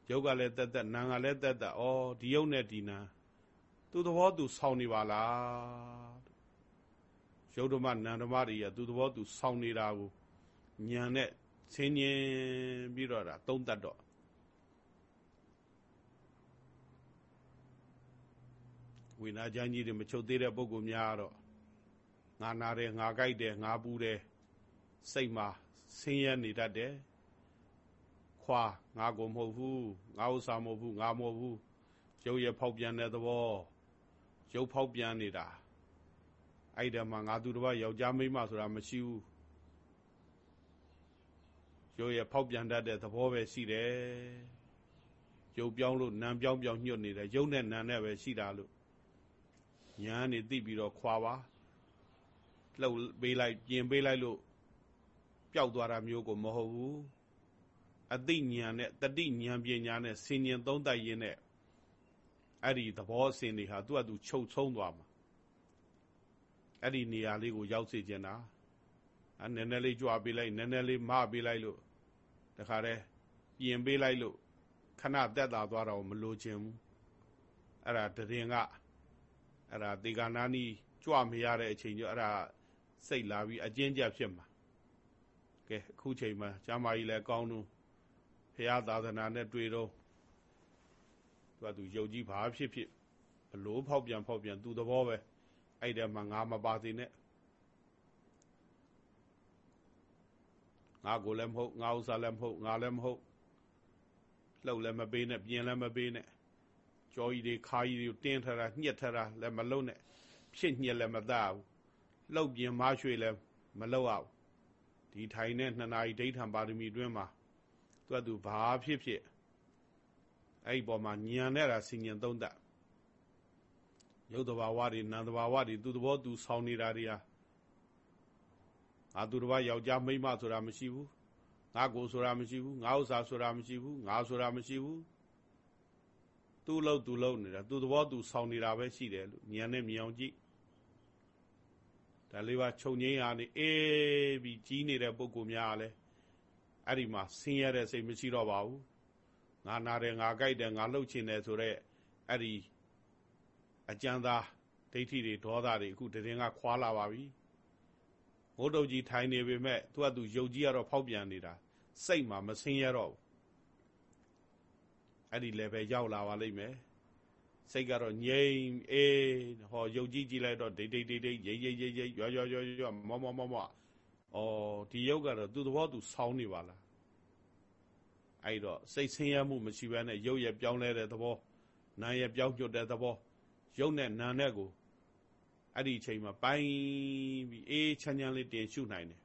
ရုပ်ကလည်းတက်တက်နံကလည်းတက်တက်ဩဒီရုပ်နဲ့ဒီနံသူ့သဘောသူဆောင်းနေပါလားရုပ်ဓမ္မနံဓမ္မတွေရသူ့သဘောသူဆောင်းနေတာကိုညံနဲ့ဆင်းញင်ပြီးတော့တာသုံးတတ်တော့ဝိနာချမ်းကြီးတွေမချုပ်သေးတဲ့ပုဂ္ဂိုလ်များတော့ ငါနာတယ်ငါကြိုက်တယ်ငါပူတယ်စိတ်မှာဆင်းရဲနေတတ်တယ်ခွာငါကိုမဟုတ်ဘူးငါဥစ္စာမဟုတ်ဘူးငါမဟုတ်ဘူးရုပ်ရဖောက်ပြန်တဲ့သဘောရုပ်ဖောက်ပြန်နေတာအဲ့ဒါမှငါသူတစ်ပါးယောက်ျားမိန်းမဆိုတာမရှိဘူးရုပ်ရဖောက်ပြန်တတ်တဲ့သဘောပဲရှိတယ်ရုပ်ပြောင်းလို့နာမ်ပြောင်းပြောင်းညှို့နေတယ်ရုပ်နဲ့နာမ်နဲ့ပဲရှိတာလို့ညာနေသိပြီးတော့ခွာပါ လှုပ်ပေးလိုက်ပြင်ပေးလိုက်လို့ပျောက်သွားတာမျိုးကိုမဟုတ်ဘူးအသိဉာဏ်နဲ့တတိဉာဏ်ပညာနဲ့ဆင်ញင်သုံးသပ်ရင်းနဲ့အဲ့ဒီသဘောအစဉ်တွေဟာသူ့အတူချုပ်ဆုံးသွားမှာအဲ့ဒီနေရာလေးကိုရောက်စေချင်တာအဲနည်းနည်းလေးကြွားပေးလိုက်နည်းနည်းလေးမပေးလိုက်လို့တခါတည်းပြင်ပေးလိုက်လို့ခဏတက်တာသွားတော့မလိုချင်ဘူးအဲ့ဒါတရင်ကအဲ့ဒါတေဂာနာနီကြွမရတဲ့အချိန်ကျအဲ့ဒါ စိတ်လာပြီးအကျဉ်းကျဖြစ်မှာကဲအခုချိန်မှာကျမ်းမာကြီးလည်းကောင်းတော့ဖရာသာသနာနဲ့တွေ့တော့သူကသူယုတ်ကြီးဘာဖြစ်ဖြစ်ဘလို့ဖောက်ပြန်ဖောက်ပြန်သူသဘောပဲအဲ့တဲမှာငါမပါသေးနဲ့ငါကိုလည်းမဟုတ်ငါဥစ္စာလည်းမဟုတ်ငါလည်းမဟုတ်လှုပ်လည်းမပေးနဲ့ပြင်းလည်းမပေးနဲ့ကြောကြီးတွေခါကြီးတွေတင်းထတာညှက်ထတာလည်းမလုံးနဲ့ဖြစ်ညှက်လည်းမသားဘူး လှုပ်ပြင်းမရွှေလည်းမလှုပ်အောင်ဒီထိုင်နဲ့နှစ်နာရီဒိဋ္ဌံပါရမီတွင်းမှာသူကသူဘာဖြစ်ဖြစ်အဲ့ဒီပေါ်မှာညံနေတာစင်ញံသုံးတတ်ရုပ်တဘာဝတွေနာမ်တဘာဝတွေသူသဘောသူဆောင်းနေတာတွေဟာငါသူတစ်ပါးယောက်ျားမိန်းမဆိုတာမရှိဘူးငါကိုဆိုတာမရှိဘူးငါဥစ္စာဆိုတာမရှိဘူးငါဆိုတာမရှိဘူးသူ့လို့သူလို့နေတာသူသဘောသူဆောင်းနေတာပဲရှိတယ်လို့ဉာဏ်နဲ့မြင်အောင်ကြည့် ဒါလေးပါခြုံငိမ့်ဟာနေအေးပြီးကြီးနေတဲ့ပုံကူများလဲအဲ့ဒီမှာဆင်းရဲတဲ့စိတ်မရှိတော့ပါဘူးငါနာတယ်ငါကြိုက်တယ်ငါလှုပ်ချင်တယ်ဆိုတော့အဲ့ဒီအကြံသာဒိဋ္ဌိတွေဒေါသတွေအခုတရင်ကခွာလာပါပြီငိုးတုတ်ကြီးထိုင်နေပေမဲ့သူကသူယုတ်ကြီးကတော့ဖောက်ပြန်နေတာစိတ်မှာမဆင်းရတော့ဘူးအဲ့ဒီ level ရောက်လာပါလိမ့်မယ် စိတ်ကတော့ငြိမ်အေးဟောယုတ်ကြီးကြည့်လိုက်တော့ဒိတ်ဒိတ်ဒိတ်ဒိတ်ရိပ်ရိပ်ရိပ်ရိပ်ရွရွရွရွမောမောမောမောအော်ဒီယုတ်ကတော့သူ့သဘောသူဆောင်းနေပါလားအဲ့တော့စိတ်ဆင်းရဲမှုမရှိဘဲနဲ့ရုပ်ရပြောင်းလဲတဲ့သဘောနာရပြောင်းညွတ်တဲ့သဘောရုပ်နဲ့နာနဲ့ကိုအဲ့ဒီအချိန်မှာပိုင်းပြီးအေးချမ်းချမ်းလေးတင်ရှုနိုင်တယ်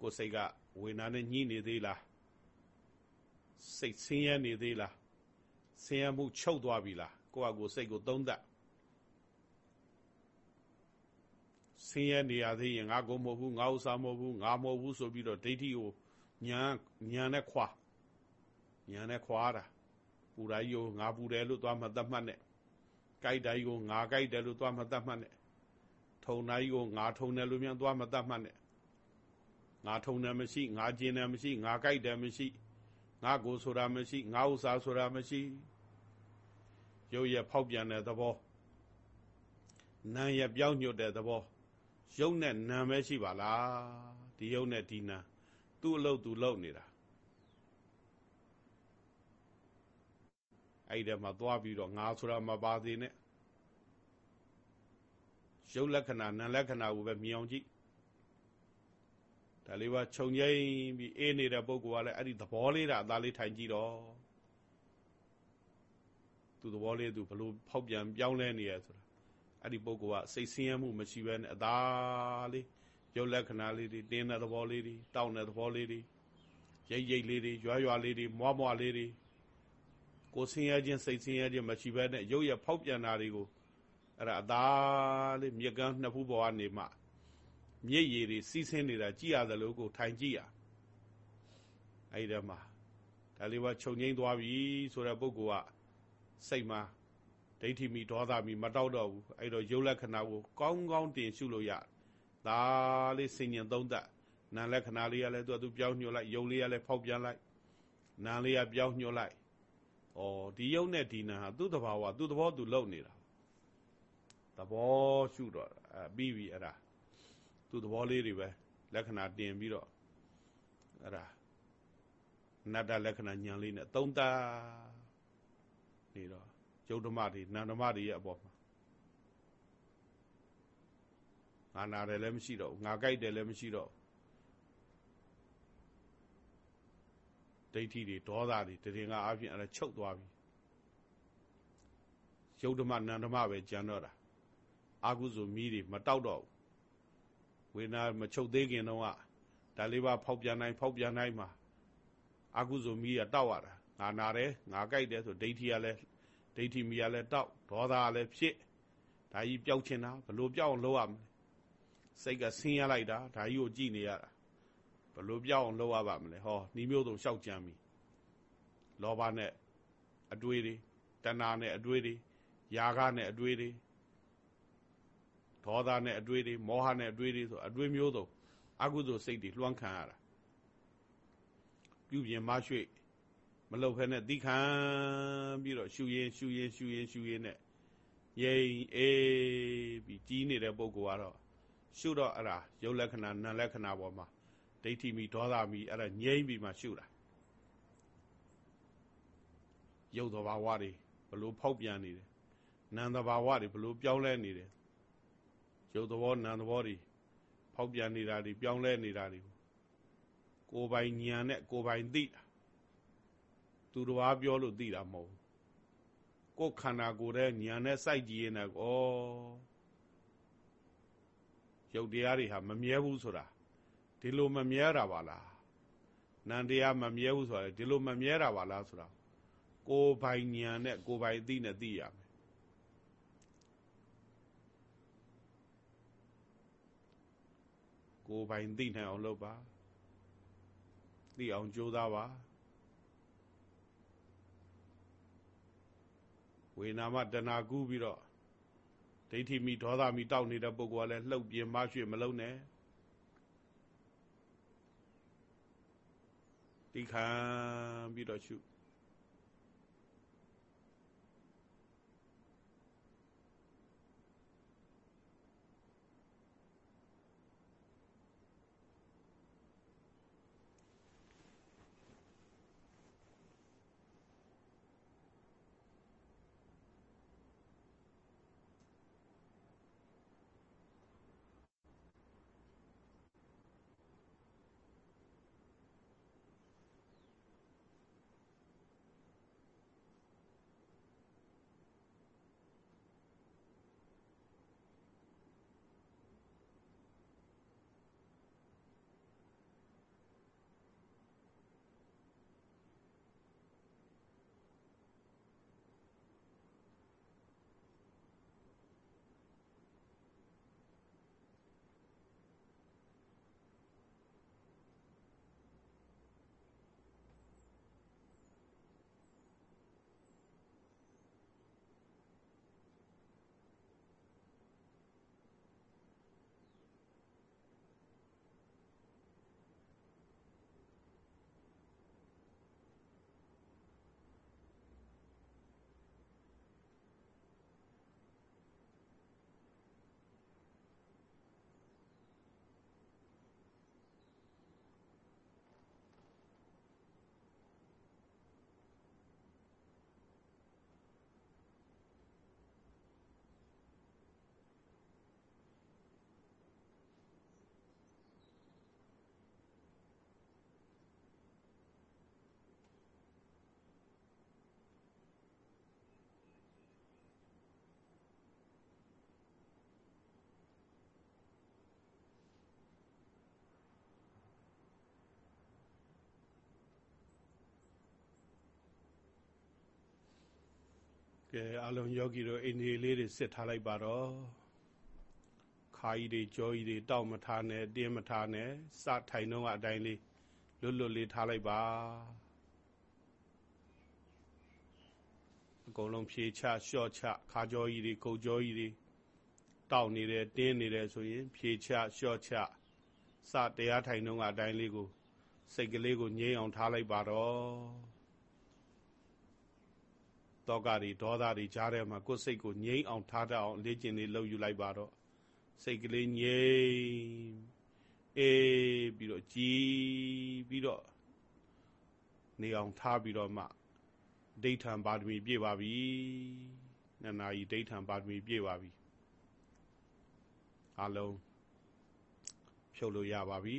ကိုယ်စိတ်က ဝေနာနဲ့ညှိနေသေးလားစိတ်ဆင်းရဲနေသေးလားဆင်းရဲမှုချုပ်သွားပြီလားကိုယ့်အကိုစိတ်ကိုသုံးသပ်ဆင်းရဲနေရသေးရင်ငါကိုမဟုတ်ဘူးငါဥစ္စာမဟုတ်ဘူးငါမဟုတ်ဘူးဆိုပြီးတော့ဒိဋ္ဌိကိုညာညာနဲ့ခွာညာနဲ့ခွာတာပူတိုင်းကိုငါပူတယ်လို့သွားမှသတ်မှတ်နဲ့ကြိုက်တိုင်းကိုငါကြိုက်တယ်လို့သွားမှသတ်မှတ်နဲ့ထုံတိုင်းကိုငါထုံတယ်လို့မြန်သွားမှသတ်မှတ်နဲ့ ငါထုံတယ်မရှိငါကျင်တယ်မရှိငါကြိုက်တယ်မရှိငါကိုဆိုတာမရှိငါဥစ္စာဆိုတာမရှိရုပ်ရဖောက်ပြန်တဲ့သဘောနာရပြောင်းညွတ်တဲ့သဘောရုပ်နဲ့နာပဲရှိပါလားဒီရုပ်နဲ့ဒီနာသူ့အလုပ်သူလုပ်နေတာအဲ့ဒီမှာသွားပြီးတော့ငါဆိုတာမပါသေးနဲ့ရုပ်လက္ခဏာနာလက္ခဏာကိုပဲမြင်အောင်ကြည့် ဒါလေးပါခြုံငိမ့်ပြီးအေးနေတဲ့ပုဂ္ဂိုလ်ကလည်းအဲ့ဒီသဘောလေးတာအသားလေးထိုင်ကြည့်တော့သူသဘောလေးသူဘလို့ဖောက်ပြန်ပြောင်းလဲနေရဆိုတာအဲ့ဒီပုဂ္ဂိုလ်ကစိတ်ဆင်းရဲမှုမရှိဘဲနဲ့အသာလေးရုပ်လက္ခဏာလေးတွေတင်းတဲ့သဘောလေးတွေတောင်းတဲ့သဘောလေးတွေရိပ်ရိပ်လေးတွေရွာရွာလေးတွေမွားမွားလေးတွေကိုဆင်းရဲခြင်းစိတ်ဆင်းရဲခြင်းမရှိဘဲနဲ့ရုပ်ရဖောက်ပြန်တာတွေကိုအဲ့ဒါအသာလေးမြက်ကန်းနှစ်ဖူးပေါ်ကနေမှ မြစ်ရည်တွေစီးဆင်းနေတာကြည်ရတယ်လို့ကိုထိုင်ကြည့်ရအဲ့ဒီမှာဒါလေးကခြုံငိမ့်သွားပြီဆိုတဲ့ပုဂ္ဂိုလ်ကစိတ်မှာဒိဋ္ဌိမီဒေါသမီမတောက်တော့ဘူးအဲ့တော့ရုပ်လက္ခဏာကိုကောင်းကောင်းတင်ရှုလို့ရဒါလေးစင်ញံသုံးသက်နာလက္ခဏာလေးကလည်းသူကသူပြောင်းညှို့လိုက်ရုပ်လေးကလည်းဖောက်ပြန်လိုက်နာလေးကပြောင်းညှို့လိုက်ဩဒီရုပ်နဲ့ဒီနာဟာသူ့တဘာဝသူ့သဘောသူလုံနေတာသဘောရှုတော့အဲပြီးပြီအဲ့ဒါ သူ့သဘောလေးတွေပဲလက္ခဏာတင်ပြီးတော့အဲ့ဒါနတ္တလက္ခဏာညာလေးနဲ့သုံးတာနေတော့ကျုပ်ဓမ္မတွေနန္ဓမ္မတွေရဲ့အပေါ်မှာငါနာတယ်လည်းမရှိတော့ငါကြိုက်တယ်လည်းမရှိတော့ဒိဋ္ဌိတွေဒေါသတွေတရင်ကအပြင်အဲ့ဒါချုပ်သွားပြီယုတ်ဓမ္မနန္ဓမ္မပဲကြံတော့တာအာကုစုမီးတွေမတောက်တော့ ဝေနာမချုပ်သေးခင်တော့ကဒါလေးပါဖောက်ပြန်နိုင်ဖောက်ပြန်နိုင်မှာအာကုစုမီးကတောက်ရတာငါနာတယ်ငါကြိုက်တယ်ဆိုဒိဋ္ဌိကလည်းဒိဋ္ဌိမီးကလည်းတောက်ဒေါသကလည်းဖြစ်ဒါကြီးပျောက်ချင်တာဘလို့ပျောက်အောင်လုပ်ရမလဲစိတ်ကဆင်းရလိုက်တာဒါကြီးကိုကြည့်နေရတာဘလို့ပြောင်းအောင်လုပ်ရပါမလဲဟောနှီးမျိုးစုံလျှောက်ကြံပြီလောဘနဲ့အတွေးတွေတဏှာနဲ့အတွေးတွေယာဂနဲ့အတွေးတွေ ဒေါသနဲ့အတွေးတွေမောဟနဲ့အတွေးတွေဆိုအတွေးမျိုးစုံအကုသိုလ်စိတ်တွေလွှမ်းခံရတာပြုပြင်မရွှေ့မလှုပ်ဖဲနဲ့သီခံပြီးတော့ရှူရင်ရှူရင်ရှူရင်ရှူရင်နဲ့ရိမ်အေးပြီးကြီးနေတဲ့ပုဂ္ဂိုလ်ကတော့ရှုတော့အဲ့ဒါရုပ်လက္ခဏာနာမ်လက္ခဏာပေါ်မှာဒဒိဋ္ဌိမိဒေါသမိအဲ့ဒါငြိမ့်ပြီးမှရှုတာရုပ်သဘာဝတွေဘလို့ဖောက်ပြန်နေတယ်နာမ်သဘာဝတွေဘလို့ပြောင်းလဲနေတယ် ရုပ်သဘောနာမ်သဘောတွေဖောက်ပြန်နေတာတွေပြောင်းလဲနေတာတွေကိုယ်ပိုင်ဉာဏ်နဲ့ကိုယ်ပိုင်သိတာသူတော်ဘာပြောလို့သိတာမဟုတ်ကိုယ်ခန္ဓာကိုယ်ရဲ့ဉာဏ်နဲ့စိုက်ကြည့်ရင်တော့ရုပ်တရားတွေဟာမမြဲဘူးဆိုတာဒီလိုမမြဲတာပါလားနန္တရားမမြဲဘူးဆိုတာဒီလိုမမြဲတာပါလားဆိုတာကိုယ်ပိုင်ဉာဏ်နဲ့ကိုယ်ပိုင်သိနဲ့သိရမယ် ကိုယ်ပိုင်သိနိုင်အောင်လုပ်ပါသိအောင်ကြိုးစားပါဝေနာမတဏှာကူးပြီးတော့ဒိဋ္ဌိမိဒေါသမိတောက်နေတဲ့ပုဂ္ဂိုလ်ကလည်းလှုပ်ပြင်းမရွှေ့မလုံးနဲ့တိခံပြီးတော့ရှု ကဲအလုံးယောဂီတို့အိန္ဒိလေးတွေစစ်ထားလိုက်ပါတော့ခါကြီးတွေကြောကြီးတွေတောက်မထားနဲ့တင်းမထားနဲ့စထိုင်တော့အတိုင်းလေးလွတ်လွတ်လေးထားလိုက်ပါအကုန်လုံးဖြေချလျှော့ချခါကြောကြီးတွေကုတ်ကြောကြီးတွေတောက်နေတယ်တင်းနေတယ်ဆိုရင်ဖြေချလျှော့ချစတရားထိုင်တော့အတိုင်းလေးကို စိတ်ကလေးကိုငြိမ်းအောင်ထားလိုက်ပါတော့ တောကတွေဒေါသတွေကြားထဲမှာကိုယ်စိတ်ကိုငြိမ်းအောင်ထားတတ်အောင်လေ့ကျင့်နေလုပ်ယူလိုက်ပါတော့စိတ်ကလေးငြိမ်းအေးပြီးတော့ကြည်ပြီးတော့နေအောင်ထားပြီးတော့မှဒိဋ္ဌံပါဒမီပြည့်ပါပြီနန္နာကြီးဒိဋ္ဌံပါဒမီပြည့်ပါပြီအလုံးဖြုတ်လို့ရပါပြီ